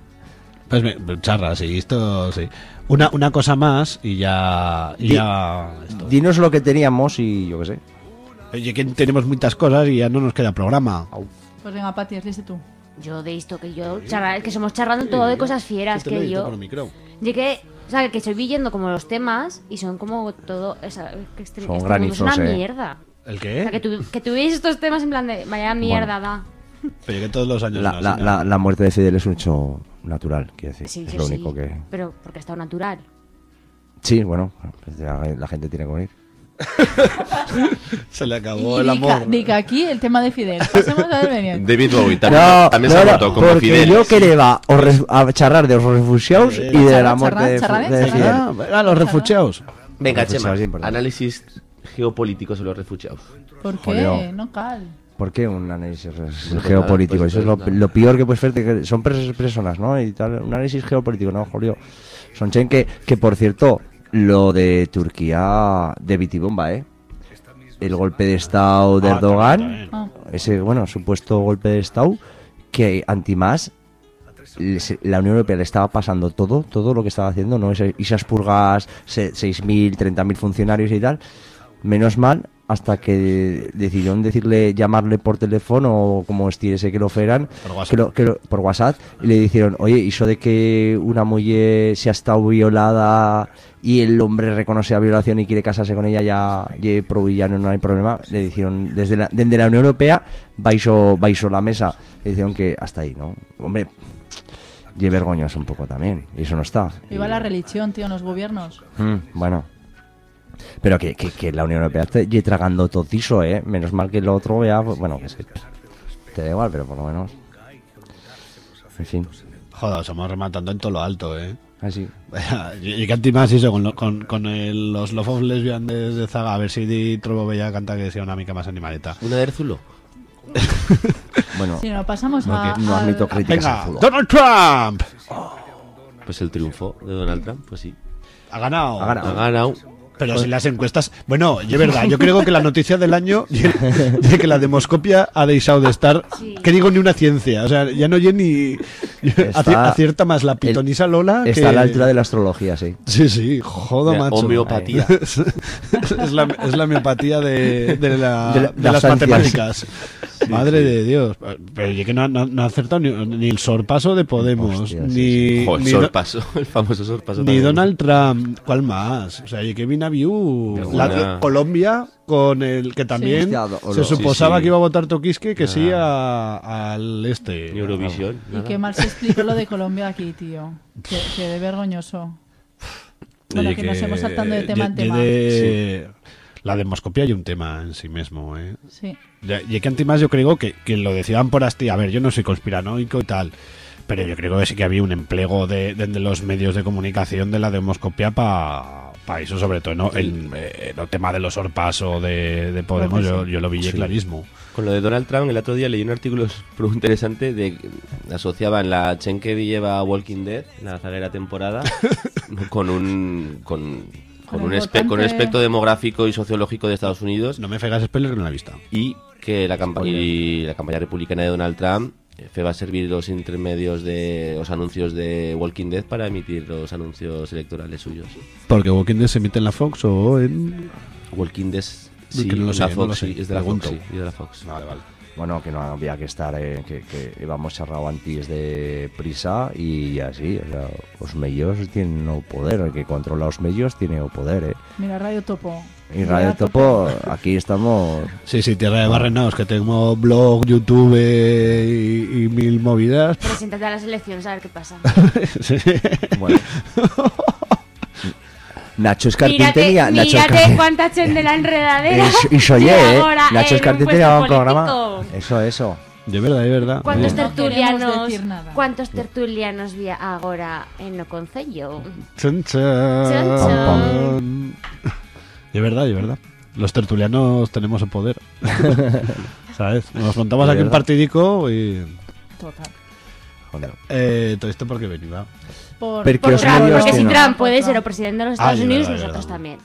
Pues me, charra, sí, esto sí. Una, una cosa más y ya. Y Di- ya esto. Dinos lo que teníamos y yo qué sé. Oye, que tenemos muchas cosas y ya no nos queda programa. Pues venga, Pati, dice tú. Yo de esto que yo charra- que somos charlando todo de cosas fieras que yo. Y que, o sea, que estoy viendo como los temas y son como todo. o sea, que este, Son este mundo es una eh. mierda. ¿El O qué? sea, que, tu, que estos temas en plan de vaya mierda, da. Pero que todos los años La, no, la, así, la- la muerte de Fidel es un hecho natural, quiero decir. Sí, es sí, lo sí. único que. Pero porque ha estado natural. Sí, bueno, pues la gente tiene que morir. Se le Y acabó el dica, amor. dica aquí el tema de Fidel. Pasemos a ver venir. David Bowie también, No, también no, se ha no, como porque Fidel. yo os a charlar de los refugiados y de la muerte de, charrar, de Fidel. Ah, venga, los refugiados. Venga, Chema, análisis geopolítico sobre los refugiados. ¿Por qué? No cal. ¿Por qué un análisis No, geopolítico? nada, pues, Eso es lo, pues, lo peor que puedes hacer, que son personas, ¿no? Y tal, un análisis geopolítico, ¿no, Julio? Son chen que, que, por cierto, lo de Turquía de Bitibomba, ¿eh? El golpe de Estado de Ah, Erdogan, Ah. ese, bueno, supuesto golpe de Estado, que antimás la Unión Europea le estaba pasando todo, todo lo que estaba haciendo, ¿no? Esas purgas, se- 6.000, 30.000 funcionarios y tal. Menos mal, hasta que decidieron decirle, llamarle por teléfono o como ese que lo fueran, Por WhatsApp. que lo- que lo- por WhatsApp, y le dijeron, oye, eso de que una mujer se ha estado violada y el hombre reconoce la violación y quiere casarse con ella, ya, ya pro villano, no hay problema. Le dijeron, desde la, desde la Unión Europea, vais a la mesa. Le dijeron que hasta ahí, ¿no? Hombre, y vergonzoso un poco también, y eso no está. Viva la religión, tío, en los gobiernos. Mm, bueno. Pero que, que, que la Unión Europea esté tragando todo eso, ¿eh? Menos mal que lo otro vea, pues, bueno, que se, te da igual, pero por lo menos. En fin, Joder, estamos rematando en todo lo alto, ¿eh? así. y y canti más eso, con, lo- con, con el- los Love of Lesbian de, de Zaga, a ver si di trobo bella canta que sea una mica más animaleta. ¿Una de Erzulo? Bueno, Si no, pasamos a. Porque no al- admito críticas Venga. Donald Trump Pues el triunfo de Donald Trump, pues sí. ha ganado. Ha ganado. Ha ganado. Pero si las encuestas. Bueno, es verdad, yo creo que la noticia del año de que la demoscopia ha dejado de estar. Sí. Que digo ni una ciencia. O sea, ya no oye ni. aci- acierta más la pitonisa Lola. Está que- a la altura de la astrología, sí. Sí, sí, joda, macho. homeopatía. es, es la, es la homeopatía de, de, la- De la- de las matemáticas. Madre de Dios. Pero yo que no, no, no ha acertado ni, ni el sorpaso de Podemos, Hostia, sí, ni, Joder, ni, Do- sorpaso, el famoso sorpaso. ni también. Donald Trump. ¿Cuál más? O sea, y que vino a View. La- Colombia, con el que también Sí. Hostia, se suposaba sí, sí. que iba a votar Tokiski que sí a- al este. Eurovisión. Y qué mal se explicó lo de Colombia aquí, tío. Que, que de vergonzoso. Bueno, Oye, que nos hemos saltando de tema en tema. de- La demoscopia hay un tema en sí mismo, ¿eh? Sí. Y que antes más yo creo que, que lo decían por asti. A ver, yo no soy conspiranoico y tal. Pero yo creo que sí que había un empleo de, de- de los medios de comunicación de la demoscopia para eso, sobre todo ¿no? el, eh, el tema de los sorpasos de, de Podemos, que yo, yo lo vi Sí. clarísimo. Con lo de Donald Trump, el otro día leí un artículo interesante de asociaban la Chen que lleva Walking Dead, la zaguera temporada, con un con, con Con un, el espe- con un aspecto demográfico y sociológico de Estados Unidos No me fegas spoiler que no la he visto. y que la, campa- y la campaña republicana de Donald Trump eh, fe va a servir los intermedios de los anuncios de Walking Dead para emitir los anuncios electorales suyos. Porque Walking Dead se emite en la Fox o en... Walking Dead sí, Que no lo la sé, Fox, no lo sé. sí, es de la Pregunto. Fox, sí, es de la Fox. Vale, vale. Bueno, que no había que estar, eh, que, que íbamos cerrado antes de prisa y así, o sea, los medios tienen o poder, el que controla los medios tiene o poder, eh. Mira, Radio Topo. Y Radio Topo, aquí estamos... Sí, sí, Tierra de Barrenaos, que tengo blog, YouTube eh, y, y mil movidas. Preséntate a las elecciones a ver qué pasa. Sí. Bueno. Nacho Escarpín Mírate, tenía... Nacho mírate de la enredadera. Eso- Y soy ¿eh? ahora Nacho puesto tenía un programa... Eso, eso. De verdad, de verdad. ¿Cuántos tertulianos, decir nada. cuántos tertulianos vi agora en o Concello? Chan, chan. De verdad, de verdad. Los tertulianos tenemos el poder. ¿Sabes? Nos montamos aquí un partidico y. Total. Joder. Eh, todo esto porque venía. Por, Porque por Trump, Porque si tienen- Trump puede ser o presidente de los Ah, Estados es Unidos, verdad, nosotros verdad. también.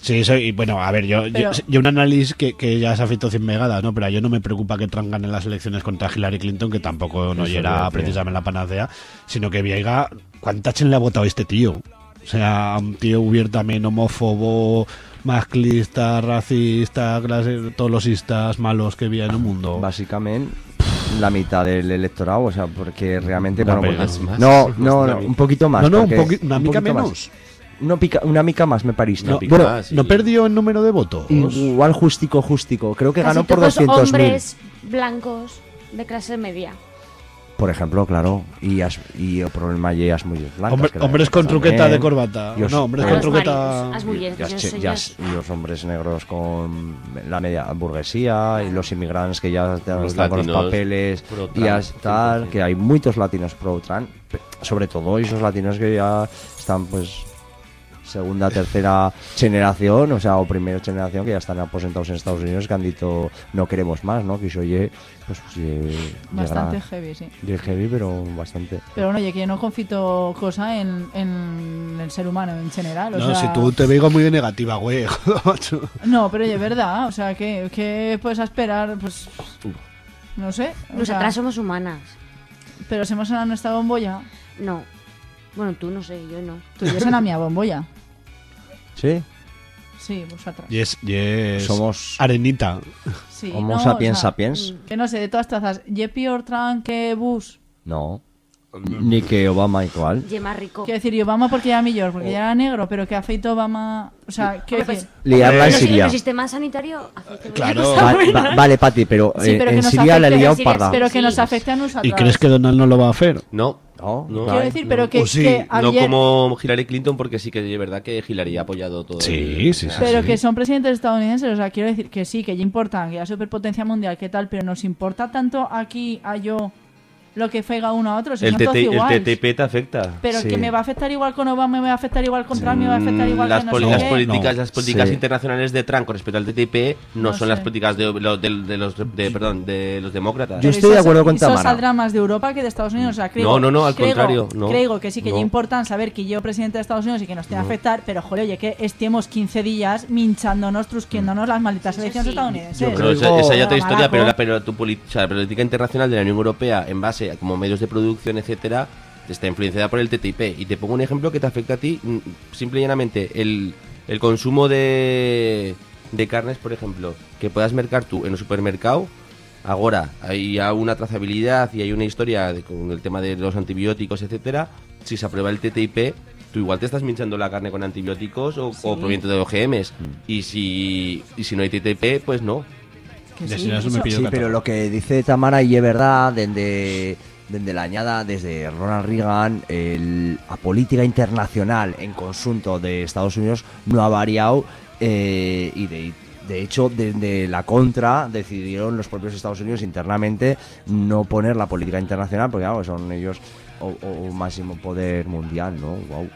Sí, soy, y bueno, a ver, yo, Pero- yo, yo un análisis que, que ya se ha feito 100 megadas, ¿no? Pero a yo no me preocupa que Trump gane las elecciones contra Hillary Clinton, que tampoco no Eso tío. precisamente la panacea, sino que Viega, ¿cuánta chen le ha votado este tío? O sea, un tío abiertamente homófobo, masclista, racista, clase, todos los istas malos que había en el mundo. Básicamente la mitad del electorado, o sea, porque realmente No, bueno, pero pues, más. no, Más no, no, un poquito más. No, no, un poqui- una mica poquito más. menos. No, pica- una mica más, me parece. No, bueno, no perdió el número de votos. Igual justico, justico. Creo que Casi ganó por todos 200.000. hombres blancos de clase media. Por ejemplo, claro. Y, as- y el problema ya es muy blancas. Hombre- hombres con también. truqueta de corbata. Y os- No, hombres y con truqueta- As mujeres, y as- as- los hombres negros con la media burguesía y los inmigrantes que ya están Los con los papeles y as- tal, que hay muchos latinos pro Trump, pe- sobre todo esos latinos que ya están pues segunda, tercera generación, o sea, o primera generación que ya están aposentados en Estados Unidos que han dicho no queremos más, ¿no? Que oye, pues, pues ye- Bastante llegará- heavy, sí. ye heavy, pero bastante. Pero bueno, oye, que yo no confito cosa en, en el ser humano en general. O No, sea, si tú te veo muy negativa, güey. joder, macho. No, pero oye, verdad. O sea, ¿qué, qué puedes esperar? Pues. No sé. o sea, Nosotras somos humanas. Pero se hemos en nuestra bombolla. No. Bueno, tú no sé, yo no. Tú y en la mía bombolla. ¿Sí? Sí, vosotras. Yes, yes. Somos arenita. Sí, Homo no, sapiens o sea, sapiens. Que no sé, de todas trazas. ¿Je peor Trump que Bush? No. Ni que Obama igual. Y más rico. Quiero decir, y Obama porque era mejor, porque ya era negro, pero que afeitó Obama. O sea, quiero Hombre, decir. Liarla en Siria. El sistema sanitario que Claro. Va- va- vale, Pati, pero, Sí, eh, pero que en nos Siria la he liado parda. Pero que nos Sí. afecte a nosotros. ¿Y crees que Donald no lo va a hacer? No. No, no. Quiero decir, pero que, sí, que No como Hillary Clinton, porque sí que de verdad que Hillary ha apoyado todo. Sí, el- sí, o sea, Pero que son presidentes estadounidenses, o sea, quiero decir que sí, que ya importan, que ya superpotencia mundial, que tal, pero nos importa tanto aquí a yo lo que fega uno a otro, si El, son todos el iguales. TTP te afecta. Pero Sí. que me va a afectar igual con Obama, me va a afectar igual con Trump, me va a afectar igual las, que no sé las políticas, No. las políticas Sí. internacionales de Trump con respecto al TTIP no, No son sé. las políticas de, lo- de- de los de, perdón, de los demócratas. Yo estoy de eso- acuerdo con eso Tamara. saldrá más de Europa que de Estados Unidos. O sea, creo, No, no, no, al creo- contrario, no. Creo que sí que No. ya importan saber que yo presidente de Estados Unidos y que nos tiene a afectar, pero joder, oye, que estemos 15 días minchándonos, trusquiéndonos las malditas elecciones estadounidenses. Yo creo esa, ya otra historia, pero tu la política internacional de la Unión Europea en base como medios de producción, etcétera, está influenciada por el TTIP. Y te pongo un ejemplo que te afecta a ti, mm, simple y llanamente, el, el consumo de, de carnes, por ejemplo, que puedas mercar tú en un supermercado. Ahora hay ya una trazabilidad y hay una historia de- con el tema de los antibióticos, etcétera. Si se aprueba el TTIP, tú igual te estás minchando la carne con antibióticos o, o proveniente de OGMs. Y si, y si no hay TTIP, pues no. Que sí, pero lo que dice Tamara y es verdad, desde, desde la añada, desde Ronald Reagan, el- la política internacional en conjunto de Estados Unidos no ha variado eh, y de, de hecho desde la contra decidieron los propios Estados Unidos internamente no poner la política internacional, porque claro, son ellos o, o máximo poder mundial, ¿no? Wow.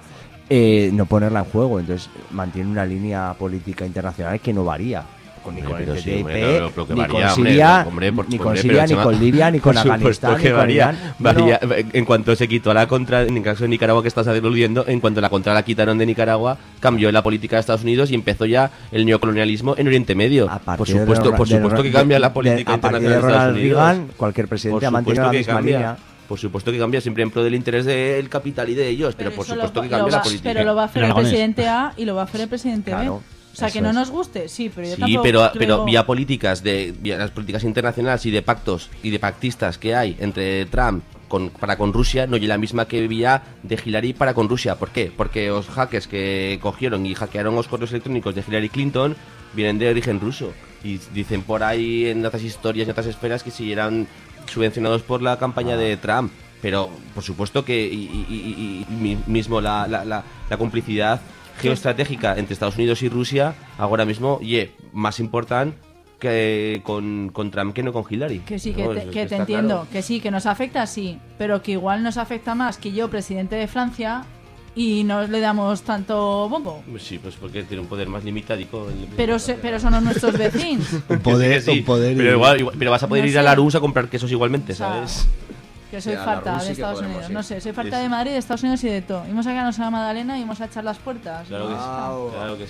Eh, no ponerla en juego, entonces mantiene una línea política internacional que no varía. Con, ni con el pero sí, TTIP, pero que ni varía, con Siria, hombre, por- ni con hombre, Siria, pero, ni con Libia, ni con por supuesto Afganistán, que ni con varía. No, varía. En cuanto se quitó la contra, en el caso de Nicaragua que estás aludiendo, en cuanto la contra la quitaron de Nicaragua, cambió la política de Estados Unidos y empezó ya el neocolonialismo en Oriente Medio. Por de supuesto, Ronald- por de supuesto que Ronald- cambia la de- política a partir de internacional de Estados Ronald Unidos. Reagan, cualquier presidente Por ha mantenido supuesto la que misma cambia. línea. Por supuesto que cambia, siempre en pro del interés del capital y de ellos, pero, por eso supuesto lo, que cambia va- la política. Pero lo va a hacer el presidente A y lo va a hacer el presidente Claro, B. O sea, eso que no es. nos guste, sí, pero yo Sí, tampoco pero, creo- pero vía políticas, de vía las políticas internacionales y de pactos y de pactistas que hay entre Trump con, para con Rusia no es la misma que vía de Hillary para con Rusia. ¿Por qué? Porque los hackers que cogieron y hackearon los correos electrónicos de Hillary Clinton vienen de origen ruso. Y dicen por ahí en otras historias y otras esferas que si eran subvencionados por la campaña de Trump. Pero por supuesto que y, y- y- y mi- mismo la, la- la- la complicidad geoestratégica entre Estados Unidos y Rusia ahora mismo y más importante que con, con Trump que no con Hillary. Que sí, que No, te, que te entiendo, claro. que sí, que nos afecta, sí, pero que igual nos afecta más que yo, presidente de Francia, y no le damos tanto bombo. Sí, pues porque tiene un poder más limitadico. Pero, se- pero son nuestros vecinos. Un poder, sí, sí, un poder. Pero, igual, igual- pero vas a poder No ir a sé. la Rusa a comprar quesos igualmente, O sea, ¿sabes? Que soy Sí, a la falta Rusi de que Estados Unidos. ir. No sé, soy falta Es- de Madrid, de Estados Unidos y de todo. Íbamos a quedarnos a la Magdalena y íbamos a echar las puertas. Claro que sí. Claro que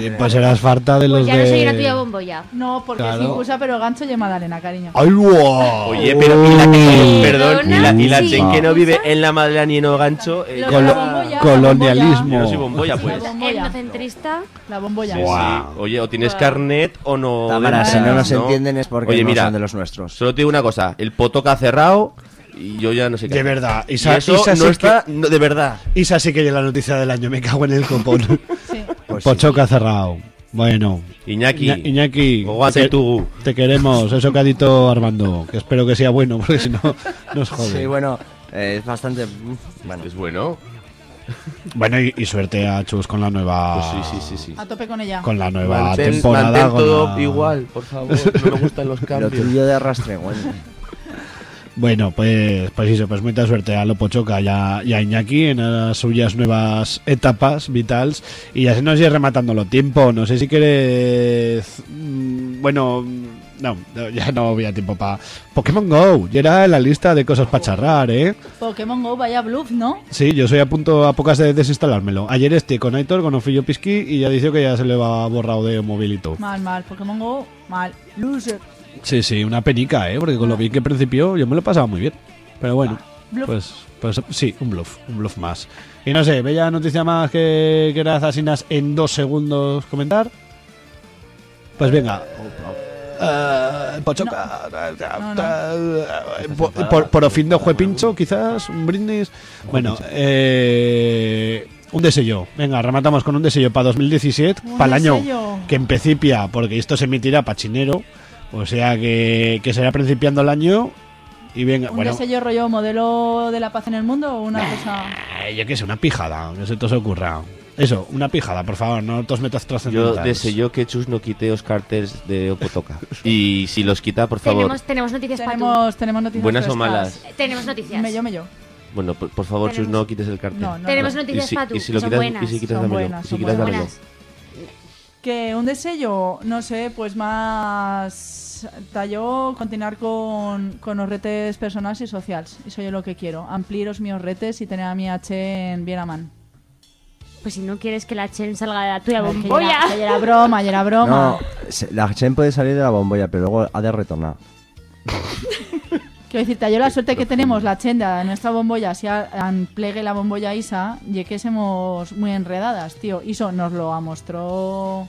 sí. Pues serás farta de Pues los ya no soy una de... tuya bombolla. No, porque Claro. es incusa, pero gancho y Magdalena, cariño. ¡Ay, guau! Oye, pero y la que, perdón, y la, y la Sí. Que no vive en la Madalena ni en Ogancho, ella- Los Colo- de la bombolla, colonialismo. Yo no soy bombolla, pues. Etnocentrista. La sí. Guau. Oye, o tienes carnet o no. Tamara, si no nos entienden es porque Oye, no mira, son de los nuestros. Solo te digo una cosa, el potoca ha cerrado y yo ya no sé qué. De verdad. Y Isa, eso Isa no sí está, que, no, de verdad. Isa sí que es la noticia del año. Me cago en el copón. Sí. Pues sí. Pochoca cerrado. Bueno. Iñaki, Iña- Iñaki, te, tú. te queremos. Eso que ha dicho Armando. Que espero que sea bueno, porque si no nos jode. Sí, bueno, eh, es bastante. mm, Bueno, es bueno. Bueno, y, y suerte a Chus con la nueva. Pues sí, sí, sí, sí. A tope con ella. Con la nueva Mantén, temporada. mantén todo la- igual, por favor. No me gustan los lo cambios. tuyo de arrastre, bueno. Bueno, pues, pues eso, pues mucha suerte a Lopo Choca y a, y a Iñaki en las suyas nuevas etapas vitales. Y ya se nos irá rematando lo tiempo. No sé si quieres. mm, Bueno, no, no, ya no había tiempo para. Pokémon Go, ya era en la lista de cosas para charrar, ¿eh? Pokémon Go, vaya bluff, ¿no? Sí, yo soy a punto a pocas de desinstalármelo. Ayer este con Aitor, con Ofillo Pisqui, y ya dice que ya se le va borrado de movilito. Mal, mal. Pokémon Go, mal. Loser. Sí, sí, una penica, ¿eh? Porque con lo bien que principió yo me lo pasaba muy bien. Pero bueno, Bluff. pues, pues sí, un bluff, un bluff más. Y no sé, bella noticia más que quieras asinas en dos segundos comentar. Pues venga. Eh, Pochoca. No, no. Eh, por, por, por fin de jue pincho, quizás, un brindis. Bueno, eh, un desello. Venga, rematamos con un desello para 2017, Un para el año que en principia, porque esto se emitirá para chinero, o sea que, que será principiando el año. Y venga, ¿Un bueno, diseño rollo modelo de la paz en el mundo o una cosa...? eh, yo qué sé, una pijada, que se te os ocurra. Eso, una pijada, por favor, no te os metas Yo trascendentales. deseo que Chus no quite los carteles de Opotoca. Y si los quita, por favor. Tenemos, tenemos noticias para Tenemos, tenemos noticias Buenas o malas. Tenemos noticias. Me yo, me yo. Bueno, por, por favor, Chus, Tenemos- no quites el cartel. No, no, Tenemos no. noticias y si, para tú. y si lo quitas, buenas. y si quitas Son dámelo, buenas, y si son quitas dámelo. buenas. Que un deseo, no sé, pues más tallo continuar con, con los retes personales y sociales. Eso yo lo que quiero. Ampliar los míos retes y tener a mi H en bien a man. Pues si no quieres que la Chen salga de la tuya bombolla. que era broma, ya era broma. No, la Chen puede salir de la bombolla, pero luego ha de retornar. Quiero decirte, yo la suerte que tenemos, la chenda de nuestra bombolla, si plegue la bombolla Isa, y que somos muy enredadas, tío. Iso nos lo mostró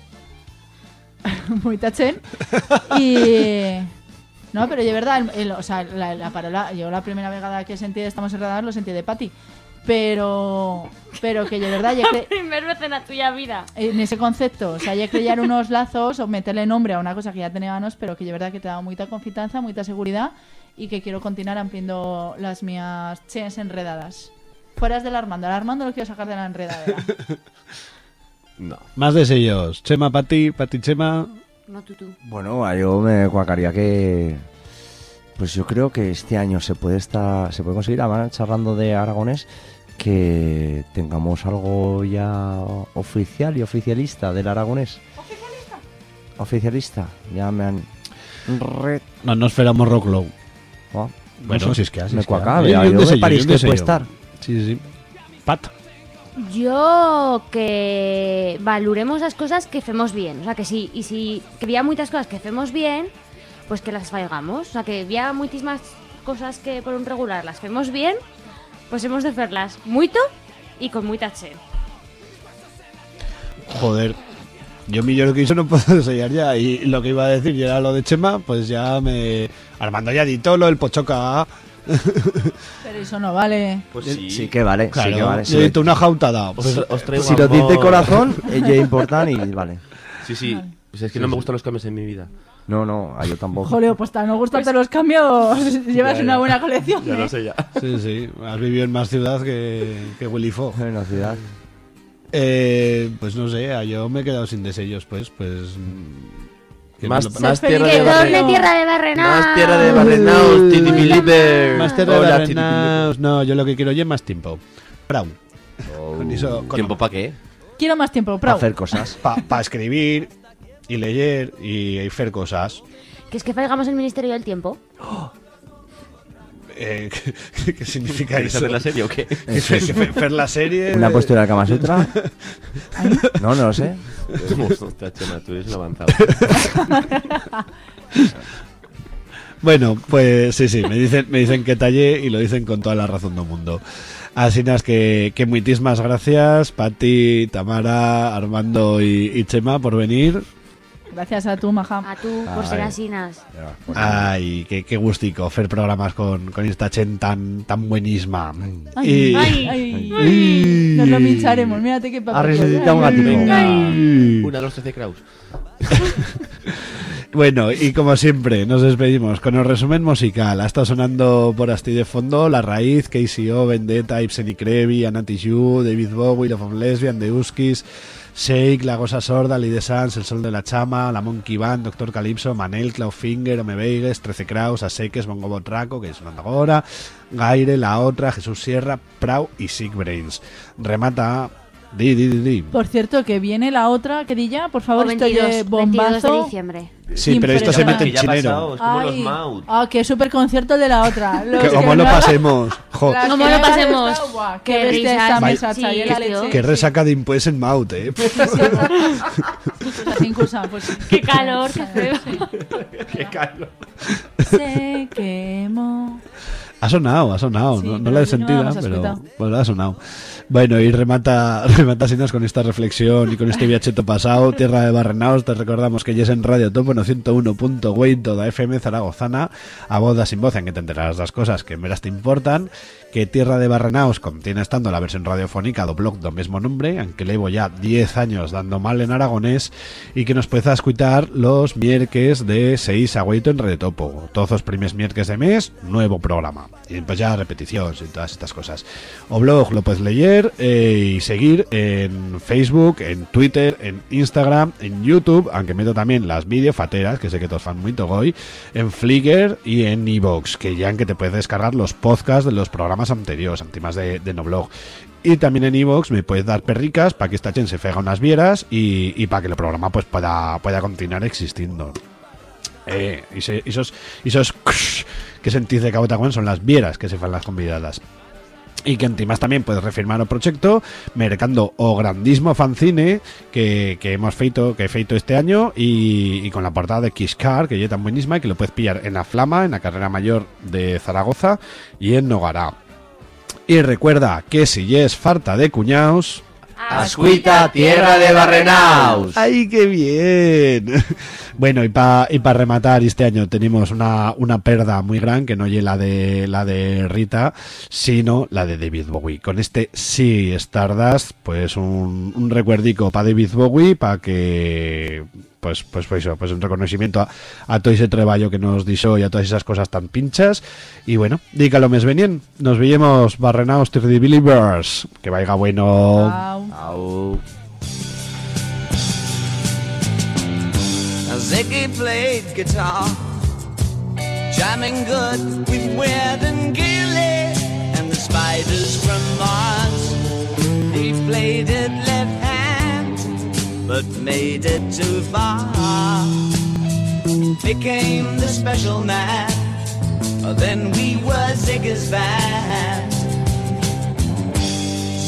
muy tachen. Y... No, pero de verdad, el- el- o sea, la, la parola, yo la primera vegada que sentí de Estamos enredadas lo sentí de Pati. Pero, pero que de verdad, La que primer vez en la tuya vida. en ese concepto, o sea, ya crear unos lazos o meterle nombre a una cosa que ya teníamos, pero que de verdad que te da mucha confianza, mucha seguridad y que quiero continuar ampliando las mías chenes enredadas. Fueras del Armando, al Armando lo quiero sacar de la enredadera. No. Más desellos. Chema para ti, para ti Chema. No tú, tú. Bueno, yo me cuacaría que. Pues yo creo que este año se puede estar. Se puede conseguir, ahora charlando de Aragones, que tengamos algo ya oficial y oficialista del Aragonés. ¿Oficialista? Oficialista. Ya me han. Re... No nos esperamos Rock Low. Oh, Bueno, no si es que así me yo desello, me parece y un que puede estar. Sí, sí. Pat. Yo que valoremos las cosas que hacemos bien. O sea, que sí, y si que había muchas cosas que hacemos bien, pues que las faigamos. O sea, que había muchísimas cosas que por un regular las hacemos bien, pues hemos de hacerlas mucho y con mucha chen. Joder. Yo mi yo que hizo no puedo enseñar ya. Y lo que iba a decir, y era lo de Chema, pues ya me. Armando ya dito lo del Pochoca. Pero eso no vale. Pues Sí, sí. que vale, Claro, sí que vale. yo sí. una jautada. Os, Pues, tra- os traigo Si lo dices de amor. corazón, ella es importante y vale. Sí, sí. Pues es que no me gustan los cambios en mi vida. No, no, a yo tampoco. Joleo, pues tal, no gustarte los cambios, llevas Ya, una buena colección. Ya ¿eh? lo sé ya. sí, sí. Has vivido en más ciudad que, que Willy Fogg. En la ciudad. Eh, pues no sé, a yo me he quedado sin desellos, pues. pues mm, Más, más tierra de doble barrenaos. ¡Doble tierra de barrenaos! Más tierra de barrenaos, Titi Believer. Más tierra de barrenaos. No, yo lo que quiero ya es más tiempo. Brown. Con- ¿Tiempo para qué? Quiero más tiempo, Para hacer cosas. Para escribir y leer y hacer cosas. Que es que faigamos el Ministerio del Tiempo. Eh, ¿qué, qué significa ¿Quieres eso? hacer la serie o qué? ¿Que, que fe- fer la serie? Una postura de Kama Sutra. No, no lo sé. Chema, tú eres un avanzado. Bueno, pues sí, sí, me dicen, me dicen que tallé y lo dicen con toda la razón del mundo. Así es que, que muchísimas gracias, Pati, Tamara, Armando y, y Chema por venir. Gracias a tú, Maja. A tú, por ser Ay. asinas. Ay, qué, qué gustico hacer programas con, con esta chen tan, tan buenísima. Ay, Y- ay, ay, Nos lo pincharemos, mírate qué papel. Arresetita un Ay, gatito. venga. Ay. Una, dos, trece Kraus. Bueno, y como siempre, nos despedimos con el resumen musical. Ha estado sonando por Asti de fondo La Raíz, KCO, Vendetta, Ibsen y Crevi, Anati Yu, David Bowie, Love of Lesbian, The Huskies, Shake, La Gosa Sorda, de Sans, El Sol de la Chama, La Monkey Band, Doctor Calypso, Manel, Clawfinger, Ome Vegas, Trece Kraus, Aseques, Bongo Botraco, que es ahora, Gaire, La Otra, Jesús Sierra, Prau y Sick Brains. Remata... Di, di, di, di. Por cierto, que viene la otra, que ya, por favor, O estoy 22, de 22 bombazo. de diciembre. Sí, pero esto se mete en Que Maut. Ah, qué super concierto de la otra. Que como que lo pasemos. Jo. Que lo pasemos. Qué Qué mesa, Sí, leche. Que resaca de impuestos en Maut, eh. Pues. Qué calor, qué feo. Qué calor. Se quemó. Ha sonado, ha sonado. Sí, no, no la he no sentido, pero bueno, ha sonado. Bueno, y remata, remata Sinas con esta reflexión y con este viacheto pasado. Tierra de Barrenaos, te recordamos que ya es en Radio Topo 101.8 toda FM Zaragozana, a bodas sin voz en que te enterarás las cosas que meras te importan. Que Tierra de Barrenaos contiene estando la versión radiofónica do blog do mismo nombre, aunque llevo ya 10 años dando mal en aragonés, y que nos puedes escuchar los miércoles de 6 a 8 en Radio Topo. Todos los primeros miércoles de mes, nuevo programa. Y pues ya repeticiones y todas estas cosas. O blog lo puedes leer eh, y seguir en Facebook, en Twitter, en Instagram, en YouTube, aunque meto también las videofateras, que sé que todos fan muy togoy, en Flickr y en Evox, que ya en que te puedes descargar los podcasts de los programas anteriores, antimas de, de no blog. Y también en Evox me puedes dar perricas para que esta gente se fega unas vieras y, y para que el programa pues pueda, pueda continuar existiendo. Eh, y esos, esos que sentís de Cabo Tagüen son las vieras que se fan las convidadas. Y que antimás también puedes refirmar el proyecto mercando o grandísimo fanzine que, que hemos feito que he feito este año y, con la portada de Kiss Car que ya tan buenísima y que lo puedes pillar en la Flama, en la carrera mayor de Zaragoza y en Nogará. Y recuerda que si es farta de cuñaos, Ascuita, tierra de Barrenaos. ¡Ay, qué bien! Bueno, y para y rematar, este año tenemos una, una perda muy gran, que no es la de, la de Rita, sino la de David Bowie. Con este Sí Stardust, pues un, un recuerdico para David Bowie, para que, pues, pues, pues, eso, pues un reconocimiento a, a todo ese trabajo que nos dijo y a todas esas cosas tan pinchas. Y bueno, dígalo mes venien. Nos veíamos barrenaos to the Believers. Que vaya bueno. Au. Now Ziggy played guitar, jamming good with Weird and Gilly and the spiders from Mars. He played it left hand, but made it too far. Became the special man. Oh, then we were Ziggy's band.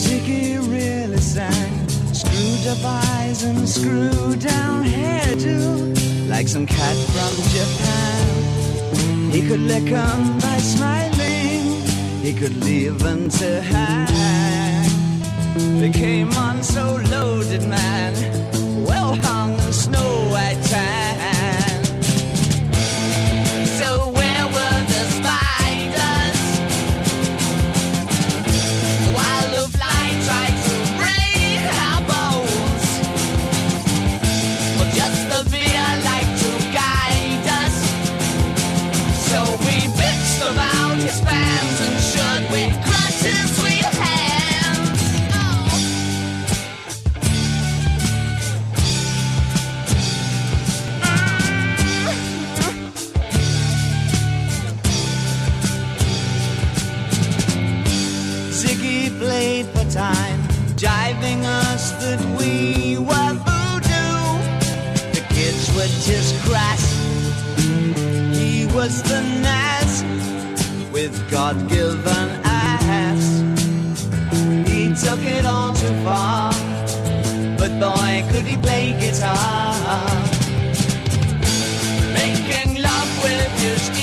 Ziggy really sang. Screwed up eyes and screwed down hairdo. Like some cat from Japan. He could lick 'em by smiling. He could leave them to hang. They came on so loaded, man. Well hung snow white tan. Time, jiving us that we were voodoo. The kids were just crass. He was the Nas with God given ass. He took it all too far, but boy, could he play guitar. Making love with his